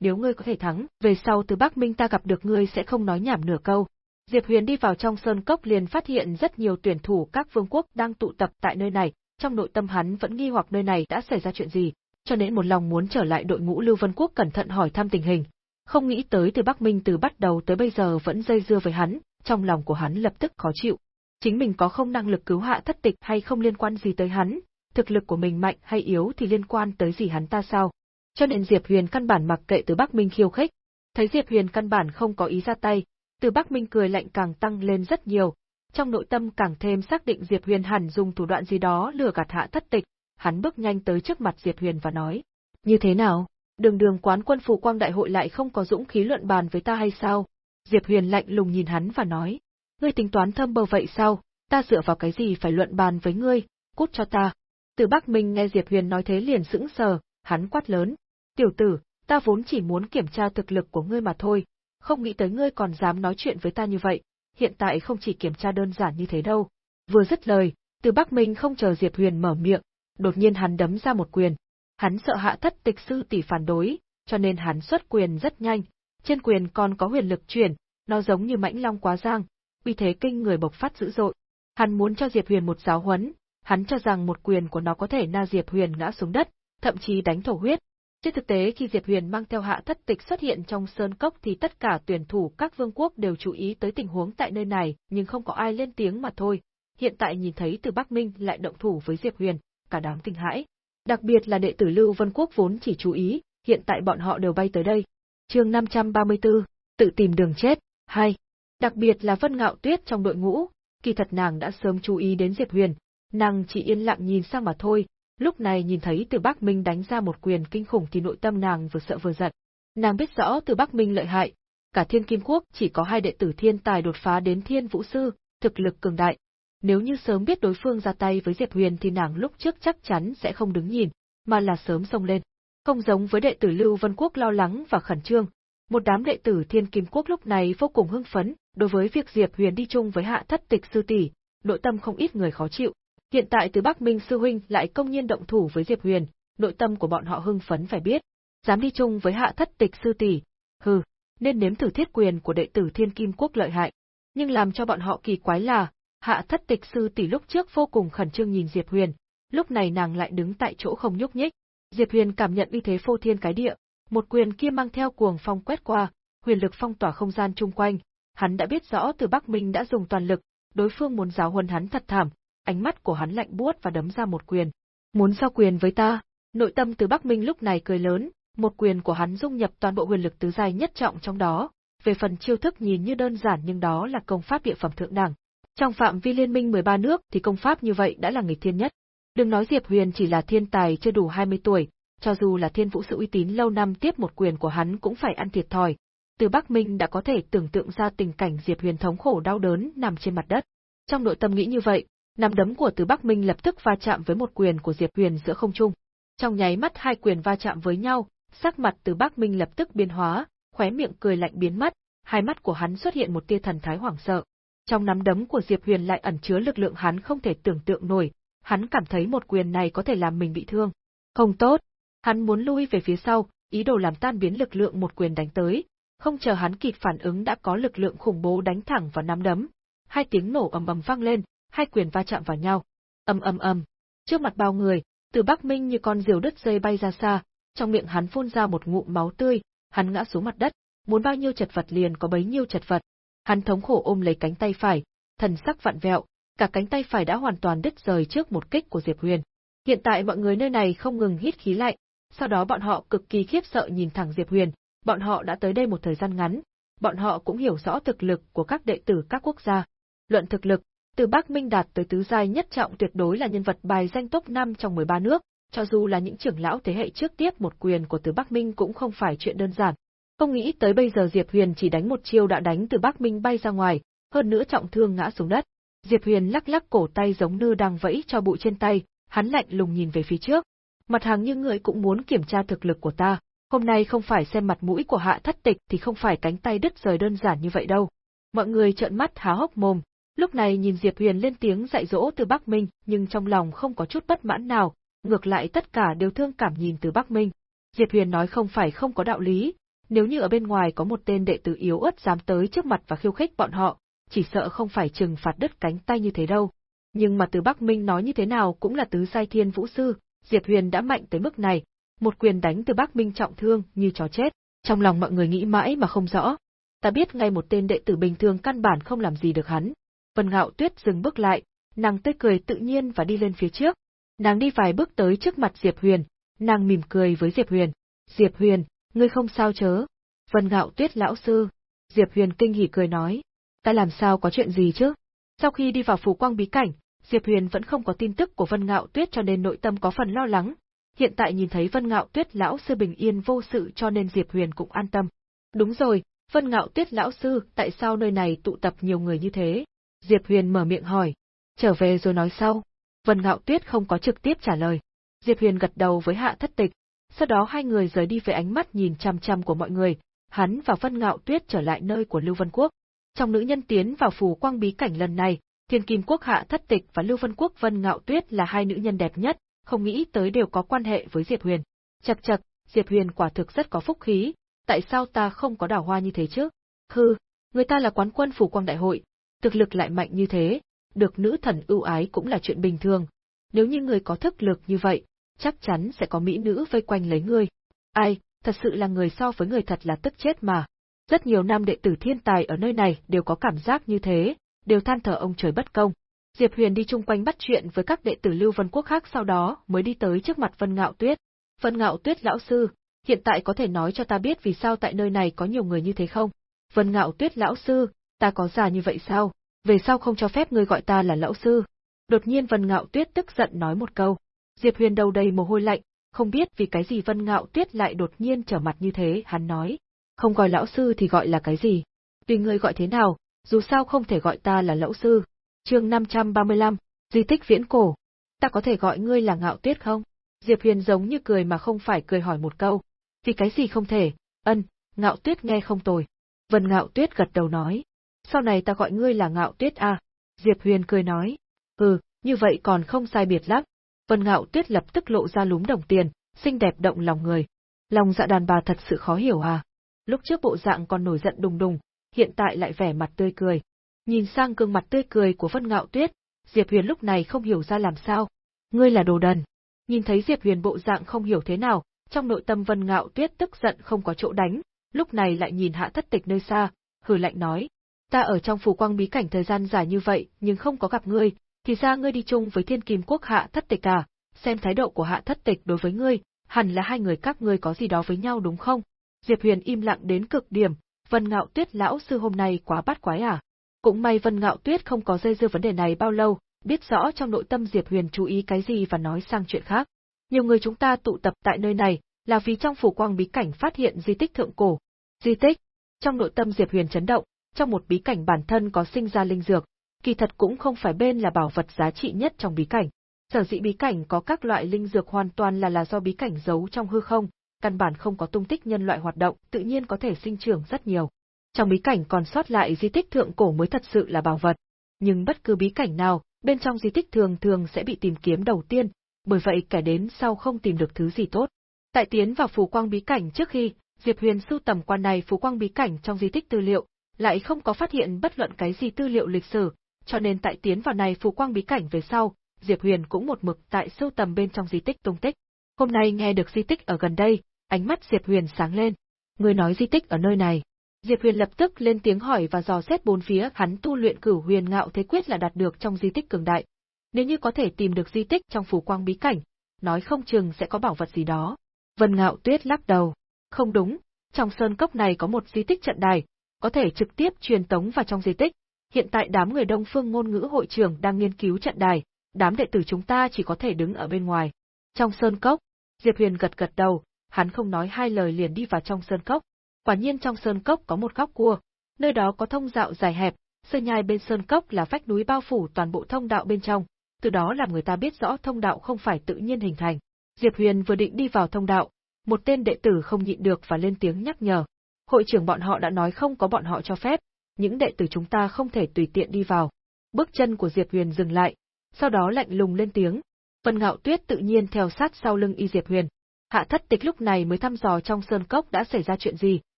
Nếu ngươi có thể thắng, về sau từ Bắc Minh ta gặp được ngươi sẽ không nói nhảm nửa câu. Diệp Huyền đi vào trong sơn cốc liền phát hiện rất nhiều tuyển thủ các vương quốc đang tụ tập tại nơi này, trong nội tâm hắn vẫn nghi hoặc nơi này đã xảy ra chuyện gì, cho nên một lòng muốn trở lại đội ngũ Lưu Vân Quốc cẩn thận hỏi thăm tình hình. Không nghĩ tới từ Bắc Minh từ bắt đầu tới bây giờ vẫn dây dưa với hắn, trong lòng của hắn lập tức khó chịu chính mình có không năng lực cứu hạ thất tịch hay không liên quan gì tới hắn, thực lực của mình mạnh hay yếu thì liên quan tới gì hắn ta sao. Cho nên Diệp Huyền căn bản mặc kệ từ Bắc Minh khiêu khích. Thấy Diệp Huyền căn bản không có ý ra tay, từ Bắc Minh cười lạnh càng tăng lên rất nhiều, trong nội tâm càng thêm xác định Diệp Huyền hẳn dùng thủ đoạn gì đó lừa gạt hạ thất tịch, hắn bước nhanh tới trước mặt Diệp Huyền và nói. Như thế nào? Đường đường quán quân phù quang đại hội lại không có dũng khí luận bàn với ta hay sao? Diệp Huyền lạnh lùng nhìn hắn và nói. Ngươi tính toán thâm bờ vậy sao? Ta dựa vào cái gì phải luận bàn với ngươi? Cút cho ta. Từ Bắc Minh nghe Diệp Huyền nói thế liền sững sờ, hắn quát lớn. Tiểu tử, ta vốn chỉ muốn kiểm tra thực lực của ngươi mà thôi, không nghĩ tới ngươi còn dám nói chuyện với ta như vậy, hiện tại không chỉ kiểm tra đơn giản như thế đâu. Vừa dứt lời, từ Bắc Minh không chờ Diệp Huyền mở miệng, đột nhiên hắn đấm ra một quyền. Hắn sợ hạ thất tịch sư tỷ phản đối, cho nên hắn xuất quyền rất nhanh, trên quyền còn có huyền lực chuyển, nó giống như mãnh long quá giang, uy thế kinh người bộc phát dữ dội. Hắn muốn cho Diệp Huyền một giáo huấn, hắn cho rằng một quyền của nó có thể na Diệp Huyền ngã xuống đất, thậm chí đánh thổ huyết, trên thực tế khi Diệp Huyền mang theo hạ thất tịch xuất hiện trong sơn cốc thì tất cả tuyển thủ các vương quốc đều chú ý tới tình huống tại nơi này, nhưng không có ai lên tiếng mà thôi. Hiện tại nhìn thấy từ Bắc Minh lại động thủ với Diệp Huyền, cả đám kinh hãi. Đặc biệt là đệ tử Lưu Vân Quốc vốn chỉ chú ý, hiện tại bọn họ đều bay tới đây. Chương 534, tự tìm đường chết, 2. Đặc biệt là Vân Ngạo Tuyết trong đội ngũ, kỳ thật nàng đã sớm chú ý đến Diệp Huyền, nàng chỉ yên lặng nhìn sang mà thôi, lúc này nhìn thấy từ Bắc Minh đánh ra một quyền kinh khủng thì nội tâm nàng vừa sợ vừa giận. Nàng biết rõ từ Bắc Minh lợi hại, cả Thiên Kim Quốc chỉ có hai đệ tử thiên tài đột phá đến Thiên Vũ Sư, thực lực cường đại. Nếu như sớm biết đối phương ra tay với Diệp Huyền thì nàng lúc trước chắc chắn sẽ không đứng nhìn, mà là sớm xông lên. Không giống với đệ tử Lưu Vân Quốc lo lắng và khẩn trương, một đám đệ tử Thiên Kim Quốc lúc này vô cùng hưng phấn, đối với việc Diệp Huyền đi chung với hạ thất tịch sư tỷ, nội tâm không ít người khó chịu. Hiện tại từ Bắc Minh sư huynh lại công nhiên động thủ với Diệp Huyền, nội tâm của bọn họ hưng phấn phải biết. Dám đi chung với hạ thất tịch sư tỷ, hừ, nên nếm thử thiết quyền của đệ tử Thiên Kim Quốc lợi hại. Nhưng làm cho bọn họ kỳ quái là, hạ thất tịch sư tỷ lúc trước vô cùng khẩn trương nhìn Diệp Huyền, lúc này nàng lại đứng tại chỗ không nhúc nhích. Diệp Huyền cảm nhận uy thế phô thiên cái địa, một quyền kia mang theo cuồng phong quét qua, huyền lực phong tỏa không gian chung quanh. Hắn đã biết rõ từ Bắc Minh đã dùng toàn lực, đối phương muốn giáo huấn hắn thật thảm, ánh mắt của hắn lạnh buốt và đấm ra một quyền. Muốn giao quyền với ta? Nội tâm từ Bắc Minh lúc này cười lớn, một quyền của hắn dung nhập toàn bộ huyền lực tứ giai nhất trọng trong đó. Về phần chiêu thức nhìn như đơn giản nhưng đó là công pháp địa phẩm thượng đẳng. Trong phạm vi liên minh 13 nước thì công pháp như vậy đã là nghịch thiên nhất. Đừng nói Diệp Huyền chỉ là thiên tài chưa đủ 20 tuổi, cho dù là thiên vũ sự uy tín lâu năm tiếp một quyền của hắn cũng phải ăn thiệt thòi. Từ Bắc Minh đã có thể tưởng tượng ra tình cảnh Diệp Huyền thống khổ đau đớn nằm trên mặt đất. Trong nội tâm nghĩ như vậy, nắm đấm của Từ Bắc Minh lập tức va chạm với một quyền của Diệp Huyền giữa không trung. Trong nháy mắt hai quyền va chạm với nhau, sắc mặt Từ Bắc Minh lập tức biến hóa, khóe miệng cười lạnh biến mất, hai mắt của hắn xuất hiện một tia thần thái hoảng sợ. Trong nắm đấm của Diệp Huyền lại ẩn chứa lực lượng hắn không thể tưởng tượng nổi, hắn cảm thấy một quyền này có thể làm mình bị thương. Không tốt, hắn muốn lui về phía sau, ý đồ làm tan biến lực lượng một quyền đánh tới, không chờ hắn kịp phản ứng đã có lực lượng khủng bố đánh thẳng vào nắm đấm. Hai tiếng nổ ầm ầm vang lên, hai quyền va chạm vào nhau. Ầm ầm ầm. Trước mặt bao người, Từ Bắc Minh như con diều đứt dây bay ra xa, trong miệng hắn phun ra một ngụm máu tươi, hắn ngã xuống mặt đất, muốn bao nhiêu chật vật liền có bấy nhiêu chật vật. Hắn thống khổ ôm lấy cánh tay phải, thần sắc vặn vẹo, cả cánh tay phải đã hoàn toàn đứt rời trước một kích của Diệp Huyền. Hiện tại mọi người nơi này không ngừng hít khí lạnh, sau đó bọn họ cực kỳ khiếp sợ nhìn thẳng Diệp Huyền, bọn họ đã tới đây một thời gian ngắn, bọn họ cũng hiểu rõ thực lực của các đệ tử các quốc gia. Luận thực lực, từ Bắc Minh đạt tới tứ giai nhất trọng tuyệt đối là nhân vật bài danh top 5 trong 13 nước, cho dù là những trưởng lão thế hệ trước tiếp một quyền của Từ Bắc Minh cũng không phải chuyện đơn giản. Không nghĩ tới bây giờ Diệp Huyền chỉ đánh một chiêu đã đánh Từ Bắc Minh bay ra ngoài, hơn nữa trọng thương ngã xuống đất. Diệp Huyền lắc lắc cổ tay giống như đang vẫy cho bụi trên tay, hắn lạnh lùng nhìn về phía trước. Mặt hàng như người cũng muốn kiểm tra thực lực của ta, hôm nay không phải xem mặt mũi của hạ thất tịch thì không phải cánh tay đứt rời đơn giản như vậy đâu. Mọi người trợn mắt há hốc mồm, Lúc này nhìn Diệp Huyền lên tiếng dạy dỗ từ Bắc Minh, nhưng trong lòng không có chút bất mãn nào, ngược lại tất cả đều thương cảm nhìn từ Bắc Minh. Diệp Huyền nói không phải không có đạo lý, nếu như ở bên ngoài có một tên đệ tử yếu ớt dám tới trước mặt và khiêu khích bọn họ, chỉ sợ không phải trừng phạt đứt cánh tay như thế đâu. Nhưng mà từ Bắc Minh nói như thế nào cũng là tứ giai thiên vũ sư, Diệp Huyền đã mạnh tới mức này, một quyền đánh từ Bắc Minh trọng thương như chó chết, trong lòng mọi người nghĩ mãi mà không rõ. Ta biết ngay một tên đệ tử bình thường căn bản không làm gì được hắn, Vân Ngạo Tuyết dừng bước lại, nàng tươi cười tự nhiên và đi lên phía trước. Nàng đi vài bước tới trước mặt Diệp Huyền, nàng mỉm cười với Diệp Huyền. Diệp Huyền, ngươi không sao chớ. Vân Ngạo Tuyết lão sư. Diệp Huyền kinh hỉ cười nói. Ta làm sao có chuyện gì chứ? Sau khi đi vào phủ quang bí cảnh, Diệp Huyền vẫn không có tin tức của Vân Ngạo Tuyết cho nên nội tâm có phần lo lắng. Hiện tại nhìn thấy Vân Ngạo Tuyết lão sư bình yên vô sự cho nên Diệp Huyền cũng an tâm. Đúng rồi, Vân Ngạo Tuyết lão sư, tại sao nơi này tụ tập nhiều người như thế? Diệp Huyền mở miệng hỏi. Trở về rồi nói sau. Vân Ngạo Tuyết không có trực tiếp trả lời. Diệp Huyền gật đầu với Hạ Thất Tịch, sau đó hai người rời đi với ánh mắt nhìn chăm chăm của mọi người, hắn và Vân Ngạo Tuyết trở lại nơi của Lưu Vân Quốc. Trong nữ nhân tiến vào phủ quang bí cảnh lần này, Thiên Kim Quốc Hạ Thất Tịch và Lưu Vân Quốc Vân Ngạo Tuyết là hai nữ nhân đẹp nhất, không nghĩ tới đều có quan hệ với Diệp Huyền. Chậc chậc, Diệp Huyền quả thực rất có phúc khí, tại sao ta không có đào hoa như thế chứ? Hừ, người ta là quán quân phủ quang đại hội, thực lực lại mạnh như thế, được nữ thần ưu ái cũng là chuyện bình thường. Nếu như người có thức lực như vậy, chắc chắn sẽ có mỹ nữ vây quanh lấy ngươi. Ai, thật sự là người so với người thật là tức chết mà. Rất nhiều nam đệ tử thiên tài ở nơi này đều có cảm giác như thế, đều than thở ông trời bất công. Diệp Huyền đi chung quanh bắt chuyện với các đệ tử Lưu Vân Quốc khác sau đó mới đi tới trước mặt Vân Ngạo Tuyết. Vân Ngạo Tuyết lão sư, hiện tại có thể nói cho ta biết vì sao tại nơi này có nhiều người như thế không? Vân Ngạo Tuyết lão sư, ta có già như vậy sao? Về sau không cho phép ngươi gọi ta là lão sư. Đột nhiên Vân Ngạo Tuyết tức giận nói một câu. Diệp Huyền đầu đầy mồ hôi lạnh, không biết vì cái gì Vân Ngạo Tuyết lại đột nhiên trở mặt như thế, hắn nói. Không gọi lão sư thì gọi là cái gì? Tùy ngươi gọi thế nào, dù sao không thể gọi ta là lão sư. Chương 535, Di tích viễn cổ. Ta có thể gọi ngươi là Ngạo Tuyết không? Diệp Huyền giống như cười mà không phải cười hỏi một câu. Vì cái gì không thể? Ân, Ngạo Tuyết nghe không tồi. Vân Ngạo Tuyết gật đầu nói. Sau này ta gọi ngươi là Ngạo Tuyết à? Diệp Huyền cười nói. Ừ, như vậy còn không sai biệt lắm. Vân Ngạo Tuyết lập tức lộ ra lúm đồng tiền, xinh đẹp động lòng người. Lòng dạ đàn bà thật sự khó hiểu à. Lúc trước bộ dạng còn nổi giận đùng đùng, hiện tại lại vẻ mặt tươi cười. Nhìn sang gương mặt tươi cười của Vân Ngạo Tuyết, Diệp Huyền lúc này không hiểu ra làm sao. Ngươi là đồ đần. Nhìn thấy Diệp Huyền bộ dạng không hiểu thế nào, trong nội tâm Vân Ngạo Tuyết tức giận không có chỗ đánh, lúc này lại nhìn Hạ Thất Tịch nơi xa, hừ lạnh nói: "Ta ở trong phủ quang bí cảnh thời gian dài như vậy, nhưng không có gặp ngươi, thì ra ngươi đi chung với Thiên Kim Quốc Hạ Thất Tịch à? Xem thái độ của Hạ Thất Tịch đối với ngươi, hẳn là hai người các ngươi có gì đó với nhau đúng không?" Diệp Huyền im lặng đến cực điểm, Vân Ngạo Tuyết lão sư hôm nay quá bắt quái à? Cũng may Vân Ngạo Tuyết không có dây dưa vấn đề này bao lâu, biết rõ trong nội tâm Diệp Huyền chú ý cái gì và nói sang chuyện khác. Nhiều người chúng ta tụ tập tại nơi này, là vì trong phủ quang bí cảnh phát hiện di tích thượng cổ. Di tích? Trong nội tâm Diệp Huyền chấn động, trong một bí cảnh bản thân có sinh ra linh dược, kỳ thật cũng không phải bên là bảo vật giá trị nhất trong bí cảnh. Sở dĩ bí cảnh có các loại linh dược hoàn toàn là là do bí cảnh giấu trong hư không, căn bản không có tung tích nhân loại hoạt động, tự nhiên có thể sinh trưởng rất nhiều. Trong bí cảnh còn sót lại di tích thượng cổ mới thật sự là bảo vật. Nhưng bất cứ bí cảnh nào, bên trong di tích thường thường sẽ bị tìm kiếm đầu tiên, bởi vậy kẻ đến sau không tìm được thứ gì tốt. Tại tiến vào phù quang bí cảnh trước khi, Diệp Huyền sưu tầm quan này phù quang bí cảnh trong di tích tư liệu, lại không có phát hiện bất luận cái gì tư liệu lịch sử, cho nên tại tiến vào này phù quang bí cảnh về sau, Diệp Huyền cũng một mực tại sưu tầm bên trong di tích tung tích. Hôm nay nghe được di tích ở gần đây, ánh mắt Diệp Huyền sáng lên. Người nói di tích ở nơi này. Diệp Huyền lập tức lên tiếng hỏi và dò xét bốn phía, hắn tu luyện cửu huyền ngạo thế quyết là đạt được trong di tích cường đại. Nếu như có thể tìm được di tích trong phủ quang bí cảnh, nói không chừng sẽ có bảo vật gì đó. Vân Ngạo Tuyết lắc đầu. Không đúng, trong sơn cốc này có một di tích trận đài, có thể trực tiếp truyền tống vào trong di tích. Hiện tại đám người Đông Phương ngôn ngữ hội trưởng đang nghiên cứu trận đài, đám đệ tử chúng ta chỉ có thể đứng ở bên ngoài. Trong sơn cốc, Diệp Huyền gật gật đầu, hắn không nói hai lời liền đi vào trong sơn cốc. Quả nhiên trong sơn cốc có một góc cua, nơi đó có thông dạo dài hẹp, sơn nhai bên sơn cốc là vách núi bao phủ toàn bộ thông đạo bên trong, từ đó làm người ta biết rõ thông đạo không phải tự nhiên hình thành. Diệp Huyền vừa định đi vào thông đạo, một tên đệ tử không nhịn được và lên tiếng nhắc nhở. Hội trưởng bọn họ đã nói không có bọn họ cho phép, những đệ tử chúng ta không thể tùy tiện đi vào. Bước chân của Diệp Huyền dừng lại, sau đó lạnh lùng lên tiếng. Vân Ngạo Tuyết tự nhiên theo sát sau lưng Y Diệp Huyền. Hạ Thất Tịch lúc này mới thăm dò trong sơn cốc đã xảy ra chuyện gì,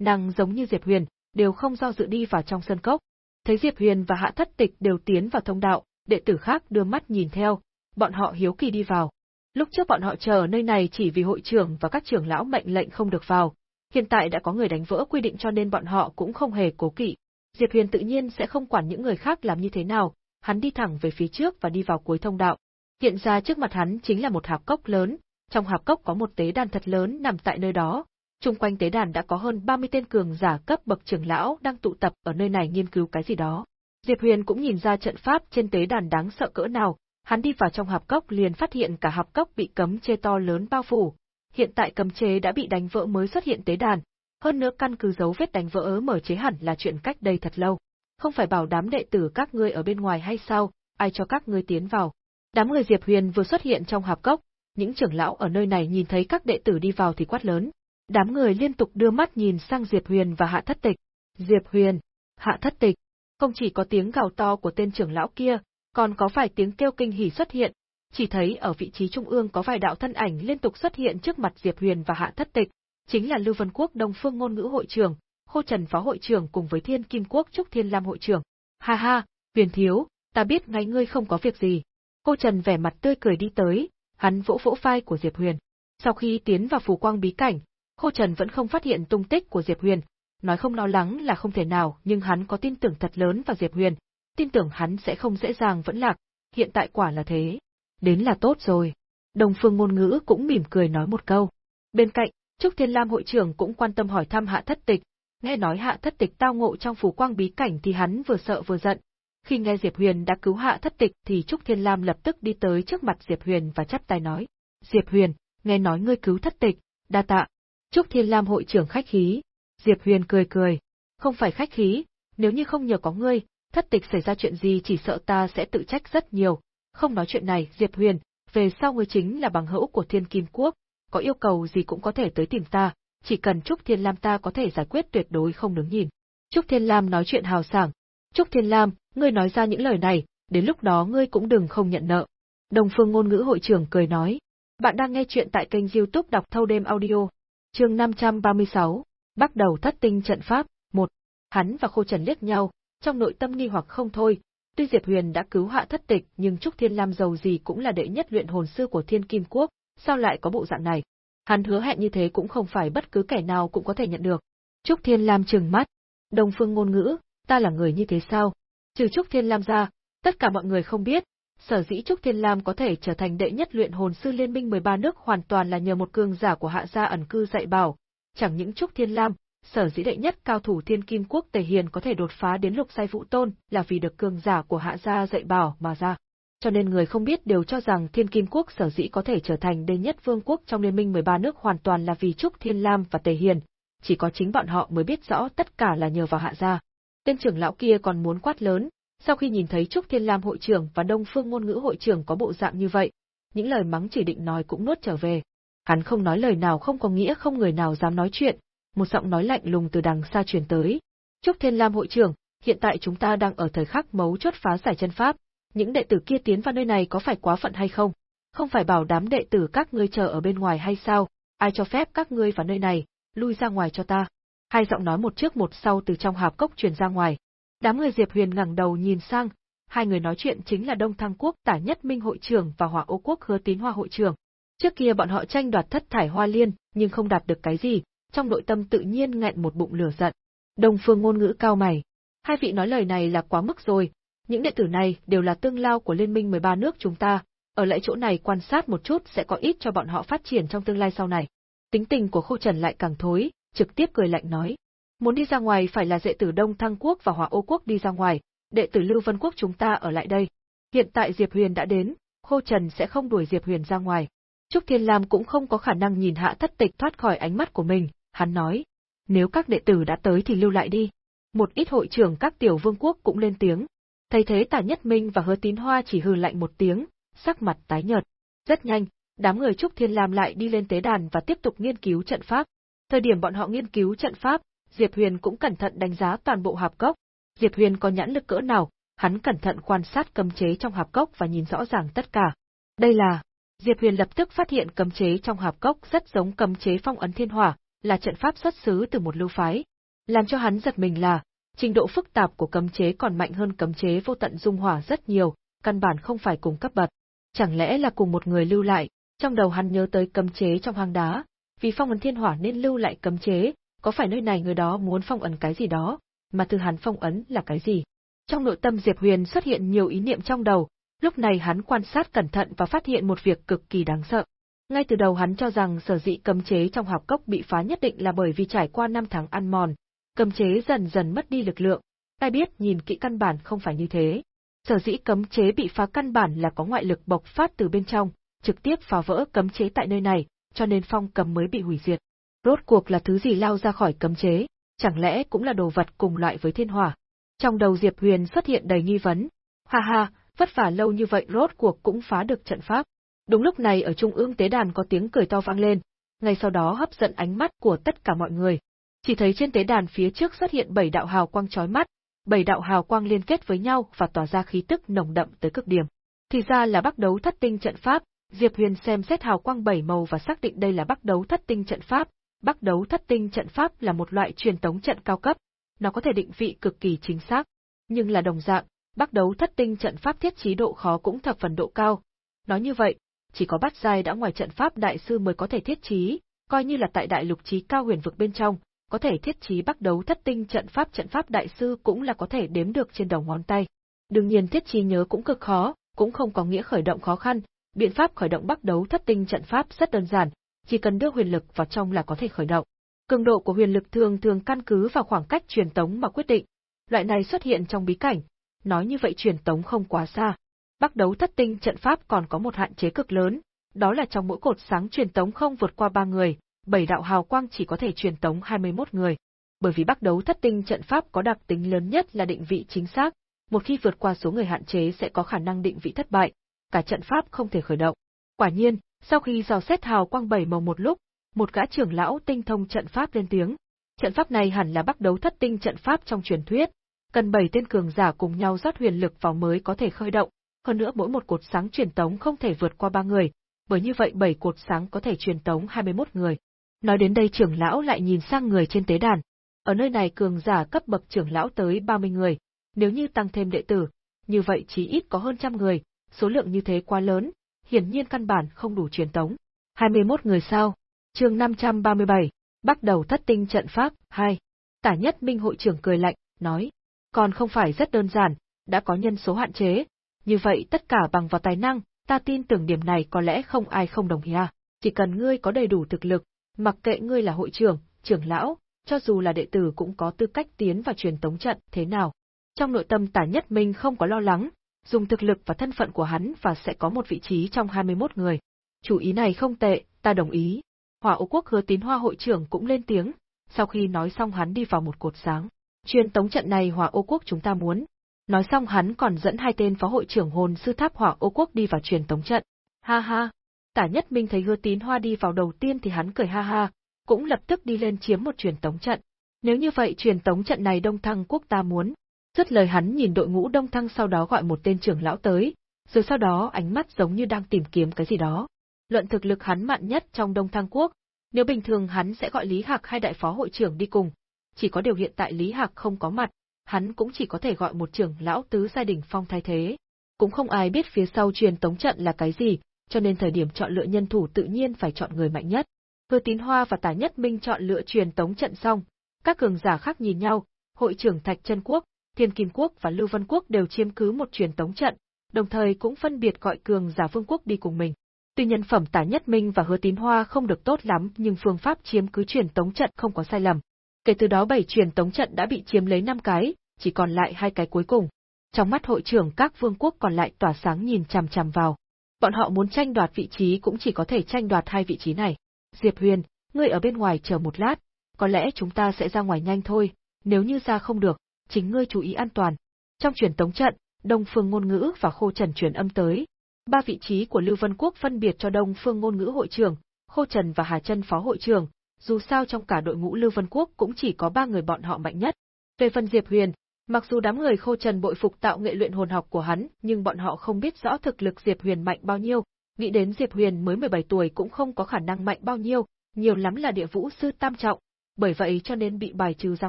nàng giống như Diệp Huyền, đều không do dự đi vào trong sân cốc. Thấy Diệp Huyền và Hạ Thất Tịch đều tiến vào thông đạo, đệ tử khác đưa mắt nhìn theo, bọn họ hiếu kỳ đi vào. Lúc trước bọn họ chờ ở nơi này chỉ vì hội trưởng và các trưởng lão mệnh lệnh không được vào, hiện tại đã có người đánh vỡ quy định cho nên bọn họ cũng không hề cố kỵ. Diệp Huyền tự nhiên sẽ không quản những người khác làm như thế nào, hắn đi thẳng về phía trước và đi vào cuối thông đạo. Hiện ra trước mặt hắn chính là một hạp cốc lớn, trong hạp cốc có một tế đàn thật lớn nằm tại nơi đó. Trung quanh tế đàn đã có hơn 30 tên cường giả cấp bậc trưởng lão đang tụ tập ở nơi này nghiên cứu cái gì đó. Diệp Huyền cũng nhìn ra trận pháp trên tế đàn đáng sợ cỡ nào, hắn đi vào trong hạp cốc liền phát hiện cả hạp cốc bị cấm chế to lớn bao phủ. Hiện tại cấm chế đã bị đánh vỡ mới xuất hiện tế đàn, hơn nữa căn cứ dấu vết đánh vỡ mở chế hẳn là chuyện cách đây thật lâu. Không phải bảo đám đệ tử các ngươi ở bên ngoài hay sao, ai cho các ngươi tiến vào. Đám người Diệp Huyền vừa xuất hiện trong hạp cốc, những trưởng lão ở nơi này nhìn thấy các đệ tử đi vào thì quát lớn. Đám người liên tục đưa mắt nhìn sang Diệp Huyền và Hạ Thất Tịch. Diệp Huyền, Hạ Thất Tịch, không chỉ có tiếng gào to của tên trưởng lão kia, còn có vài tiếng kêu kinh hỉ xuất hiện, chỉ thấy ở vị trí trung ương có vài đạo thân ảnh liên tục xuất hiện trước mặt Diệp Huyền và Hạ Thất Tịch, chính là Lưu Vân Quốc Đông Phương ngôn ngữ hội trưởng, Khô Trần phó hội trưởng cùng với Thiên Kim Quốc Trúc Thiên Lam hội trưởng. Ha ha, Huyền thiếu, ta biết ngay ngươi không có việc gì. Khô Trần vẻ mặt tươi cười đi tới, hắn vỗ vỗ vai của Diệp Huyền. Sau khi tiến vào phù quang bí cảnh, Khô Trần vẫn không phát hiện tung tích của Diệp Huyền, nói không lo lắng là không thể nào, nhưng hắn có tin tưởng thật lớn vào Diệp Huyền, tin tưởng hắn sẽ không dễ dàng vẫn lạc, hiện tại quả là thế. Đến là tốt rồi. Đồng phương ngôn ngữ cũng mỉm cười nói một câu. Bên cạnh, Trúc Thiên Lam hội trưởng cũng quan tâm hỏi thăm hạ thất tịch, nghe nói hạ thất tịch tao ngộ trong phủ quang bí cảnh thì hắn vừa sợ vừa giận. Khi nghe Diệp Huyền đã cứu hạ thất tịch thì Trúc Thiên Lam lập tức đi tới trước mặt Diệp Huyền và chắp tay nói. Diệp Huyền, nghe nói ngươi cứu thất tịch, đa tạ. Trúc Thiên Lam hội trưởng khách khí. Diệp Huyền cười cười. Không phải khách khí, nếu như không nhờ có ngươi, thất tịch xảy ra chuyện gì chỉ sợ ta sẽ tự trách rất nhiều. Không nói chuyện này, Diệp Huyền, về sau ngươi chính là bằng hữu của Thiên Kim Quốc, có yêu cầu gì cũng có thể tới tìm ta, chỉ cần Trúc Thiên Lam ta có thể giải quyết tuyệt đối không đứng nhìn. Trúc Thiên Lam nói chuyện hào sảng. Trúc Thiên Lam, ngươi nói ra những lời này, đến lúc đó ngươi cũng đừng không nhận nợ. Đồng phương ngôn ngữ hội trưởng cười nói. Bạn đang nghe chuyện tại kênh youtube đọc thâu đêm audio chương 536, bắt đầu thất tinh trận pháp, một. Hắn và Khô Trần liếc nhau, trong nội tâm nghi hoặc không thôi. Tuy Diệp Huyền đã cứu hạ thất tịch nhưng Trúc Thiên Lam giàu gì cũng là đệ nhất luyện hồn sư của Thiên Kim Quốc, sao lại có bộ dạng này? Hắn hứa hẹn như thế cũng không phải bất cứ kẻ nào cũng có thể nhận được. Trúc Thiên Lam trừng mắt. Đồng phương ngôn ngữ, ta là người như thế sao? Trừ Trúc Thiên Lam ra, tất cả mọi người không biết, sở dĩ Trúc Thiên Lam có thể trở thành đệ nhất luyện hồn sư liên minh 13 nước hoàn toàn là nhờ một cường giả của hạ gia ẩn cư dạy bảo. Chẳng những Trúc Thiên Lam, sở dĩ đệ nhất cao thủ thiên kim quốc Tề Hiền có thể đột phá đến lục sai vũ tôn là vì được cường giả của hạ gia dạy bảo mà ra cho nên người không biết đều cho rằng Thiên Kim Quốc sở dĩ có thể trở thành đệ nhất vương quốc trong liên minh 13 nước hoàn toàn là vì Trúc Thiên Lam và Tề Hiền, chỉ có chính bọn họ mới biết rõ tất cả là nhờ vào hạ gia. Tên trưởng lão kia còn muốn quát lớn, sau khi nhìn thấy Trúc Thiên Lam hội trưởng và Đông Phương ngôn ngữ hội trưởng có bộ dạng như vậy, những lời mắng chỉ định nói cũng nuốt trở về. Hắn không nói lời nào không có nghĩa không người nào dám nói chuyện, một giọng nói lạnh lùng từ đằng xa truyền tới. Trúc Thiên Lam hội trưởng, hiện tại chúng ta đang ở thời khắc mấu chốt phá giải chân pháp, những đệ tử kia tiến vào nơi này có phải quá phận hay không? Không phải bảo đám đệ tử các ngươi chờ ở bên ngoài hay sao? Ai cho phép các ngươi vào nơi này, lui ra ngoài cho ta. Hai giọng nói một trước một sau từ trong hạp cốc truyền ra ngoài. Đám người Diệp Huyền ngẩng đầu nhìn sang, hai người nói chuyện chính là Đông Thăng Quốc Tả Nhất Minh hội trưởng và Hỏa Ô Quốc Hứa Tín Hoa hội trưởng. Trước kia bọn họ tranh đoạt thất thải hoa liên, nhưng không đạt được cái gì, trong nội tâm tự nhiên nghẹn một bụng lửa giận. Đông Phương ngôn ngữ cao mày. Hai vị nói lời này là quá mức rồi, những đệ tử này đều là tương lao của liên minh 13 nước chúng ta, ở lại chỗ này quan sát một chút sẽ có ít cho bọn họ phát triển trong tương lai sau này. Tính tình của Khô Trần lại càng thối, trực tiếp cười lạnh nói. Muốn đi ra ngoài phải là đệ tử Đông Thăng Quốc và Hỏa Ô Quốc đi ra ngoài, đệ tử Lưu Vân Quốc chúng ta ở lại đây. Hiện tại Diệp Huyền đã đến, Khô Trần sẽ không đuổi Diệp Huyền ra ngoài. Trúc Thiên Lam cũng không có khả năng nhìn hạ thất tịch thoát khỏi ánh mắt của mình, hắn nói. Nếu các đệ tử đã tới thì lưu lại đi. Một ít hội trưởng các tiểu vương quốc cũng lên tiếng, Thấy thế Tả Nhất Minh và Hứa Tín Hoa chỉ hừ lạnh một tiếng, sắc mặt tái nhợt. Rất nhanh, đám người Trúc Thiên Lam lại đi lên tế đàn và tiếp tục nghiên cứu trận pháp. Thời điểm bọn họ nghiên cứu trận pháp, Diệp Huyền cũng cẩn thận đánh giá toàn bộ hạp cốc. Diệp Huyền có nhãn lực cỡ nào, hắn cẩn thận quan sát cấm chế trong hạp cốc và nhìn rõ ràng tất cả. Đây là Diệp Huyền lập tức phát hiện cấm chế trong hạp cốc rất giống cấm chế phong ấn thiên hỏa, là trận pháp xuất xứ từ một lưu phái. Làm cho hắn giật mình là, Trình độ phức tạp của cấm chế còn mạnh hơn cấm chế vô tận dung hỏa rất nhiều, căn bản không phải cùng cấp bậc. Chẳng lẽ là cùng một người lưu lại, trong đầu hắn nhớ tới cấm chế trong hang đá, vì phong ấn thiên hỏa nên lưu lại cấm chế, có phải nơi này người đó muốn phong ấn cái gì đó, mà thư hắn phong ấn là cái gì? Trong nội tâm Diệp Huyền xuất hiện nhiều ý niệm trong đầu, lúc này hắn quan sát cẩn thận và phát hiện một việc cực kỳ đáng sợ. Ngay từ đầu hắn cho rằng sở dĩ cấm chế trong hạp cốc bị phá nhất định là bởi vì trải qua năm tháng ăn mòn, cấm chế dần dần mất đi lực lượng, ai biết nhìn kỹ căn bản không phải như thế. Sở dĩ cấm chế bị phá căn bản là có ngoại lực bộc phát từ bên trong, trực tiếp phá vỡ cấm chế tại nơi này, cho nên phong cấm mới bị hủy diệt. Rốt cuộc là thứ gì lao ra khỏi cấm chế, chẳng lẽ cũng là đồ vật cùng loại với thiên hỏa? Trong đầu Diệp Huyền xuất hiện đầy nghi vấn. Ha ha, vất vả lâu như vậy rốt cuộc cũng phá được trận pháp. Đúng lúc này ở trung ương tế đàn có tiếng cười to vang lên, ngay sau đó hấp dẫn ánh mắt của tất cả mọi người. Chỉ thấy trên tế đàn phía trước xuất hiện bảy đạo hào quang chói mắt, bảy đạo hào quang liên kết với nhau và tỏa ra khí tức nồng đậm tới cực điểm. Thì ra là bắt đấu thất tinh trận pháp, Diệp Huyền xem xét hào quang bảy màu và xác định đây là bắt đấu thất tinh trận pháp. Bắc đấu thất tinh trận pháp là một loại truyền tống trận cao cấp, nó có thể định vị cực kỳ chính xác, nhưng là đồng dạng, Bắc đấu thất tinh trận pháp thiết trí độ khó cũng thập phần độ cao. Nói như vậy, chỉ có bắt giai đã ngoài trận pháp đại sư mới có thể thiết trí, coi như là tại đại lục trí cao huyền vực bên trong, có thể thiết trí bắt đấu thất tinh trận pháp trận pháp đại sư cũng là có thể đếm được trên đầu ngón tay. Đương nhiên thiết trí nhớ cũng cực khó, cũng không có nghĩa khởi động khó khăn, biện pháp khởi động bắt đấu thất tinh trận pháp rất đơn giản, chỉ cần đưa huyền lực vào trong là có thể khởi động. Cường độ của huyền lực thường thường căn cứ vào khoảng cách truyền tống mà quyết định. Loại này xuất hiện trong bí cảnh, nói như vậy truyền tống không quá xa. Bắc đấu thất tinh trận pháp còn có một hạn chế cực lớn, đó là trong mỗi cột sáng truyền tống không vượt qua ba người, bảy đạo hào quang chỉ có thể truyền tống 21 người. Bởi vì Bắc đấu thất tinh trận pháp có đặc tính lớn nhất là định vị chính xác, một khi vượt qua số người hạn chế sẽ có khả năng định vị thất bại, cả trận pháp không thể khởi động. Quả nhiên, sau khi dò xét hào quang bảy màu một lúc, một gã trưởng lão tinh thông trận pháp lên tiếng. Trận pháp này hẳn là bắt đấu thất tinh trận pháp trong truyền thuyết, cần bảy tên cường giả cùng nhau rót huyền lực vào mới có thể khởi động, hơn nữa mỗi một cột sáng truyền tống không thể vượt qua ba người, bởi như vậy bảy cột sáng có thể truyền tống 21 người. Nói đến đây trưởng lão lại nhìn sang người trên tế đàn. Ở nơi này cường giả cấp bậc trưởng lão tới 30 người, nếu như tăng thêm đệ tử, như vậy chỉ ít có hơn trăm người, số lượng như thế quá lớn, hiển nhiên căn bản không đủ truyền tống. 21 người sao? chương 537, bắt đầu thất tinh trận pháp, 2. Tả nhất minh hội trưởng cười lạnh, nói, còn không phải rất đơn giản, đã có nhân số hạn chế, như vậy tất cả bằng vào tài năng, ta tin tưởng điểm này có lẽ không ai không đồng ý à. Chỉ cần ngươi có đầy đủ thực lực, mặc kệ ngươi là hội trưởng, trưởng lão, cho dù là đệ tử cũng có tư cách tiến vào truyền tống trận thế nào. Trong nội tâm tả nhất minh không có lo lắng, dùng thực lực và thân phận của hắn và sẽ có một vị trí trong 21 người. Chủ ý này không tệ, ta đồng ý. Hỏa Ô Quốc hứa tín hoa hội trưởng cũng lên tiếng, sau khi nói xong hắn đi vào một cột sáng. Truyền tống trận này Hỏa Ô Quốc chúng ta muốn. Nói xong hắn còn dẫn hai tên phó hội trưởng hồn sư tháp Hỏa Ô Quốc đi vào truyền tống trận. Ha ha. Tả Nhất Minh thấy hứa tín hoa đi vào đầu tiên thì hắn cười ha ha, cũng lập tức đi lên chiếm một truyền tống trận. Nếu như vậy truyền tống trận này Đông Thăng Quốc ta muốn. Rất lời hắn nhìn đội ngũ Đông Thăng sau đó gọi một tên trưởng lão tới, rồi sau đó ánh mắt giống như đang tìm kiếm cái gì đó luận thực lực hắn mạnh nhất trong Đông Thăng Quốc, nếu bình thường hắn sẽ gọi Lý Hạc hai đại phó hội trưởng đi cùng, chỉ có điều hiện tại Lý Hạc không có mặt, hắn cũng chỉ có thể gọi một trưởng lão tứ gia đình phong thay thế. Cũng không ai biết phía sau truyền tống trận là cái gì, cho nên thời điểm chọn lựa nhân thủ tự nhiên phải chọn người mạnh nhất. Hứa Tín Hoa và Tả Nhất Minh chọn lựa truyền tống trận xong, các cường giả khác nhìn nhau, hội trưởng Thạch Chân Quốc, Thiên Kim Quốc và Lưu Vân Quốc đều chiếm cứ một truyền tống trận, đồng thời cũng phân biệt gọi cường giả Vương Quốc đi cùng mình. Tuy nhân phẩm tả nhất minh và hứa tín hoa không được tốt lắm nhưng phương pháp chiếm cứ truyền tống trận không có sai lầm. Kể từ đó bảy truyền tống trận đã bị chiếm lấy năm cái, chỉ còn lại hai cái cuối cùng. Trong mắt hội trưởng các vương quốc còn lại tỏa sáng nhìn chằm chằm vào. Bọn họ muốn tranh đoạt vị trí cũng chỉ có thể tranh đoạt hai vị trí này. Diệp Huyền, ngươi ở bên ngoài chờ một lát, có lẽ chúng ta sẽ ra ngoài nhanh thôi, nếu như ra không được, chính ngươi chú ý an toàn. Trong truyền tống trận, Đông Phương ngôn ngữ và Khô Trần truyền âm tới, Ba vị trí của Lưu Vân Quốc phân biệt cho Đông Phương ngôn ngữ hội trưởng, Khô Trần và Hà Chân phó hội trưởng, dù sao trong cả đội ngũ Lưu Vân Quốc cũng chỉ có ba người bọn họ mạnh nhất. Về phần Diệp Huyền, mặc dù đám người Khô Trần bội phục tạo nghệ luyện hồn học của hắn, nhưng bọn họ không biết rõ thực lực Diệp Huyền mạnh bao nhiêu, nghĩ đến Diệp Huyền mới 17 tuổi cũng không có khả năng mạnh bao nhiêu, nhiều lắm là địa vũ sư tam trọng, bởi vậy cho nên bị bài trừ ra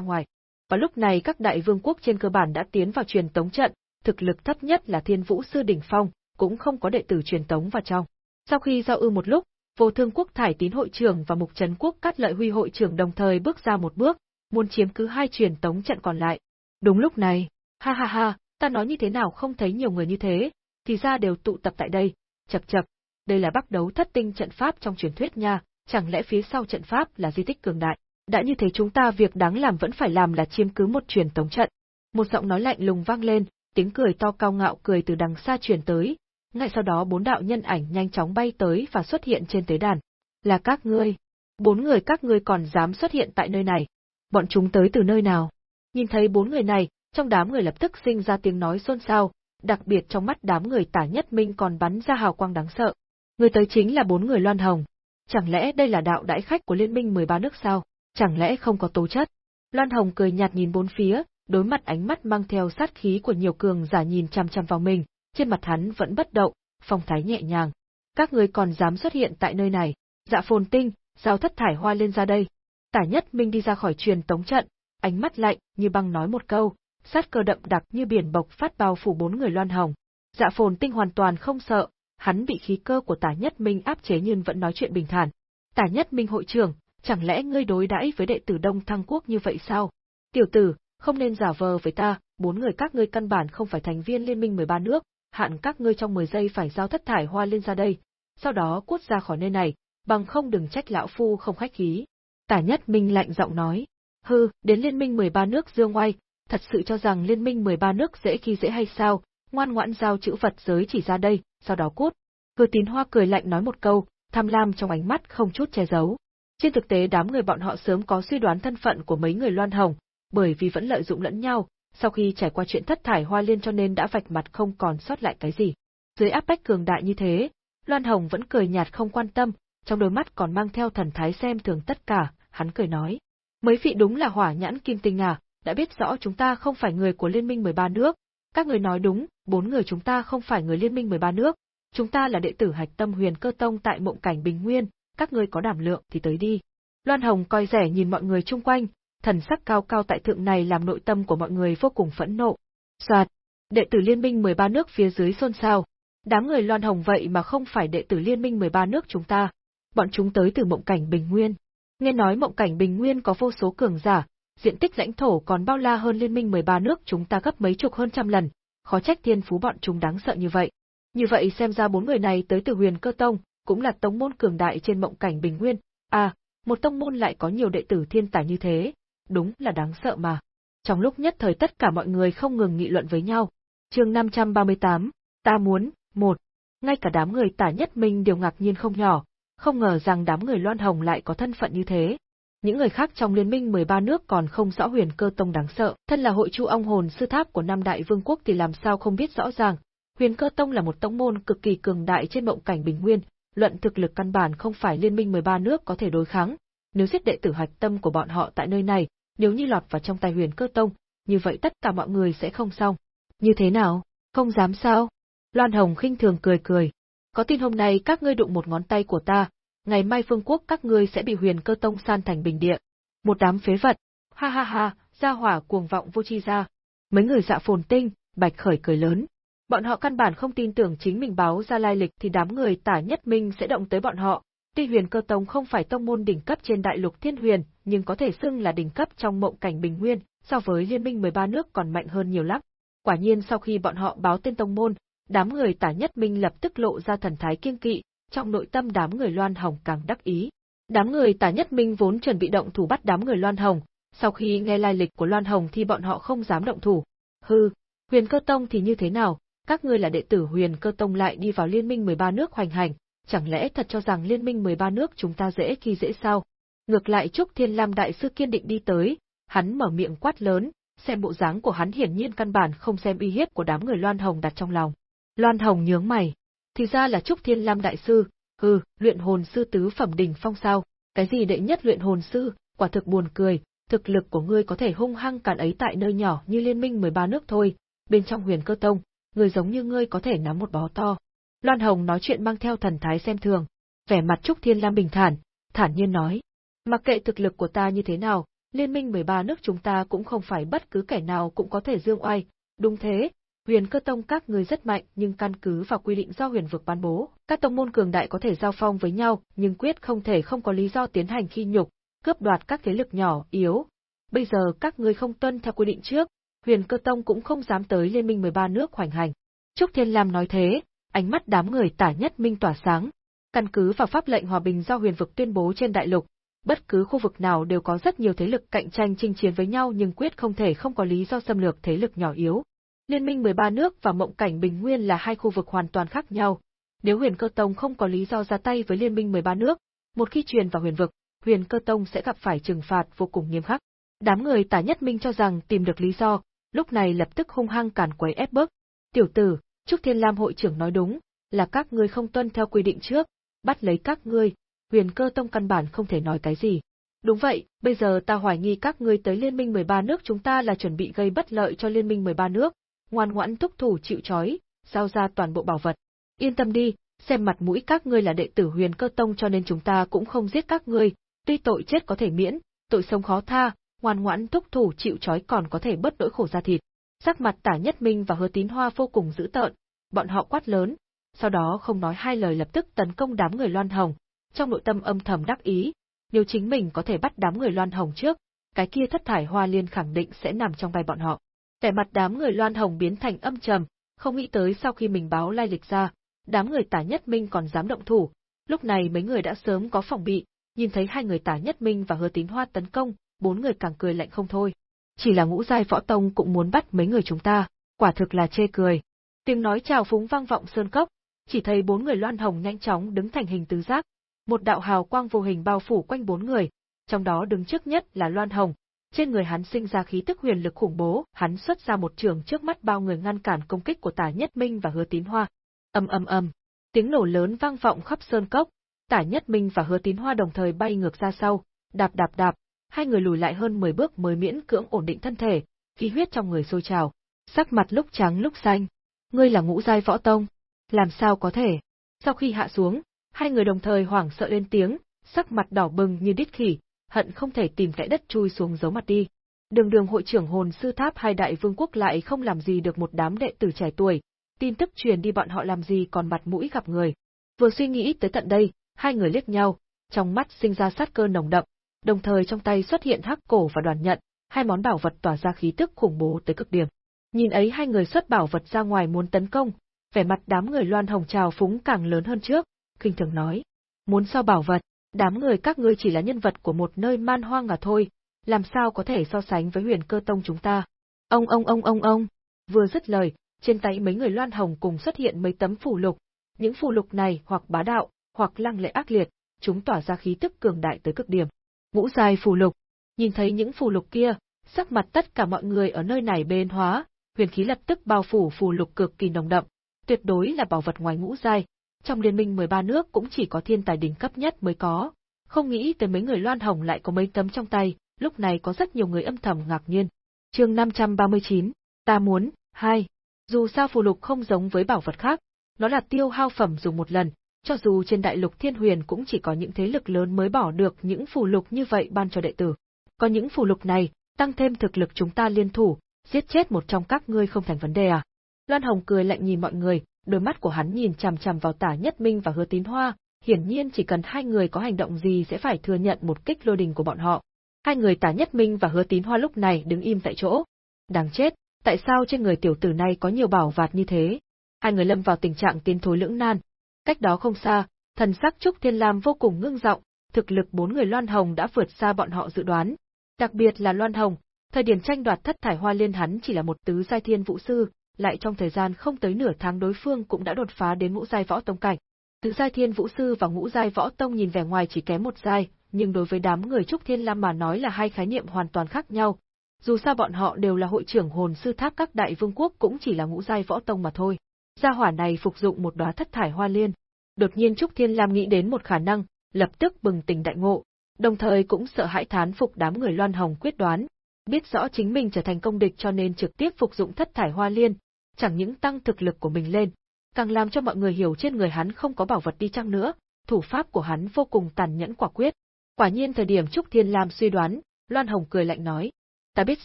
ngoài. Và lúc này các đại vương quốc trên cơ bản đã tiến vào truyền tống trận, thực lực thấp nhất là Thiên Vũ sư đỉnh phong, cũng không có đệ tử truyền tống vào trong. Sau khi giao ư một lúc, Vô Thương Quốc thải tín hội trưởng và Mục Trấn Quốc cắt lợi huy hội trưởng đồng thời bước ra một bước, muốn chiếm cứ hai truyền tống trận còn lại. Đúng lúc này, ha ha ha, ta nói như thế nào không thấy nhiều người như thế, thì ra đều tụ tập tại đây, chập chập, đây là bắt đấu thất tinh trận pháp trong truyền thuyết nha, chẳng lẽ phía sau trận pháp là di tích cường đại. Đã như thế chúng ta việc đáng làm vẫn phải làm là chiếm cứ một truyền tống trận. Một giọng nói lạnh lùng vang lên, tiếng cười to cao ngạo cười từ đằng xa truyền tới, ngay sau đó bốn đạo nhân ảnh nhanh chóng bay tới và xuất hiện trên tế đàn. Là các ngươi. Bốn người các ngươi còn dám xuất hiện tại nơi này. Bọn chúng tới từ nơi nào? Nhìn thấy bốn người này, trong đám người lập tức sinh ra tiếng nói xôn xao, đặc biệt trong mắt đám người tả nhất minh còn bắn ra hào quang đáng sợ. Người tới chính là bốn người loan hồng. Chẳng lẽ đây là đạo đại khách của liên minh 13 nước sao? Chẳng lẽ không có tố chất? Loan Hồng cười nhạt nhìn bốn phía, đối mặt ánh mắt mang theo sát khí của nhiều cường giả nhìn chăm chăm vào mình, trên mặt hắn vẫn bất động, phong thái nhẹ nhàng. Các người còn dám xuất hiện tại nơi này, dạ phồn tinh, giao thất thải hoa lên ra đây. Tả nhất minh đi ra khỏi truyền tống trận, ánh mắt lạnh như băng nói một câu, sát cơ đậm đặc như biển bộc phát bao phủ bốn người loan hồng. Dạ phồn tinh hoàn toàn không sợ, hắn bị khí cơ của tả nhất minh áp chế nhưng vẫn nói chuyện bình thản. Tả nhất minh hội trưởng, chẳng lẽ ngươi đối đãi với đệ tử Đông Thăng Quốc như vậy sao? Tiểu tử, không nên giả vờ với ta, bốn người các ngươi căn bản không phải thành viên liên minh 13 nước, hạn các ngươi trong 10 giây phải giao thất thải hoa lên ra đây, sau đó cút ra khỏi nơi này, bằng không đừng trách lão phu không khách khí. Tả Nhất Minh lạnh giọng nói, hư, đến liên minh 13 nước dương Oai, thật sự cho rằng liên minh 13 nước dễ khi dễ hay sao, ngoan ngoãn giao chữ vật giới chỉ ra đây, sau đó cút. Hư tín hoa cười lạnh nói một câu, tham lam trong ánh mắt không chút che giấu. Trên thực tế đám người bọn họ sớm có suy đoán thân phận của mấy người loan hồng, bởi vì vẫn lợi dụng lẫn nhau, sau khi trải qua chuyện thất thải hoa liên cho nên đã vạch mặt không còn sót lại cái gì. Dưới áp bách cường đại như thế, Loan Hồng vẫn cười nhạt không quan tâm, trong đôi mắt còn mang theo thần thái xem thường tất cả, hắn cười nói. Mấy vị đúng là hỏa nhãn kim tinh à, đã biết rõ chúng ta không phải người của Liên minh 13 nước. Các người nói đúng, bốn người chúng ta không phải người Liên minh 13 nước. Chúng ta là đệ tử hạch tâm huyền cơ tông tại mộng cảnh Bình Nguyên, các ngươi có đảm lượng thì tới đi. Loan Hồng coi rẻ nhìn mọi người chung quanh, thần sắc cao cao tại thượng này làm nội tâm của mọi người vô cùng phẫn nộ. Soạt, đệ tử liên minh 13 nước phía dưới xôn xao. Đám người Loan Hồng vậy mà không phải đệ tử liên minh 13 nước chúng ta. Bọn chúng tới từ mộng cảnh Bình Nguyên. Nghe nói mộng cảnh Bình Nguyên có vô số cường giả, diện tích lãnh thổ còn bao la hơn liên minh 13 nước chúng ta gấp mấy chục hơn trăm lần, khó trách thiên phú bọn chúng đáng sợ như vậy. Như vậy xem ra bốn người này tới từ huyền cơ tông, cũng là tông môn cường đại trên mộng cảnh Bình Nguyên. À, một tông môn lại có nhiều đệ tử thiên tài như thế, đúng là đáng sợ mà. Trong lúc nhất thời tất cả mọi người không ngừng nghị luận với nhau. chương 538, ta muốn, một. Ngay cả đám người tả nhất minh đều ngạc nhiên không nhỏ, không ngờ rằng đám người loan hồng lại có thân phận như thế. Những người khác trong liên minh 13 nước còn không rõ huyền cơ tông đáng sợ, thân là hội chu ông hồn sư tháp của năm đại vương quốc thì làm sao không biết rõ ràng. Huyền cơ tông là một tông môn cực kỳ cường đại trên mộng cảnh bình nguyên, luận thực lực căn bản không phải liên minh 13 nước có thể đối kháng. Nếu giết đệ tử hạch tâm của bọn họ tại nơi này, nếu như lọt vào trong tay huyền cơ tông, như vậy tất cả mọi người sẽ không xong. Như thế nào? Không dám sao? Loan Hồng khinh thường cười cười. Có tin hôm nay các ngươi đụng một ngón tay của ta, ngày mai phương quốc các ngươi sẽ bị huyền cơ tông san thành bình địa. Một đám phế vật. Ha ha ha, ra hỏa cuồng vọng vô chi ra. Mấy người dạ phồn tinh, bạch khởi cười lớn. Bọn họ căn bản không tin tưởng chính mình báo ra lai lịch thì đám người tả nhất minh sẽ động tới bọn họ. Tuy huyền cơ tông không phải tông môn đỉnh cấp trên đại lục thiên huyền, nhưng có thể xưng là đỉnh cấp trong mộng cảnh bình nguyên, so với liên minh 13 nước còn mạnh hơn nhiều lắm. Quả nhiên sau khi bọn họ báo tên tông môn, đám người tả nhất minh lập tức lộ ra thần thái kiên kỵ, trong nội tâm đám người loan hồng càng đắc ý. Đám người tả nhất minh vốn chuẩn bị động thủ bắt đám người loan hồng, sau khi nghe lai lịch của loan hồng thì bọn họ không dám động thủ. Hừ, huyền cơ tông thì như thế nào, các ngươi là đệ tử huyền cơ tông lại đi vào liên minh 13 nước hoành hành, chẳng lẽ thật cho rằng liên minh 13 nước chúng ta dễ khi dễ sao? Ngược lại Trúc Thiên Lam đại sư kiên định đi tới, hắn mở miệng quát lớn, xem bộ dáng của hắn hiển nhiên căn bản không xem uy hiếp của đám người Loan Hồng đặt trong lòng. Loan Hồng nhướng mày, thì ra là Trúc Thiên Lam đại sư, hừ, luyện hồn sư tứ phẩm đỉnh phong sao? Cái gì đệ nhất luyện hồn sư, quả thực buồn cười, thực lực của ngươi có thể hung hăng cản ấy tại nơi nhỏ như liên minh 13 nước thôi, bên trong huyền cơ tông, người giống như ngươi có thể nắm một bó to. Loan Hồng nói chuyện mang theo thần thái xem thường, vẻ mặt Trúc Thiên Lam bình thản, thản nhiên nói. Mặc kệ thực lực của ta như thế nào, liên minh 13 nước chúng ta cũng không phải bất cứ kẻ nào cũng có thể dương oai, đúng thế, huyền cơ tông các người rất mạnh nhưng căn cứ vào quy định do huyền vực ban bố, các tông môn cường đại có thể giao phong với nhau nhưng quyết không thể không có lý do tiến hành khi nhục, cướp đoạt các thế lực nhỏ, yếu. Bây giờ các ngươi không tuân theo quy định trước, huyền cơ tông cũng không dám tới liên minh 13 nước hoành hành. Trúc Thiên Lam nói thế, ánh mắt đám người tả nhất minh tỏa sáng. Căn cứ vào pháp lệnh hòa bình do huyền vực tuyên bố trên đại lục, bất cứ khu vực nào đều có rất nhiều thế lực cạnh tranh chinh chiến với nhau nhưng quyết không thể không có lý do xâm lược thế lực nhỏ yếu. Liên minh 13 nước và Mộng Cảnh Bình Nguyên là hai khu vực hoàn toàn khác nhau. Nếu Huyền Cơ Tông không có lý do ra tay với Liên minh 13 nước, một khi truyền vào Huyền vực, Huyền Cơ Tông sẽ gặp phải trừng phạt vô cùng nghiêm khắc. Đám người Tả Nhất Minh cho rằng tìm được lý do, lúc này lập tức hung hăng cản quấy ép bức. "Tiểu tử, Trúc Thiên Lam hội trưởng nói đúng, là các ngươi không tuân theo quy định trước, bắt lấy các ngươi, Huyền Cơ Tông căn bản không thể nói cái gì." Đúng vậy, bây giờ ta hoài nghi các ngươi tới Liên minh 13 nước chúng ta là chuẩn bị gây bất lợi cho Liên minh 13 nước, ngoan ngoãn thúc thủ chịu trói, giao ra toàn bộ bảo vật. Yên tâm đi, xem mặt mũi các ngươi là đệ tử huyền cơ tông cho nên chúng ta cũng không giết các ngươi, tuy tội chết có thể miễn, tội sống khó tha, ngoan ngoãn thúc thủ chịu trói còn có thể bớt nỗi khổ ra thịt. Sắc mặt tả nhất minh và hứa tín hoa vô cùng dữ tợn, bọn họ quát lớn, sau đó không nói hai lời lập tức tấn công đám người loan hồng, trong nội tâm âm thầm đắc ý, nếu chính mình có thể bắt đám người loan hồng trước, cái kia thất thải hoa liên khẳng định sẽ nằm trong tay bọn họ. Vẻ mặt đám người loan hồng biến thành âm trầm, không nghĩ tới sau khi mình báo lai lịch ra, đám người tả nhất minh còn dám động thủ. Lúc này mấy người đã sớm có phòng bị, nhìn thấy hai người tả nhất minh và hứa tín hoa tấn công, bốn người càng cười lạnh không thôi. Chỉ là ngũ giai võ tông cũng muốn bắt mấy người chúng ta, quả thực là chê cười. Tiếng nói chào phúng vang vọng sơn cốc, chỉ thấy bốn người loan hồng nhanh chóng đứng thành hình tứ giác. Một đạo hào quang vô hình bao phủ quanh bốn người, trong đó đứng trước nhất là loan hồng, trên người hắn sinh ra khí tức huyền lực khủng bố, hắn xuất ra một trường trước mắt bao người ngăn cản công kích của Tả Nhất Minh và Hứa Tín Hoa. Ầm ầm ầm, tiếng nổ lớn vang vọng khắp sơn cốc, Tả Nhất Minh và Hứa Tín Hoa đồng thời bay ngược ra sau, đạp đạp đạp, hai người lùi lại hơn 10 bước mới miễn cưỡng ổn định thân thể, khí huyết trong người sôi trào, sắc mặt lúc trắng lúc xanh. Ngươi là ngũ giai võ tông, làm sao có thể? Sau khi hạ xuống, hai người đồng thời hoảng sợ lên tiếng, sắc mặt đỏ bừng như đít khỉ, hận không thể tìm cái đất chui xuống giấu mặt đi. Đường đường hội trưởng hồn sư tháp hai đại vương quốc lại không làm gì được một đám đệ tử trẻ tuổi, tin tức truyền đi bọn họ làm gì còn mặt mũi gặp người. Vừa suy nghĩ tới tận đây, hai người liếc nhau, trong mắt sinh ra sát cơ nồng đậm, đồng thời trong tay xuất hiện hắc cổ và đoàn nhận, hai món bảo vật tỏa ra khí tức khủng bố tới cực điểm. Nhìn ấy hai người xuất bảo vật ra ngoài muốn tấn công, vẻ mặt đám người loan hồng trào phúng càng lớn hơn trước, kinh thường nói. Muốn so bảo vật, Đám người các ngươi chỉ là nhân vật của một nơi man hoang à thôi, làm sao có thể so sánh với huyền cơ tông chúng ta. Ông ông ông ông ông, vừa dứt lời, trên tay mấy người loan hồng cùng xuất hiện mấy tấm phù lục, những phù lục này hoặc bá đạo, hoặc lăng lệ ác liệt, chúng tỏa ra khí tức cường đại tới cực điểm. Ngũ dài phù lục, nhìn thấy những phù lục kia, sắc mặt tất cả mọi người ở nơi này bên hóa, huyền khí lập tức bao phủ phù lục cực kỳ nồng đậm, tuyệt đối là bảo vật ngoài ngũ giai, trong liên minh 13 nước cũng chỉ có thiên tài đỉnh cấp nhất mới có. Không nghĩ tới mấy người loan hồng lại có mấy tấm trong tay, lúc này có rất nhiều người âm thầm ngạc nhiên. chương 539, ta muốn, hai. Dù sao phù lục không giống với bảo vật khác, nó là tiêu hao phẩm dùng một lần, cho dù trên đại lục thiên huyền cũng chỉ có những thế lực lớn mới bỏ được những phù lục như vậy ban cho đệ tử. Có những phù lục này, tăng thêm thực lực chúng ta liên thủ, giết chết một trong các ngươi không thành vấn đề à. Loan Hồng cười lạnh nhìn mọi người, đôi mắt của hắn nhìn chằm chằm vào Tả Nhất Minh và Hứa Tín Hoa, hiển nhiên chỉ cần hai người có hành động gì sẽ phải thừa nhận một kích lôi đình của bọn họ. Hai người Tả Nhất Minh và Hứa Tín Hoa lúc này đứng im tại chỗ. Đáng chết, tại sao trên người tiểu tử này có nhiều bảo vạt như thế? Hai người lâm vào tình trạng tiến thối lưỡng nan. Cách đó không xa, thần sắc Trúc Thiên Lam vô cùng ngưng giọng, thực lực bốn người Loan Hồng đã vượt xa bọn họ dự đoán. Đặc biệt là Loan Hồng, thời điểm tranh đoạt thất thải hoa liên hắn chỉ là một tứ giai thiên vũ sư, lại trong thời gian không tới nửa tháng đối phương cũng đã đột phá đến ngũ giai võ tông cảnh. Tứ giai thiên vũ sư và ngũ giai võ tông nhìn vẻ ngoài chỉ kém một giai, nhưng đối với đám người trúc thiên lam mà nói là hai khái niệm hoàn toàn khác nhau. Dù sao bọn họ đều là hội trưởng hồn sư tháp các đại vương quốc cũng chỉ là ngũ giai võ tông mà thôi. Gia hỏa này phục dụng một đóa thất thải hoa liên. Đột nhiên Trúc Thiên Lam nghĩ đến một khả năng, lập tức bừng tỉnh đại ngộ, đồng thời cũng sợ hãi thán phục đám người Loan Hồng quyết đoán, biết rõ chính mình trở thành công địch cho nên trực tiếp phục dụng thất thải hoa liên, chẳng những tăng thực lực của mình lên, càng làm cho mọi người hiểu trên người hắn không có bảo vật đi chăng nữa, thủ pháp của hắn vô cùng tàn nhẫn quả quyết. Quả nhiên thời điểm Trúc Thiên Lam suy đoán, Loan Hồng cười lạnh nói, ta biết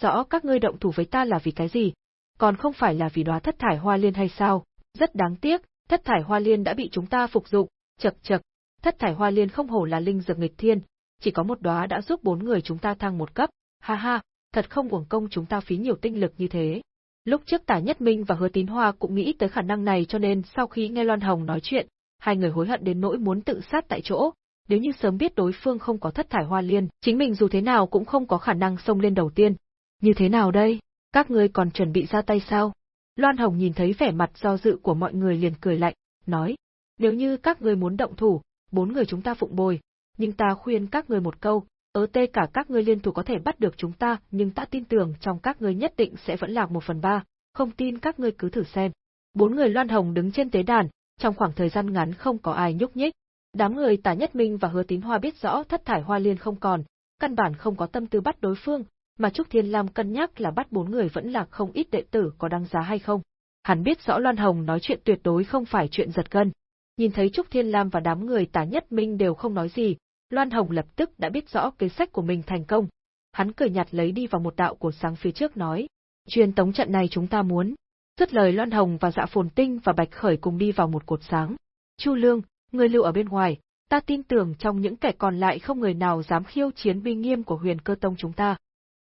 rõ các ngươi động thủ với ta là vì cái gì, còn không phải là vì đóa thất thải hoa liên hay sao, rất đáng tiếc, thất thải hoa liên đã bị chúng ta phục dụng, chật chật, thất thải hoa liên không hổ là linh dược nghịch thiên, chỉ có một đóa đã giúp bốn người chúng ta thăng một cấp, ha ha, thật không uổng công chúng ta phí nhiều tinh lực như thế. Lúc trước Tả Nhất Minh và Hứa Tín Hoa cũng nghĩ tới khả năng này cho nên sau khi nghe Loan Hồng nói chuyện, hai người hối hận đến nỗi muốn tự sát tại chỗ. Nếu như sớm biết đối phương không có thất thải hoa liên, chính mình dù thế nào cũng không có khả năng xông lên đầu tiên. Như thế nào đây? Các ngươi còn chuẩn bị ra tay sao? Loan Hồng nhìn thấy vẻ mặt do dự của mọi người liền cười lạnh, nói, nếu như các ngươi muốn động thủ, bốn người chúng ta phụng bồi, nhưng ta khuyên các ngươi một câu, ớ tê cả các ngươi liên thủ có thể bắt được chúng ta, nhưng ta tin tưởng trong các ngươi nhất định sẽ vẫn lạc một phần ba, không tin các ngươi cứ thử xem. Bốn người Loan Hồng đứng trên tế đàn, trong khoảng thời gian ngắn không có ai nhúc nhích. Đám người Tả Nhất Minh và Hứa Tín Hoa biết rõ thất thải hoa liên không còn, căn bản không có tâm tư bắt đối phương, mà Trúc Thiên Lam cân nhắc là bắt bốn người vẫn là không ít đệ tử có đăng giá hay không. Hắn biết rõ Loan Hồng nói chuyện tuyệt đối không phải chuyện giật gân. Nhìn thấy Trúc Thiên Lam và đám người Tả Nhất Minh đều không nói gì, Loan Hồng lập tức đã biết rõ kế sách của mình thành công. Hắn cười nhạt lấy đi vào một đạo cổ sáng phía trước nói, truyền tống trận này chúng ta muốn. Dứt lời Loan Hồng và Dạ Phồn Tinh và Bạch Khởi cùng đi vào một cột sáng. Chu Lương, người lưu ở bên ngoài, ta tin tưởng trong những kẻ còn lại không người nào dám khiêu chiến uy nghiêm của huyền cơ tông chúng ta.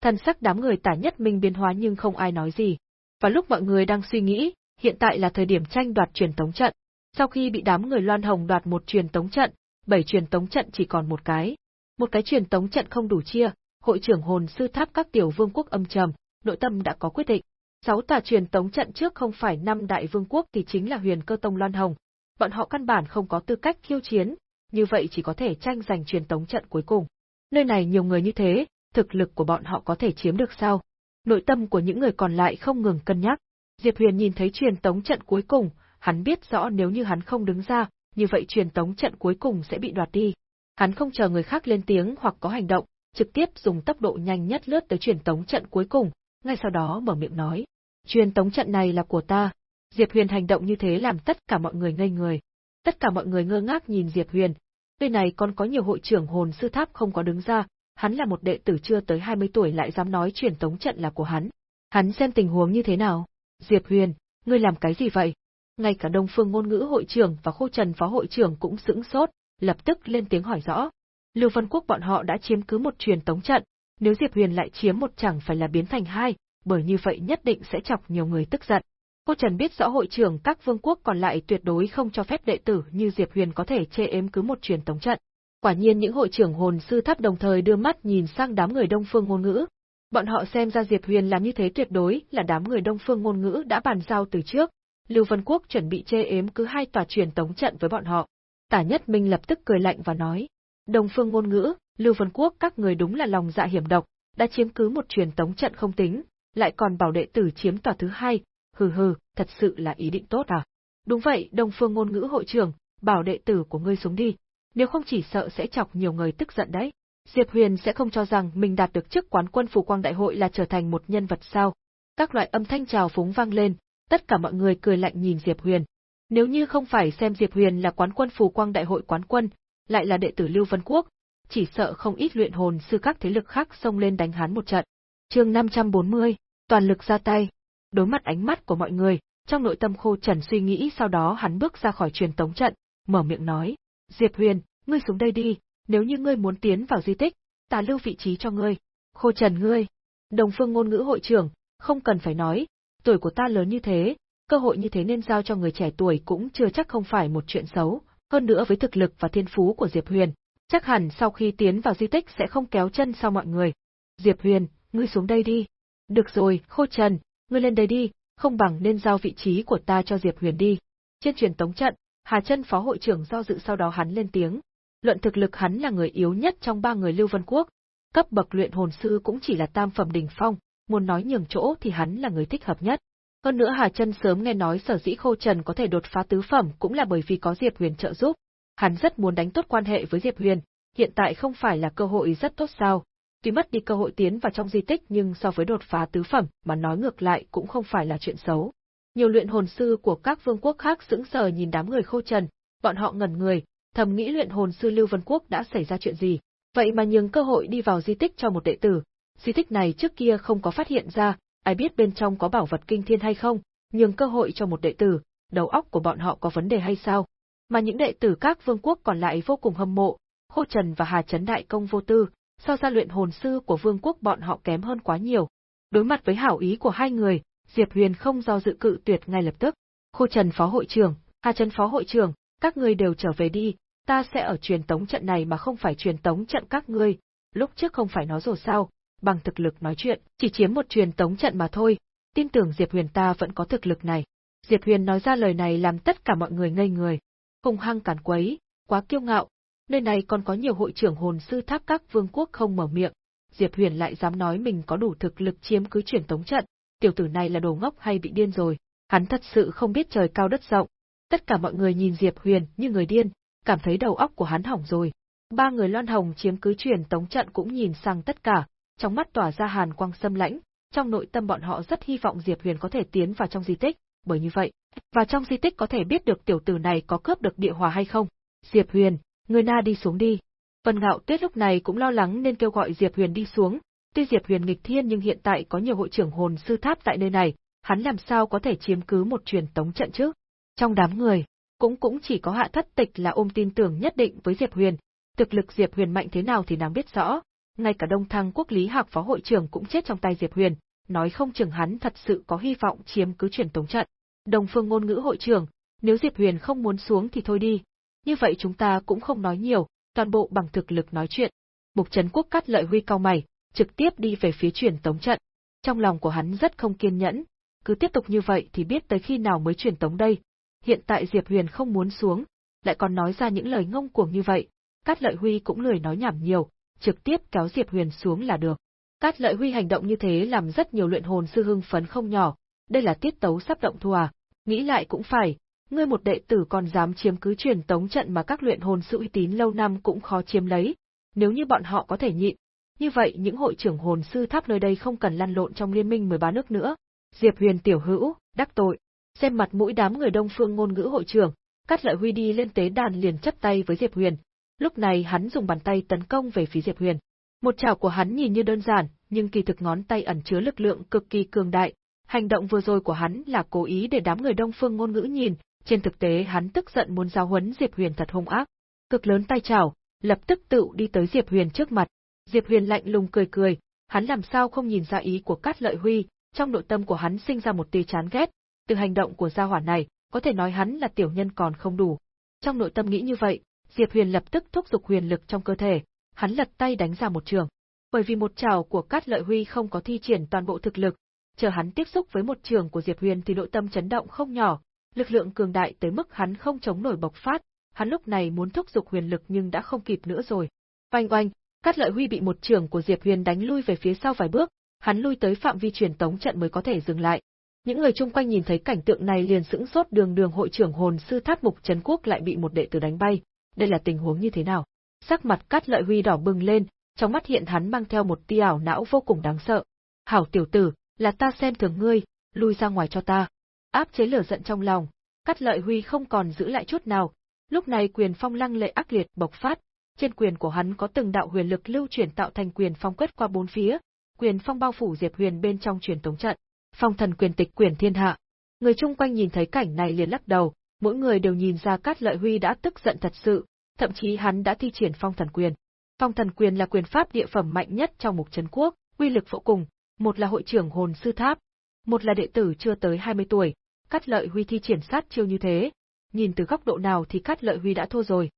Thần sắc đám người tả nhất minh biến hóa nhưng không ai nói gì. Và lúc mọi người đang suy nghĩ, hiện tại là thời điểm tranh đoạt truyền tống trận. Sau khi bị đám người Loan Hồng đoạt một truyền tống trận, bảy truyền tống trận chỉ còn một cái. Một cái truyền tống trận không đủ chia, hội trưởng hồn sư tháp các tiểu vương quốc âm trầm, nội tâm đã có quyết định. Sáu tà truyền tống trận trước không phải năm đại vương quốc thì chính là huyền cơ tông Loan Hồng. Bọn họ căn bản không có tư cách khiêu chiến, như vậy chỉ có thể tranh giành truyền tống trận cuối cùng. Nơi này nhiều người như thế, thực lực của bọn họ có thể chiếm được sao? Nội tâm của những người còn lại không ngừng cân nhắc. Diệp Huyền nhìn thấy truyền tống trận cuối cùng, hắn biết rõ nếu như hắn không đứng ra, như vậy truyền tống trận cuối cùng sẽ bị đoạt đi. Hắn không chờ người khác lên tiếng hoặc có hành động, trực tiếp dùng tốc độ nhanh nhất lướt tới truyền tống trận cuối cùng, ngay sau đó mở miệng nói. Truyền tống trận này là của ta. Diệp Huyền hành động như thế làm tất cả mọi người ngây người. Tất cả mọi người ngơ ngác nhìn Diệp Huyền. Nơi này còn có nhiều hội trưởng hồn sư tháp không có đứng ra, hắn là một đệ tử chưa tới 20 tuổi lại dám nói truyền tống trận là của hắn. Hắn xem tình huống như thế nào? Diệp Huyền, ngươi làm cái gì vậy? Ngay cả Đông Phương ngôn ngữ hội trưởng và Khô Trần phó hội trưởng cũng sững sốt, lập tức lên tiếng hỏi rõ. Lưu Vân Quốc bọn họ đã chiếm cứ một truyền tống trận, nếu Diệp Huyền lại chiếm một chẳng phải là biến thành hai, bởi như vậy nhất định sẽ chọc nhiều người tức giận. Cô Trần biết rõ hội trưởng các vương quốc còn lại tuyệt đối không cho phép đệ tử như Diệp Huyền có thể chê ếm cứ một truyền tống trận. Quả nhiên những hội trưởng hồn sư tháp đồng thời đưa mắt nhìn sang đám người Đông Phương ngôn ngữ. Bọn họ xem ra Diệp Huyền làm như thế tuyệt đối là đám người Đông Phương ngôn ngữ đã bàn giao từ trước. Lưu Vân Quốc chuẩn bị chê ếm cứ hai tòa truyền tống trận với bọn họ. Tả Nhất Minh lập tức cười lạnh và nói: Đông Phương ngôn ngữ, Lưu Vân Quốc các người đúng là lòng dạ hiểm độc, đã chiếm cứ một truyền tống trận không tính, lại còn bảo đệ tử chiếm tòa thứ hai, hừ hừ, thật sự là ý định tốt à? Đúng vậy, Đông Phương ngôn ngữ hội trưởng, bảo đệ tử của ngươi xuống đi, nếu không chỉ sợ sẽ chọc nhiều người tức giận đấy. Diệp Huyền sẽ không cho rằng mình đạt được chức quán quân phù quang đại hội là trở thành một nhân vật sao. Các loại âm thanh trào phúng vang lên, tất cả mọi người cười lạnh nhìn Diệp Huyền. Nếu như không phải xem Diệp Huyền là quán quân phù quang đại hội quán quân, lại là đệ tử Lưu Vân Quốc, chỉ sợ không ít luyện hồn sư các thế lực khác xông lên đánh hắn một trận. Chương 540, toàn lực ra tay. Đối mặt ánh mắt của mọi người, trong nội tâm Khô Trần suy nghĩ sau đó hắn bước ra khỏi truyền tống trận, mở miệng nói: "Diệp Huyền, ngươi xuống đây đi, nếu như ngươi muốn tiến vào di tích, ta lưu vị trí cho ngươi." Khô Trần ngươi, Đồng Phương ngôn ngữ hội trưởng, không cần phải nói, tuổi của ta lớn như thế, cơ hội như thế nên giao cho người trẻ tuổi cũng chưa chắc không phải một chuyện xấu, hơn nữa với thực lực và thiên phú của Diệp Huyền, chắc hẳn sau khi tiến vào di tích sẽ không kéo chân sau mọi người. Diệp Huyền, ngươi xuống đây đi. Được rồi, Khô Trần, ngươi lên đây đi, không bằng nên giao vị trí của ta cho Diệp Huyền đi. Trên truyền tống trận, Hà Chân phó hội trưởng do dự sau đó hắn lên tiếng. Luận thực lực hắn là người yếu nhất trong ba người Lưu Vân Quốc, cấp bậc luyện hồn sư cũng chỉ là tam phẩm đỉnh phong, muốn nói nhường chỗ thì hắn là người thích hợp nhất. Hơn nữa Hà Chân sớm nghe nói sở dĩ Khô Trần có thể đột phá tứ phẩm cũng là bởi vì có Diệp Huyền trợ giúp. Hắn rất muốn đánh tốt quan hệ với Diệp Huyền, hiện tại không phải là cơ hội rất tốt sao? Tuy mất đi cơ hội tiến vào trong di tích nhưng so với đột phá tứ phẩm mà nói ngược lại cũng không phải là chuyện xấu. Nhiều luyện hồn sư của các vương quốc khác sững sờ nhìn đám người Khô Trần, bọn họ ngẩn người, thầm nghĩ luyện hồn sư Lưu Vân Quốc đã xảy ra chuyện gì, vậy mà nhường cơ hội đi vào di tích cho một đệ tử. Di tích này trước kia không có phát hiện ra, ai biết bên trong có bảo vật kinh thiên hay không, nhường cơ hội cho một đệ tử, đầu óc của bọn họ có vấn đề hay sao? Mà những đệ tử các vương quốc còn lại vô cùng hâm mộ, Khô Trần và Hà Trấn đại công vô tư, so ra luyện hồn sư của vương quốc bọn họ kém hơn quá nhiều. Đối mặt với hảo ý của hai người, Diệp Huyền không do dự cự tuyệt ngay lập tức. Khô Trần phó hội trưởng, Hà Trần phó hội trưởng, các ngươi đều trở về đi, ta sẽ ở truyền tống trận này mà không phải truyền tống trận các ngươi, lúc trước không phải nói rồi sao, bằng thực lực nói chuyện, chỉ chiếm một truyền tống trận mà thôi. tin tưởng Diệp Huyền ta vẫn có thực lực này. Diệp Huyền nói ra lời này làm tất cả mọi người ngây người. Hùng hăng cản quấy, quá kiêu ngạo, nơi này còn có nhiều hội trưởng hồn sư tháp các vương quốc không mở miệng. Diệp Huyền lại dám nói mình có đủ thực lực chiếm cứ truyền tống trận, tiểu tử này là đồ ngốc hay bị điên rồi, hắn thật sự không biết trời cao đất rộng. Tất cả mọi người nhìn Diệp Huyền như người điên, cảm thấy đầu óc của hắn hỏng rồi. Ba người loan hồng chiếm cứ truyền tống trận cũng nhìn sang tất cả, trong mắt tỏa ra hàn quang xâm lãnh, trong nội tâm bọn họ rất hy vọng Diệp Huyền có thể tiến vào trong di tích, bởi như vậy, và trong di tích có thể biết được tiểu tử này có cướp được địa hòa hay không. Diệp Huyền, người na đi xuống đi. Vân Ngạo Tuyết lúc này cũng lo lắng nên kêu gọi Diệp Huyền đi xuống, tuy Diệp Huyền nghịch thiên nhưng hiện tại có nhiều hội trưởng hồn sư tháp tại nơi này, hắn làm sao có thể chiếm cứ một truyền tống trận chứ? Trong đám người, cũng cũng chỉ có Hạ Thất Tịch là ôm tin tưởng nhất định với Diệp Huyền, thực lực Diệp Huyền mạnh thế nào thì nàng biết rõ, ngay cả Đông Thăng Quốc Lý Hạc phó hội trưởng cũng chết trong tay Diệp Huyền, nói không chừng hắn thật sự có hy vọng chiếm cứ truyền tống trận. Đồng Phương ngôn ngữ hội trưởng, nếu Diệp Huyền không muốn xuống thì thôi đi. Như vậy chúng ta cũng không nói nhiều, toàn bộ bằng thực lực nói chuyện. Mục Trấn Quốc cắt lợi huy cao mày, trực tiếp đi về phía truyền tống trận. Trong lòng của hắn rất không kiên nhẫn, cứ tiếp tục như vậy thì biết tới khi nào mới truyền tống đây. Hiện tại Diệp Huyền không muốn xuống, lại còn nói ra những lời ngông cuồng như vậy, Cát Lợi Huy cũng lười nói nhảm nhiều, trực tiếp kéo Diệp Huyền xuống là được. Cát Lợi Huy hành động như thế làm rất nhiều luyện hồn sư hưng phấn không nhỏ, đây là tiết tấu sắp động thù à, nghĩ lại cũng phải, ngươi một đệ tử còn dám chiếm cứ truyền tống trận mà các luyện hồn sư uy tín lâu năm cũng khó chiếm lấy, nếu như bọn họ có thể nhịn, như vậy những hội trưởng hồn sư tháp nơi đây không cần lăn lộn trong liên minh 13 nước nữa. Diệp Huyền tiểu hữu, đắc tội. Xem mặt mũi đám người Đông Phương ngôn ngữ hội trưởng, Cát Lợi Huy đi lên tế đàn liền chấp tay với Diệp Huyền. Lúc này hắn dùng bàn tay tấn công về phía Diệp Huyền. Một chảo của hắn nhìn như đơn giản, nhưng kỳ thực ngón tay ẩn chứa lực lượng cực kỳ cường đại. Hành động vừa rồi của hắn là cố ý để đám người Đông Phương ngôn ngữ nhìn, trên thực tế hắn tức giận muốn giao huấn Diệp Huyền thật hung ác. Cực lớn tay chảo, lập tức tự đi tới Diệp Huyền trước mặt. Diệp Huyền lạnh lùng cười cười, hắn làm sao không nhìn ra ý của Cát Lợi Huy, trong nội tâm của hắn sinh ra một tia chán ghét, từ hành động của gia hỏa này, có thể nói hắn là tiểu nhân còn không đủ. Trong nội tâm nghĩ như vậy, Diệp Huyền lập tức thúc giục huyền lực trong cơ thể, hắn lật tay đánh ra một trường. Bởi vì một trảo của Cát Lợi Huy không có thi triển toàn bộ thực lực, chờ hắn tiếp xúc với một trường của Diệp Huyền thì nội tâm chấn động không nhỏ, lực lượng cường đại tới mức hắn không chống nổi bộc phát, hắn lúc này muốn thúc giục huyền lực nhưng đã không kịp nữa rồi. Oanh oanh, Cát Lợi Huy bị một trường của Diệp Huyền đánh lui về phía sau vài bước, hắn lui tới phạm vi truyền tống trận mới có thể dừng lại. Những người chung quanh nhìn thấy cảnh tượng này liền sững sốt đường đường hội trưởng hồn sư tháp mục trấn quốc lại bị một đệ tử đánh bay, đây là tình huống như thế nào? Sắc mặt Cát Lợi Huy đỏ bừng lên, trong mắt hiện hắn mang theo một tia ảo não vô cùng đáng sợ. Hảo tiểu tử, là ta xem thường ngươi, lui ra ngoài cho ta. Áp chế lửa giận trong lòng, Cát Lợi Huy không còn giữ lại chút nào, lúc này quyền phong lăng lệ ác liệt bộc phát, trên quyền của hắn có từng đạo huyền lực lưu chuyển tạo thành quyền phong quét qua bốn phía, quyền phong bao phủ Diệp Huyền bên trong truyền tống trận. Phong thần quyền tịch quyền thiên hạ. Người chung quanh nhìn thấy cảnh này liền lắc đầu, mỗi người đều nhìn ra Cát Lợi Huy đã tức giận thật sự, thậm chí hắn đã thi triển phong thần quyền. Phong thần quyền là quyền pháp địa phẩm mạnh nhất trong mục trấn quốc, uy lực vô cùng, một là hội trưởng hồn sư tháp, một là đệ tử chưa tới 20 tuổi, Cát Lợi Huy thi triển sát chiêu như thế, nhìn từ góc độ nào thì Cát Lợi Huy đã thua rồi.